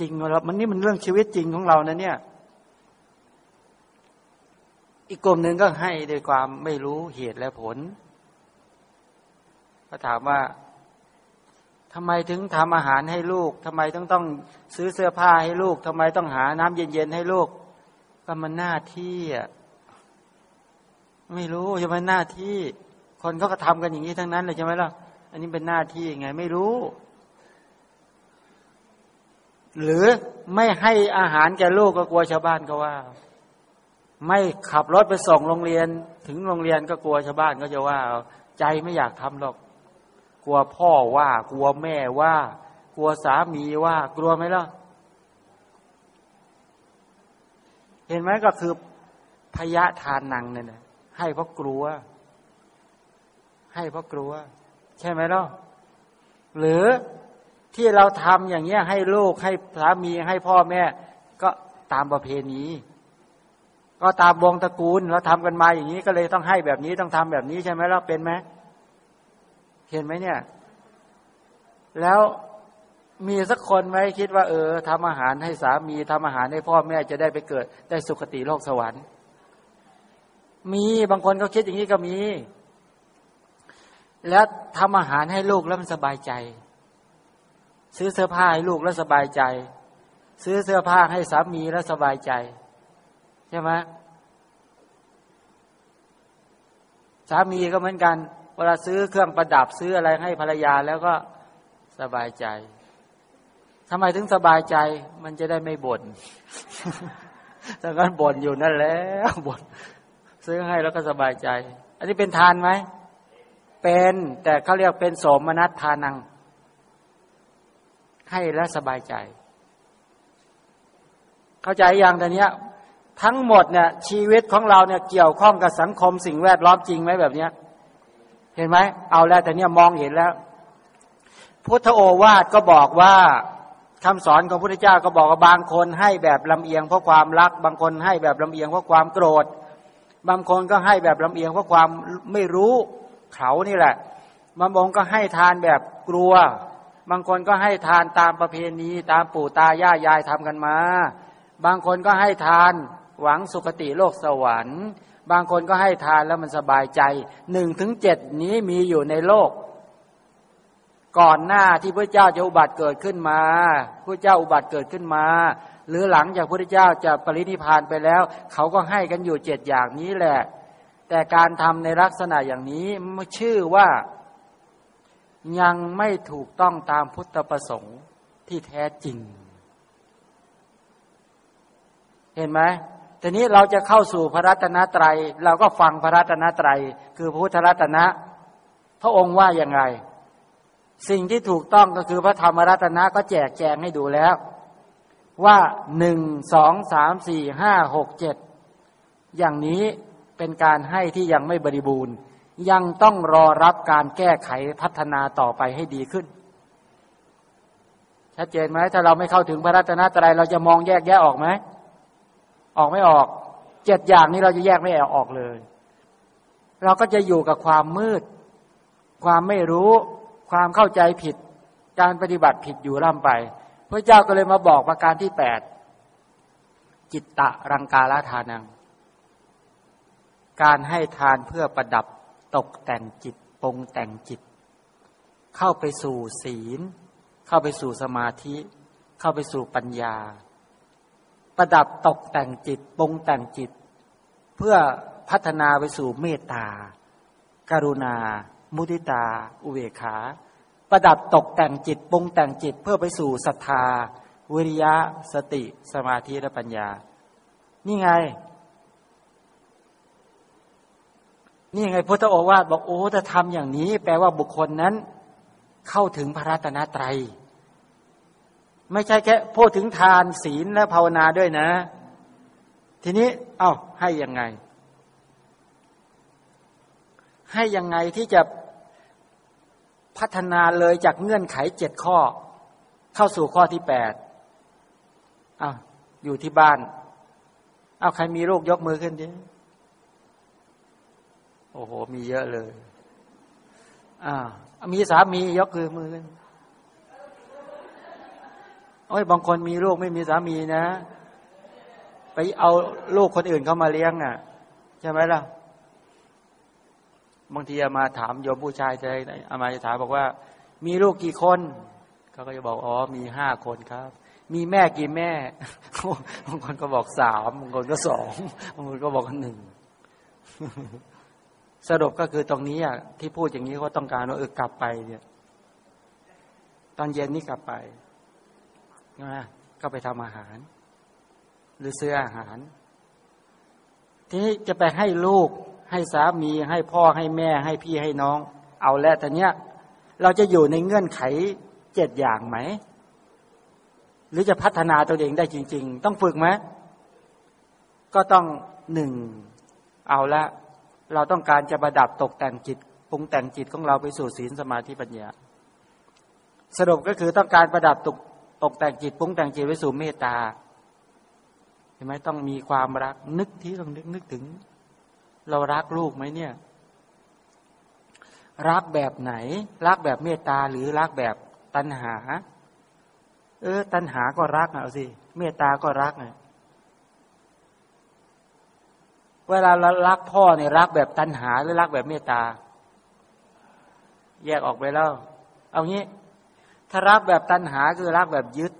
Speaker 1: จริงเรามันนี่มันเรื่องชีวิตจริงของเรานะเนี่ย อีกกลุ่มหนึ่งก็ให้ด้วยความไม่รู้เหตุและผล ก็ถามว่าทำไมถึงทำอาหารให้ลูกทำไมต้องต้องซื้อเสื้อผ้าให้ลูกทำไมต้องหาน้ำเย็นๆให้ลูกก็มันหน้าที่อะไม่รู้ใช่ไหมหน้าที่ คนเขาก็ทำกันอย่างนี้ทั้งนั้นเลยใช่ไหมล่ะ อันนี้เป็นหน้าที่ไง ไม่รู้ หรือไม่ให้อาหารแก่ลูกก็กลัวชาวบ้านก็ว่า ไม่ขับรถไปส่งโรงเรียน ถึงโรงเรียนก็กลัวชาวบ้านก็จะว่าใจไม่อยากทำหรอก กลัวพ่อว่า กลัวแม่ว่า กลัวสามีว่า กลัวไหมล่ะ เห็นไหมก็คือพยะทานนังเนี่ยนะให้เพราะกลัว ให้เพราะกลัว ใช่ไหมล่ะหรือที่เราทำอย่างเงี้ยให้ลูกให้สามีให้พ่อแม่ ก็ตามประเพณี ก็ตามวงตระกูลเราทำกันมาอย่างนี้ก็เลยต้องให้แบบนี้ต้องทำแบบนี้ใช่ไหมล่ะเป็นไหมเห็นไหมเนี่ย แล้วมีสักคนไหมคิดว่า เออทำอาหารให้สามีทำอาหารให้พ่อแม่จะได้ไปเกิด ได้สุคติโลกสวรรค์ มีบางคนก็คิดอย่างนี้ก็มี แล้วทำอาหารให้ลูกแล้วมันสบายใจ ซื้อเสื้อผ้าให้ลูกแล้วสบายใจ ซื้อเสื้อผ้าให้สามีแล้วสบายใจ ใช่ไหมสามีก็เหมือนกัน เวลาซื้อเครื่องประดับซื้ออะไรให้ภรรยาแล้วก็สบายใจทำไมถึงสบายใจ มันจะได้ไม่บน่นถ้างั้นบ่นอยู่นั่นแล้วบ่นซื้อให้แล้วก็สบายใจ อันนี้เป็นทานไหม เป็นแต่เขาเรียกเป็นสมนัตทานัง ให้แล้วสบายใจ เข้าใจอย่างแต่เนี้ย ทั้งหมดเนี่ยชีวิตของเราเนี่ยเกี่ยวข้องกับสังคมสิ่งแวดล้อมจริงไหมแบบเนี้ย เห็นไหมเอาแล้วแต่เนี่ยมองเห็นแล้ว พุทธโอวาทก็บอกว่าคำสอนของพระพุทธเจ้าก็บอกว่าบางคนให้แบบลำเอียงเพราะความรัก บางคนให้แบบลำเอียงเพราะความโกรธ บางคนก็ให้แบบลำเอียงเพราะความไม่รู้เขานี่แหละบางองค์ก็ให้ทานแบบกลัว บางคนก็ให้ทานตามประเพณี ตามปู่ตายายยายทำกันมา บางคนก็ให้ทาน หวังสุคติโลกสวรรค์ บางคนก็ให้ทานแล้วมันสบายใจหนึ่งถึงเจ็ดนี้มีอยู่ในโลก ก่อนหน้าที่พระเจ้าจะอุบัติเกิดขึ้นมาพระเจ้าอุบัติเกิดขึ้นมา หรือหลังจากพระเจ้าจะปรินิพานไปแล้ว เขาก็ให้กันอยู่เจ็ดอย่างนี้แหละ แต่การทำในลักษณะอย่างนี้ชื่อว่ายังไม่ถูกต้องตามพุทธประสงค์ที่แท้จริง เห็นไหม ทีนี้เราจะเข้าสู่พระรัตนตรัย เราก็ฟังพระรัตนตรัย คือพุทธรัตนะ พระองค์ว่าอย่างไร สิ่งที่ถูกต้องก็คือพระธรรมรัตนะก็แจกแจงให้ดูแล้ว ว่าหนึ่งสองสามสี่ห้าหกเจ็ดอย่างนี้เป็นการให้ที่ยังไม่บริบูรณ์ ยังต้องรอรับการแก้ไขพัฒนาต่อไปให้ดีขึ้นชัดเจนไหมถ้าเราไม่เข้าถึงพระรัตนตรัยเราจะมองแยกแยะออกไหม ออกไม่ออก เจ็ดอย่างนี้เราจะแยกไม่ออกเลย เราก็จะอยู่กับความมืด ความไม่รู้ ความเข้าใจผิด การปฏิบัติผิดอยู่ร่ำไป พระเจ้าก็เลยมาบอกประการที่แปดจิตตะรังกาลทานัง การให้ทานเพื่อประดับตกแต่งจิตปรงแต่งจิต เข้าไปสู่ศีล เข้าไปสู่สมาธิ เข้าไปสู่ปัญญา ประดับตกแต่งจิตปรุงแต่งจิต เพื่อพัฒนาไปสู่เมตตาการุณา มุทิตา อุเบกขา ประดับตกแต่งจิตปรุงแต่งจิตเพื่อไปสู่ศรัทธา วิริยะ สติ สมาธิและปัญญา นี่ไง นี่ไงพุทธโอวาทบอกโอ้ถ้าทำอย่างนี้ แปลว่าบุคคลนั้น เข้าถึงพระรัตนตรัย ไม่ใช่แค่พูดถึงทานศีลและภาวนาด้วยนะ ทีนี้ เอา้าให้ยังไง ให้ยังไงที่จะพัฒนาเลยจากเงื่อนไขเจ็ดข้อ เข้าสู่ข้อที่แปดอ้าวอยู่ที่บ้าน เอาใครมีลูกยกมือขึ้นดิโอ้โห มีเยอะเลย อ่า มีสามียกมือมือขึ้น โอ้ยบางคนมีลูกไม่มีสามีนะ ไปเอาลูกคนอื่นเข้ามาเลี้ยงอะ ใช่ไหมล่ะ บางทีมาถามโยมผู้ชายใจอามาจะถามบอกว่า มีลูกกี่คน เขาก็จะบอกอ๋อมีห้าคนครับ มีแม่กี่แม่บางคนก็บอกสามบางคนก็สองบางคนก็บอกหนึ่งสรุปก็คือตรงนี้อะที่พูดอย่างนี้เขาต้องการว่าเออกลับไปเนี่ย ตอนเย็นนี่กลับไป นะก็ไปทำอาหาร หรือซื้ออาหาร ทีนี้จะไปให้ลูก ให้สามีให้พ่อให้แม่ให้พี่ให้น้อง เอาแล้วแต่เนี้ย เราจะอยู่ในเงื่อนไขเจ็ดอย่างไหม หรือจะพัฒนาตัวเองได้จริง ๆ ต้องฝึกไหมก็ต้องหนึ่งเอาละเราต้องการจะประดับตกแต่งจิตปรุงแต่งจิตของเราไปสู่ศีลสมาธิปัญญาสรุปก็คือต้องการประดับตก ตกแต่งจิตปรุงแต่งจิตไปสู่เมตตาเห็นไหมต้องมีความรักนึกที่ต้องนึกนึกถึง เรารักลูกไหมเนี่ย รักแบบไหน รักแบบเมตตาหรือรักแบบตัณหา เออ ตัณหาก็รักเอาสิเมตตาก็รักไงเวลาเรารักพ่อเนี่ยรักแบบตัณหาหรือรักแบบเมตตา แยกออกไปแล้ว เอางี้ ถ้ารักแบบตัณหาคือรักแบบยึด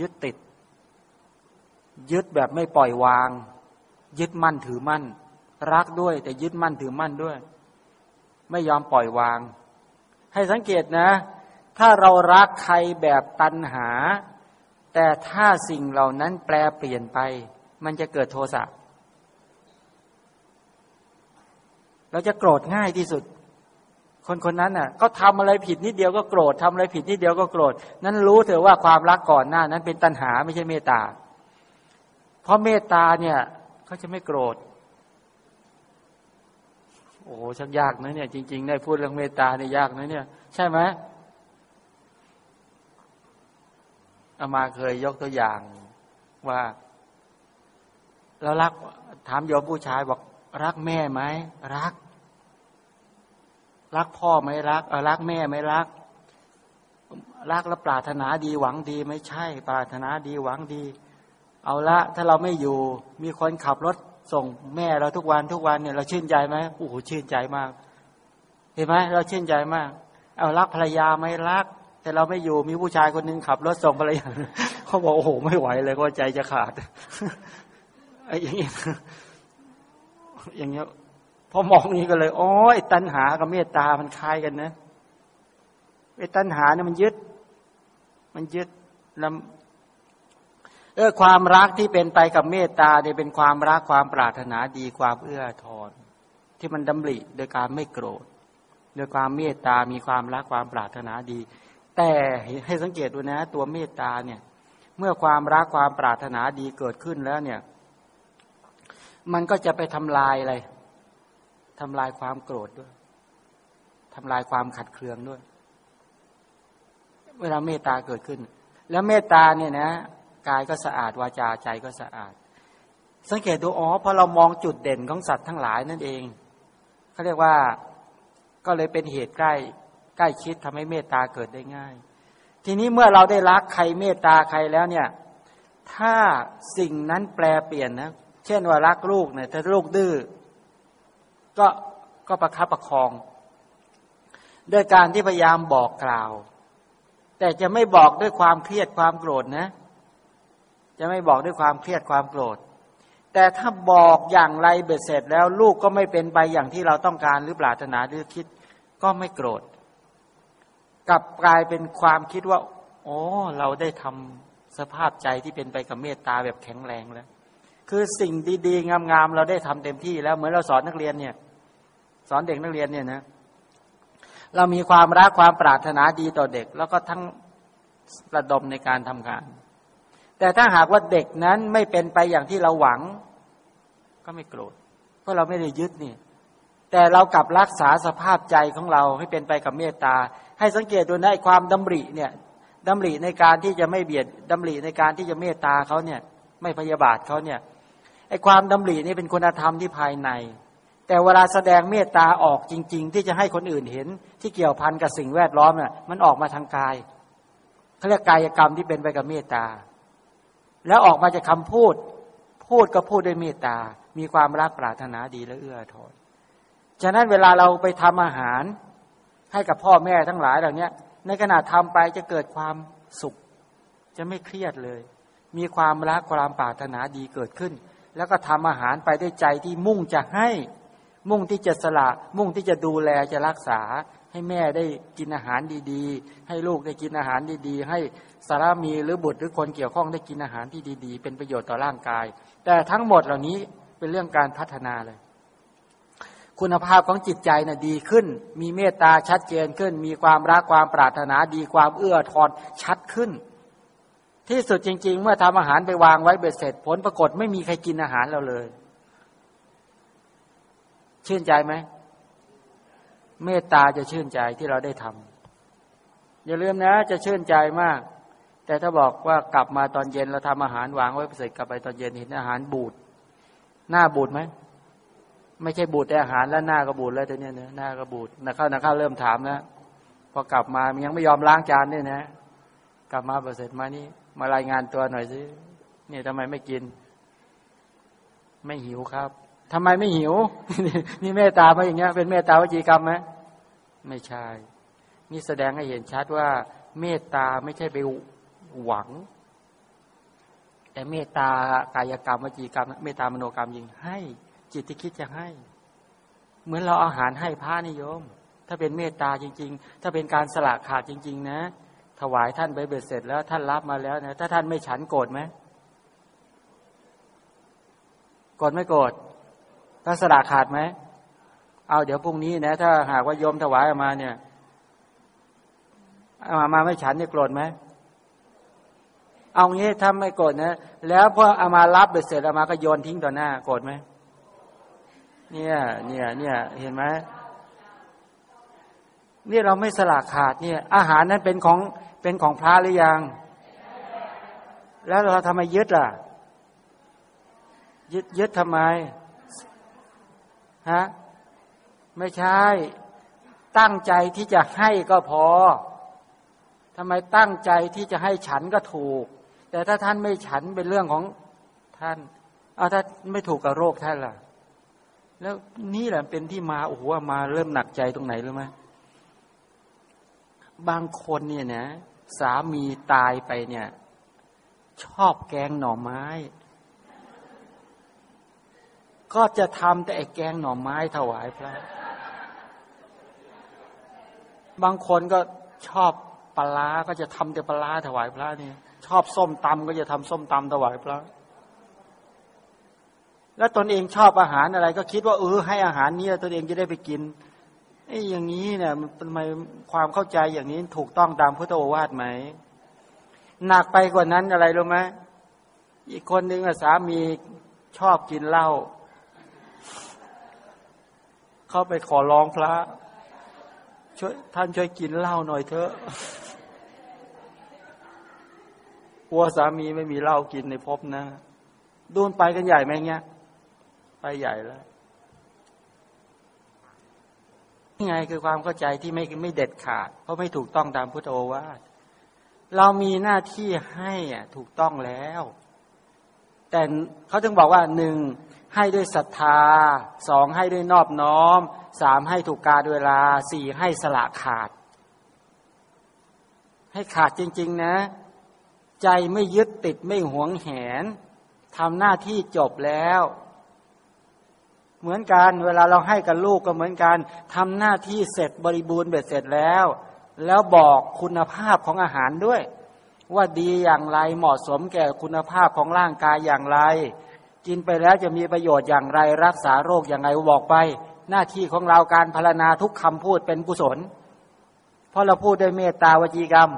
Speaker 1: ยึดติด ยึดแบบไม่ปล่อยวาง ยึดมั่นถือมั่น รักด้วย แต่ยึดมั่นถือมั่นด้วย ไม่ยอมปล่อยวาง ให้สังเกตนะ ถ้าเรารักใครแบบตัณหา แต่ถ้าสิ่งเหล่านั้นแปลเปลี่ยนไป มันจะเกิดโทสะเราจะโกรธง่ายที่สุด คนคนนั้นน่ะก็ทำอะไรผิดนิดเดียวก็โกรธทำอะไรผิดนิดเดียวก็โกรธ นั้นรู้เถอะว่าความรักก่อนหน้านั้นเป็นตัณหาไม่ใช่เมตตา เพราะเมตตาเนี่ยเขาจะไม่โกรธ โอ้ชักยากนะเนี่ย จริง ๆ ได้พูดเรื่องเมตตาเนี่ยยากนะเนี่ย ใช่ไหมอามาเคยยกตัวอย่างว่า เรารักถามโยมผู้ชายบอกรักแม่ไหมรัก รักพ่อไหมรักรักแม่ไหมรัก รักแล้วปรารถนาดีหวังดีไม่ใช่ ปรารถนาดีหวังดี เอาละถ้าเราไม่อยู่ มีคนขับรถส่งแม่เราทุกวันทุกวันเนี่ยเราชื่นใจไหมโอ้โหชื่นใจมาก เห็นไหมเราชื่นใจมาก เอารักภรรยาไหมรัก แต่เราไม่อยู่มีผู้ชายคนหนึ่งขับรถส่งภรรยาเขาบอกโอ้โหไม่ไหวเลยก็ใจจะขาดไอ้อย่างเงี้ยอย่างเงี้ย พอมองนี้ก็เลย โอ้ยตัณหากับเมตตามันคล้ายกันนะไอ้ตัณหาเนี่ยมันยึด มันยึดแล้วเออความรักที่เป็นไปกับเมตตาเนี่ยเป็นความรักความปรารถนาดีความเอื้อทอนที่มันดำริโดยการไม่โกรธโดยความเมตตามีความรักความปรารถนาดี แต่ให้สังเกตดูนะ ตัวเมตตาเนี่ย เมื่อความรักความปรารถนาดีเกิดขึ้นแล้วเนี่ย มันก็จะไปทำลายอะไร ทำลายความโกรธด้วยทำลายความขัดเคืองด้วย เวลาเมตตาเกิดขึ้น แล้วเมตตาเนี่ยนะกายก็สะอาดวาจาใจก็สะอาด สังเกตดูอ๋อพอเรามองจุดเด่นของสัตว์ทั้งหลายนั่นเองเขาเรียกว่าก็เลยเป็นเหตุใกล้ใกล้ชิดทำให้เมตตาเกิดได้ง่าย ทีนี้เมื่อเราได้รักใครเมตตาใครแล้วเนี่ย ถ้าสิ่งนั้นแปลเปลี่ยนนะ เช่นว่ารักลูกเนี่ยถ้าลูกดื้อ ก็ก็ประคับประคอง ด้วยการที่พยายามบอกกล่าว แต่จะไม่บอกด้วยความเครียดความโกรธนะ จะไม่บอกด้วยความเครียดความโกรธ แต่ถ้าบอกอย่างไรเบ็ดเสร็จแล้วลูกก็ไม่เป็นไปอย่างที่เราต้องการหรือปรารถนาหรือคิด ก็ไม่โกรธกลับกลายเป็นความคิดว่า โอ้ เราได้ทำสภาพใจที่เป็นไปกับเมตตาแบบแข็งแรงแล้ว คือสิ่งดีๆงามๆเราได้ทำเต็มที่แล้วเหมือนเราสอนนักเรียนเนี่ย สอนเด็กนักเรียนเนี่ยนะเรามีความรักความปรารถนาดีต่อเด็ก แล้วก็ทั้งระดมในการทำงาน แต่ถ้าหากว่าเด็กนั้นไม่เป็นไปอย่างที่เราหวัง ก็ไม่โกรธเพราะเราไม่ได้ยึดนี่แต่เรากลับรักษาสภาพใจของเราให้เป็นไปกับเมตตา ให้สังเกตดูนะความดำริเนี่ยดำริในการที่จะไม่เบียดดำริในการที่จะเมตตาเขาเนี่ย ไม่พยาบาทเขาเนี่ย ไอ้ความดำรินี่เป็นคุณธรรมที่ภายใน แต่เวลาแสดงเมตตาออกจริง ๆ ที่จะให้คนอื่นเห็น ที่เกี่ยวพันกับสิ่งแวดล้อมน่ะมันออกมาทางกายเขาเรียกกายกรรมที่เป็นไปกับเมตตา แล้วออกมาจากคาพูด พูดก็พูดด้วยเมตตา มีความรักปรารถนาดีและเอื้อทอนฉะนั้นเวลาเราไปทำอาหารให้กับพ่อแม่ทั้งหลายเหล่านี้ในขณะทำไปจะเกิดความสุข จะไม่เครียดเลย มีความรักความปรารถนาดีเกิดขึ้น แล้วก็ทำอาหารไปด้วยใจที่มุ่งจะให้ มุ่งที่จะสละ มุ่งที่จะดูแลจะรักษา ให้แม่ได้กินอาหารดีๆ ให้ลูกได้กินอาหารดีๆ ให้สามีหรือบุตรหรือคนเกี่ยวข้องได้กินอาหารที่ดี ๆ เป็นประโยชน์ต่อร่างกาย แต่ทั้งหมดเหล่านี้เป็นเรื่องการพัฒนาเลยคุ
Speaker 2: ณภาพของจิตใจน่ะดีขึ้น มีเมตตาชัดเจนขึ้น มีความรักความปรารถนาดีความเอื้อทอนชัดขึ้น ที่สุดจริง ๆ เมื่อทำอาหารไปวางไว้เบ็ดเสร็จผลปรากฏไม่มีใครกินอาหารเราเลย ชื่นใจไหมเมตตาจะชื่นใจที่เราได้ทำอย่าลืมนะ จะชื่นใจมาก แต่ถ้าบอกว่ากลับมาตอนเย็นเราทำอาหารวางไว้เสร็จกลับไปตอนเย็นเห็นอาหารบูดหน้าบูดไหมไม่ใช่บูดแต่อาหารแล้วหน้าก็บูดแล้วแต่เนี้ยนะหน้าก็บูดนักเข้านักเข้าเริ่มถามแล้วพอกลับมายังไม่ยอมล้างจานเนี่ยนะ กลับมาเสร็จมานี่ มารายงานตัวหน่อยสิเนี่ยทำไมไม่กิน ไม่หิวครับทำไมไม่หิว นี่เมตตามาอย่างเงี้ย เป็นเมตตาวจีกรรมไหมไม่ใช่ นี่แสดงให้เห็นชัดว่า เมตตาไม่ใช่ไปหวัง แต่เมตตากายกรรมวจีกรรม เมตตามโนกรรมยิงให้ จิตที่คิดจะให้ เหมือนเราอาหารให้พระนิยม ถ้าเป็นเมตตาจริง ๆ ถ้าเป็นการสละขาดจริง ๆ นะ ถวายท่านไปเบ็ดเสร็จแล้วท่านรับมาแล้วนะถ้าท่านไม่ฉันโกรธไหมโกรธไม่โกรธถ้าสละขาดไหมเอาเดี๋ยวพรุ่งนี้นะ ถ้าหากว่าโยมถวายออกมาเนี่ยเอามาไม่ฉันเนี่ยโกรธไหมเอางี้ถ้าไม่โกรธนะแล้วพอเอามารับเบ็ดเสร็จเอามาก็โยนทิ้งต่อหน้าโกรธไหมเนี่ย เนี่ย เนี่ย เห็นไหม นี่เราไม่สละขาดเนี่ย อาหารนั้นเป็นของเป็นของพระหรือยัง แล้วเราทำไมยึดล่ะ ยึดยึดทำไมฮะไม่ใช่ ตั้งใจที่จะให้ก็พอทำไมตั้งใจที่จะให้ฉันก็ถูก แต่ถ้าท่านไม่ฉันเป็นเรื่องของท่านเอาถ้าไม่ถูกกับโรคท่านล่ะ แล้วนี่แหละเป็นที่มาโอ้โหมาเริ่มหนักใจตรงไหนรู้ไหม บางคนเนี่ยนะ สามีตายไปเนี่ย ชอบแกงหน่อไม้ ก็จะทำแต่ไอ้แกงหน่อไม้ถวายพระ บางคนก็ชอบปลาก็จะทำแต่ปลาถวายพระนี่ชอบส้มตำก็จะทำส้มตำถวายพระแล้วตนเองชอบอาหารอะไร ก็คิดว่าเออให้อาหารนี้ตนเองจะได้ไปกิน อ้อย่างนี้เนี่ยมันทำไมความเข้าใจอย่างนี้ถูกต้องตามพุทธโอวาทไหมหนักไปกว่านั้นอะไรรู้ไหมอีกคนหนึ่งสามีชอบกินเหล้าเข้าไปขอร้องพระ ช่วยท่านช่วยกินเหล้าหน่อยเถอะกลัวสามีไม่มีเหล้ากินในภพนะดูนไปกันใหญ่ไหมเงี้ย ไปใหญ่แล้ว นี่ไงคือความเข้าใจที่ไม่ไม่เด็ดขาด เพราะไม่ถูกต้องตามพุทธโอวาทเรามีหน้าที่ให้อะถูกต้องแล้ว แต่เขาจึงบอกว่าหนึ่งให้ด้วยศรัทธาสองให้ด้วยนอบน้อมสามให้ถูกกาเวลาสี่ให้สละขาด ให้ขาดจริง ๆ นะ ใจไม่ยึดติดไม่หวงแหนทำหน้าที่จบแล้ว เหมือนกันเวลาเราให้กับลูกก็เหมือนกันทำหน้าที่เสร็จบริบูรณ์เบ็ดเสร็จแล้ว แล้วบอกคุณภาพของอาหารด้วย ว่าดีอย่างไรเหมาะสมแก่คุณภาพของร่างกายอย่างไร กินไปแล้วจะมีประโยชน์อย่างไรรักษาโรคอย่างไรบอกไป หน้าที่ของเราการพารณาทุกคำพูดเป็นกุศล เพราะเราพูดด้วยเมตตาวจีกรรม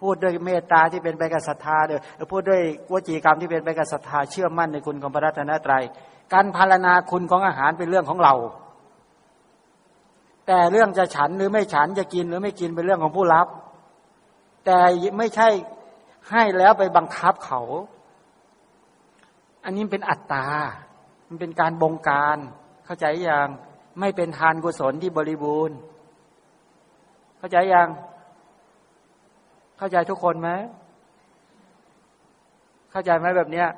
Speaker 2: พูดด้วยเมตตาที่เป็นไปกับศรัทธาเด้อพูดด้วยวจีกรรมที่เป็นไปกับศรัทธาเชื่อมั่นในคุณของพระรัตนตรัย การพารณาคุณของอาหารเป็นเรื่องของเรา แต่เรื่องจะฉันหรือไม่ฉันจะกินหรือไม่กินเป็นเรื่องของผู้รับ แต่ไม่ใช่ให้แล้วไปบังคับเขา อันนี้เป็นอัตตา มันเป็นการบงการ เข้าใจยังไม่เป็นทานกุศลที่บริบูรณ์ เข้าใจยัง เข้าใจทุกคนไหม เข้าใจไหมแบบเนี้ย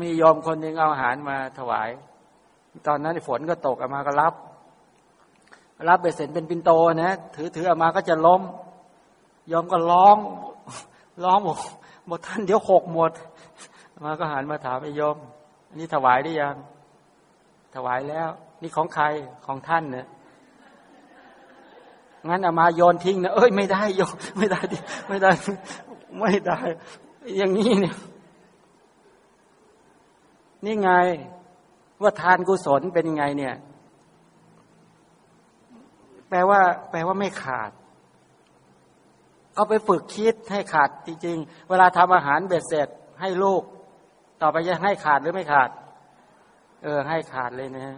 Speaker 2: มียอมคนหนึ่งเอาอาหารมาถวาย ตอนนั้นฝนก็ตกออกมาก็รับ รับไปเสร็จเป็นปินโตนะ ถือถือออกมาก็จะล้ม ยอมก็ร้องร้องบอกหมดท่านเดี๋ยวหกหมด มาก็หันมาถามไอ้ยมอันนี้ถวายได้ยัง ถวายแล้ว นี่ของใครของท่านเนี่ยงั้นเอามาโยนทิ้งนะเอ้ยไม่ได้โยนไม่ได้ไม่ได้ ไม่ได้ อย่างนี้เนี่ย นี่ไงว่าทานกุศลเป็นยังไงเนี่ย แปลว่า แปลว่าไม่ขาดก็ไปฝึกคิดให้ขาดจริง ๆ เวลาทำอาหารเบ็ดเสร็จ ให้ลูก ต่อไปจะให้ขาดหรือไม่ขาด เออ ให้ขาดเลยนะ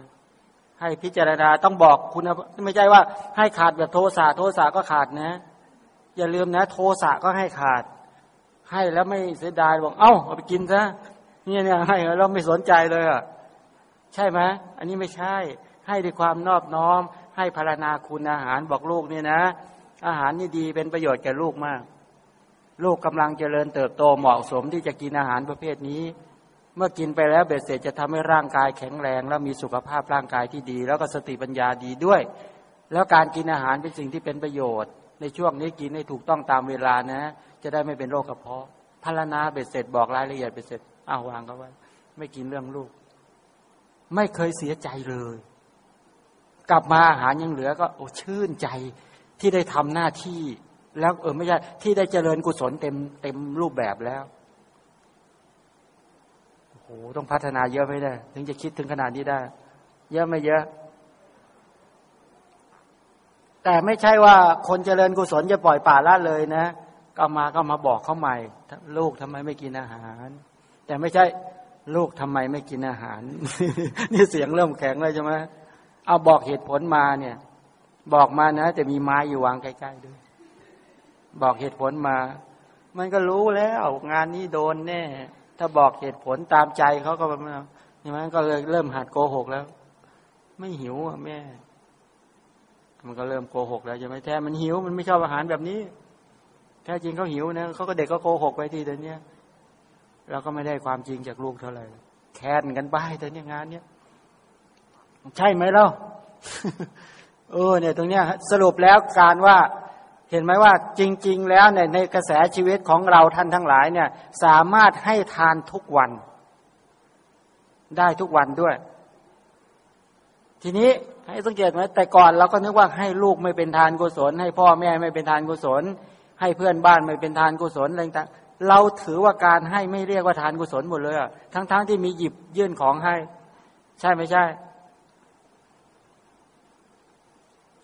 Speaker 2: ให้พิจารณาต้องบอกคุณไม่ใช่ว่า ให้ขาดแบบโทสะโทสะก็ขาดนะ อย่าลืมนะ โทสะก็ให้ขาด ให้แล้วไม่เสียดายบอกเอ้าเอาไปกินซะ เนี่ยเนี่ยให้เราไม่สนใจเลยอะใช่ไหมอันนี้ไม่ใช่ ให้ด้วยความนอบน้อม ให้พารณาคุณอาหารบอกลูกเนี่ยนะ อาหารนี่ดีเป็นประโยชน์แก่ลูกมาก ลูกกำลังเจริญเติบโตเหมาะสมที่จะกินอาหารประเภทนี้ เมื่อกินไปแล้วเบ็ดเสร็จจะทำให้ร่างกายแข็งแรง และมีสุขภาพร่างกายที่ดี แล้วก็สติปัญญาดีด้วย แล้วการกินอาหารเป็นสิ่งที่เป็นประโยชน์ ในช่วงนี้กินให้ถูกต้องตามเวลานะ จะได้ไม่เป็นโรคกระเพาะพารณาเบ็ดเสร็จบอกรายละเอียดเบ็ดเสร็จ เอาวางเขาไว้ ไม่กินเรื่องลูก ไม่เคยเสียใจเลย กลับมาอาหารยังเหลือก็ โอ้ชื่นใจที่ได้ทำหน้าที่ แล้วเออไม่ใช่ที่ได้เจริญกุศลเต็มเต็มรูปแบบแล้วโอ้โหต้องพัฒนาเยอะไม่ได้ ถึงจะคิดถึงขนาดนี้ได้ เยอะไม่เยอะ แต่ไม่ใช่ว่าคนเจริญกุศลจะปล่อยป่าละเลยนะก็มาก็มาบอกเขาใหม่ ลูกทำไมไม่กินอาหาร แต่ไม่ใช่ลูกทำไมไม่กินอาหาร นี่เสียงเริ่มแข็งเลยใช่ไหมเอาบอกเหตุผลมาเนี่ย บอกมานะแต่มีไม้อยู่วางใกล้ๆด้วยบอกเหตุผลมา มันก็รู้แล้ว งานนี้โดนแน่ ถ้าบอกเหตุผลตามใจเขาก็มันอย่างนั้นก็เลยเริ่มหัดโกหกแล้ว ไม่หิวอะแม่ มันก็เริ่มโกหกแล้วใช่ไหมแท้มันหิวมันไม่ชอบอาหารแบบนี้ แท้จริงเขาหิวนะเขาก็เด็กก็โกหกไปทีเดียวนี้ เราก็ไม่ได้ความจริงจากลูกเท่าไหร่แค้นกันไปแต่เนี่ยงานเนี้ยใช่ไหมเล่าเออเนี่ยตรงเนี้ยสรุปแล้วการว่าเห็นไหมว่าจริง ๆ แล้วเนี่ยในกระแสชีวิตของเราท่านทั้งหลายเนี่ย สามารถให้ทานทุกวัน ได้ทุกวันด้วย ทีนี้ให้สังเกตไหมแต่ก่อนเราก็นึกว่าให้ลูกไม่เป็นทานกุศล ให้พ่อแม่ไม่เป็นทานกุศล ให้เพื่อนบ้านไม่เป็นทานกุศลอะไรต่าง เราถือว่าการให้ไม่เรียกว่าทานกุศลหมดเลยอะทั้งๆทที่มีหยิบยื่นของให้ ใช่ไม่ใช่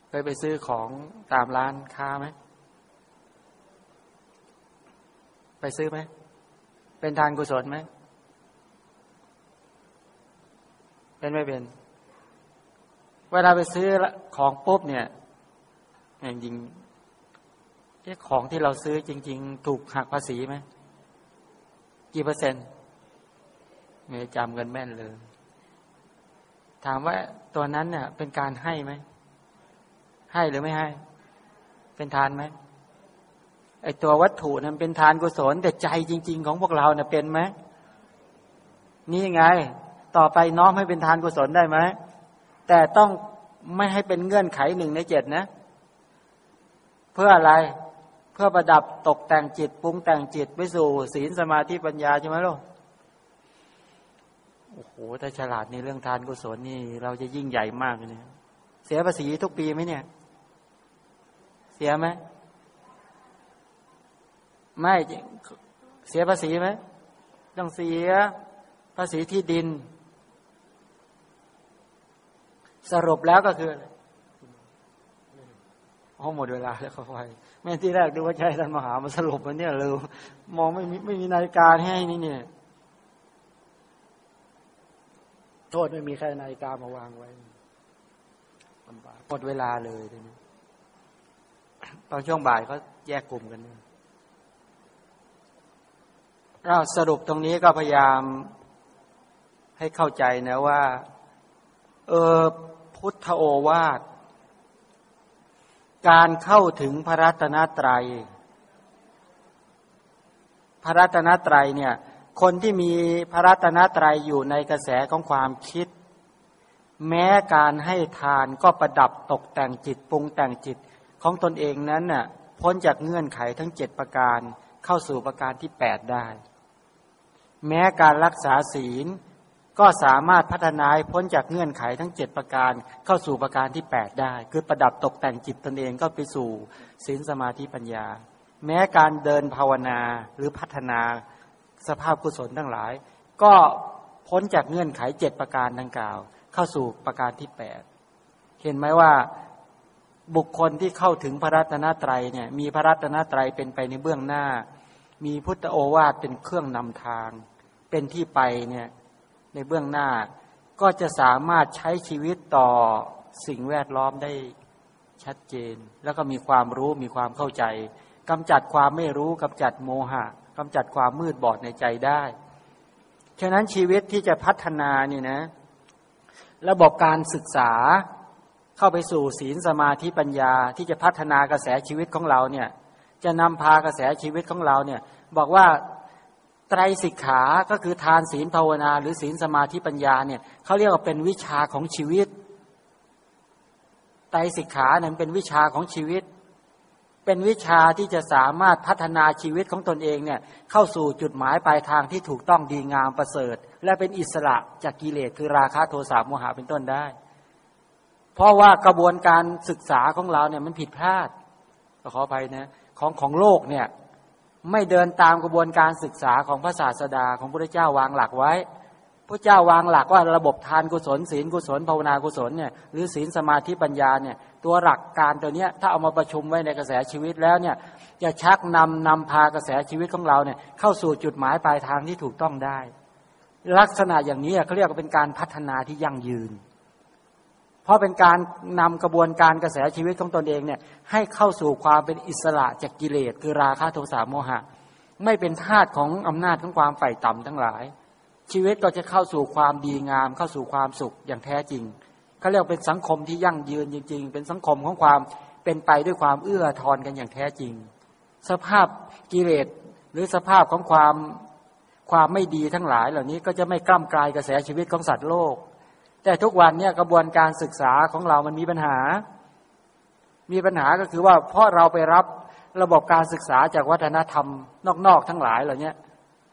Speaker 2: เคยไปซื้อของตามร้านค้าไหมไปซื้อไหมเป็นทานกุศลไหมเป็นไม่เป็น เวลาไปซื้อของปุ๊บเนี่ยจริง ๆของที่เราซื้อจริง ๆ ถูกหักภาษีไหมกี่เปอร์เซ็นต์ไม่จำกันแม่นเลย ถามว่าตัวนั้นเนี่ยเป็นการให้ไหม ให้หรือไม่ให้ เป็นทานไหมไอตัววัตถุนั้นเป็นทานกุศลแต่ใจจริง ๆ ของพวกเราเนี่ยเป็นไหมนี่ไง ต่อไปน้อมให้เป็นทานกุศลได้ไหมแต่ต้องไม่ให้เป็นเงื่อนไขหนึ่งในเจ็ดนะ เพื่ออะไร เพื่อประดับตกแต่งจิตปรุงแต่งจิตไปสู่ศีลสมาธิปัญญาใช่ไหมลูกโอ้โหถ้าฉลาดในเรื่องทานกุศลนี่ เราจะยิ่งใหญ่มากเลยเสียภาษีทุกปีไหมเนี่ย เสียไหมไม่เสียภาษีไหมต้องเสียภาษีที่ดิน สรุปแล้วก็คือ โอ้หมดเวลาแล้วเขาไป แม่ที่แรกดูว่าใช่ท่านมหามาสรุปมันเนี่ยเลยมองไม่มีไม่มีนาฬิกาให้นี่เนี่ย โทษไม่มีใครนาฬิกามาวางไว้หมดเวลาเลยทีนี้ตอนช่วงบ่ายเขาแยกกลุ่มกันเราสรุปตรงนี้ก็พยายามให้เข้าใจนะว่า เออพุทธโอวาท การเข้าถึงพระรัตนตรัย พระรัตนตรัยเนี่ย คนที่มีพระรัตนตรัยอยู่ในกระแสของความคิด แม้การให้ทานก็ประดับตกแต่งจิตปรุงแต่งจิตของตนเองนั้นน่ะพ้นจากเงื่อนไขทั้งเจ็ดประการเข้าสู่ประการที่แปดได้ แม้การรักษาศีล ก็สามารถพัฒนาพ้นจากเงื่อนไขทั้งเจ็ดประการเข้าสู่ประการที่แปดได้ คือประดับตกแต่งจิตตนเองก็ไปสู่ศีลสมาธิปัญญา แม้การเดินภาวนาหรือพัฒนาสภาพกุศลทั้งหลาย ก็พ้นจากเงื่อนไขเจ็ดประการดังกล่าว เข้าสู่ประการที่แปดเห็นไหมว่าบุคคลที่เข้าถึงพระรัตนตรัยเนี่ยมีพระรัตนตรัยเป็นไปในเบื้องหน้า มีพุทธโอวาทเป็นเครื่องนำทาง เป็นที่ไปเนี่ย ในเบื้องหน้า ก็จะสามารถใช้ชีวิตต่อสิ่งแวดล้อมได้ชัดเจน แล้วก็มีความรู้มีความเข้าใจกำจัดความไม่รู้กำจัดโมหะกำจัดความมืดบอดในใจได้ ฉะนั้นชีวิตที่จะพัฒนานี่นะ ระบบการศึกษาเข้าไปสู่ศีลสมาธิปัญญาที่จะพัฒนากระแสชีวิตของเราเนี่ย จะนำพากระแสชีวิตของเราเนี่ย บอกว่า ไตรสิกขาก็คือทานศีลภาวนา หรือศีลสมาธิปัญญาเนี่ยเขาเรียกว่าเป็นวิชาของชีวิต ไตรสิกขาเนั้นเป็นวิชาของชีวิต เป็นวิชาที่จะสามารถพัฒนาชีวิตของตนเองเนี่ยเข้าสู่จุดหมายปลายทางที่ถูกต้องดีงามประเสริฐ และเป็นอิสระจากกิเลสคือราคะโทสะโมหะเป็นต้นได้ เพราะว่ากระบวนการศึกษาของเราเนี่ยมันผิดพลาดก็ขอไปนะของของโลกเนี่ย ไม่เดินตามกระบวนการศึกษาของพระศาสดาของพระเจ้าวางหลักไว้พระเจ้าวางหลักว่าระบบทานกุศลศีลกุศลภาวนากุศลเนี่ยหรือศีลสมาธิปัญญาเนี่ยตัวหลักการตัวเนี้ยถ้าเอามาประชุมไว้ในกระแสชีวิตแล้วเนี่ยจะชักนำนำพากระแสชีวิตของเราเนี่ยเข้าสู่จุดหมายปลายทางที่ถูกต้องได้ ลักษณะอย่างนี้เขาเรียกว่าเป็นการพัฒนาที่ยั่งยืน เพราะเป็นการนำกระบวนการกระแสชีวิตของตนเองเนี่ยให้เข้าสู่ความเป็นอิสระจากกิเลสคือราคะโทสะโมหะ ไม่เป็นทาสของอำนาจของความใฝ่ต่ำทั้งหลาย ชีวิตก็จะเข้าสู่ความดีงาม เข้าสู่ความสุขอย่างแท้จริงเขาเรียกเป็นสังคมที่ยั่งยืนจริง ๆ เป็นสังคมของความเป็นไปด้วยความเอื้อทอนกันอย่างแท้จริง สภาพกิเลสหรือสภาพของความความไม่ดีทั้งหลายเหล่านี้ก็จะไม่กล้ำกลายกระแสชีวิตของสัตว์โลก แต่ทุกวันเนี่ยกระบวนการศึกษาของเรามันมีปัญหา มีปัญหาก็คือว่าเพราะเราไปรับระบบการศึกษาจากวัฒนธรรม นอกๆทั้งหลายเหล่านี้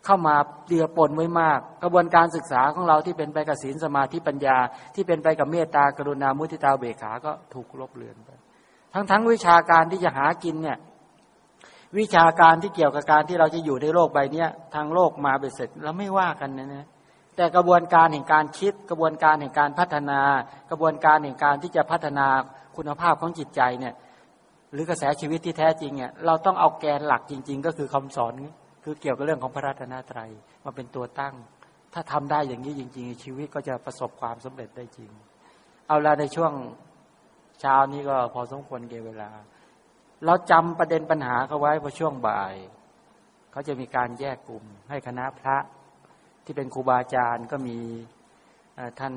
Speaker 2: เข้ามาเดือปนไว้มาก กระบวนการศึกษาของเราที่เป็นไปกับศีลสมาธิปัญญา ที่เป็นไปกับเมตตากรุณามุทิตาเบขา ก็ถูกลบเลือนไป ทั้งทั้งวิชาการที่จะหากินเนี่ยวิชาการที่เกี่ยวกับการที่เราจะอยู่ในโลกใบนี้ทางโลกมาเบ็ดเสร็จเราไม่ว่ากันนะนะ แต่กระบวนการแห่งการคิดกระบวนการแห่งการพัฒนา กระบวนการแห่งการที่จะพัฒนาคุณภาพของจิตใจเนี่ยหรือกระแสชีวิตที่แท้จริงเนี่ยเราต้องเอาแกนหลักจริง ๆ ก็คือคำสอนคือเกี่ยวกับเรื่องของพระรัตนตรัยมาเป็นตัวตั้ง ถ้าทำได้อย่างนี้จริง ๆ ชีวิตก็จะประสบความสำเร็จได้จริง เอาละในช่วงเช้านี้ก็พอสมควรเกเวลา เราจำประเด็นปัญหาเขาไว้พอช่วงบ่าย เขาจะมีการแยกกลุ่มให้คณะพระ ที่เป็นครูบาอาจารย์ก็มีท่าน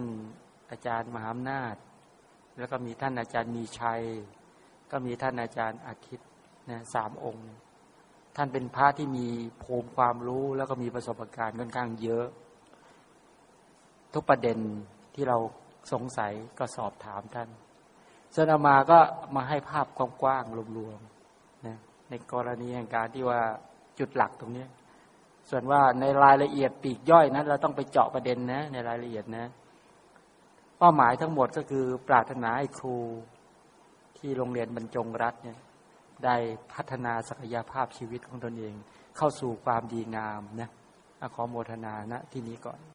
Speaker 2: อาจารย์มหาอำนาจ แล้วก็มีท่านอาจารย์มีชัย ก็มีท่านอาจารย์อาทิตย์นะสามองค์ ท่านเป็นพระที่มีภูมิความรู้แล้วก็มีประสบการณ์ค่อนข้างเยอะ ทุกประเด็นที่เราสงสัยก็สอบถามท่านส่วนอามาก็มาให้ภาพกว้างๆรวมๆนะในกรณีแห่งการที่ว่าจุดหลักตรงนี้ ส่วนว่าในรายละเอียดปีกย่อยนั้น เราต้องไปเจาะประเด็นนะ ในรายละเอียดนะ เป้าหมายทั้งหมดก็คือปรารถนาให้ครูที่โรงเรียนบรรจงรัฐเนี่ยได้พัฒนาศักยภาพชีวิตของตนเอง เข้าสู่ความดีงามนะขอโมทนาณนะที่นี้ก่อน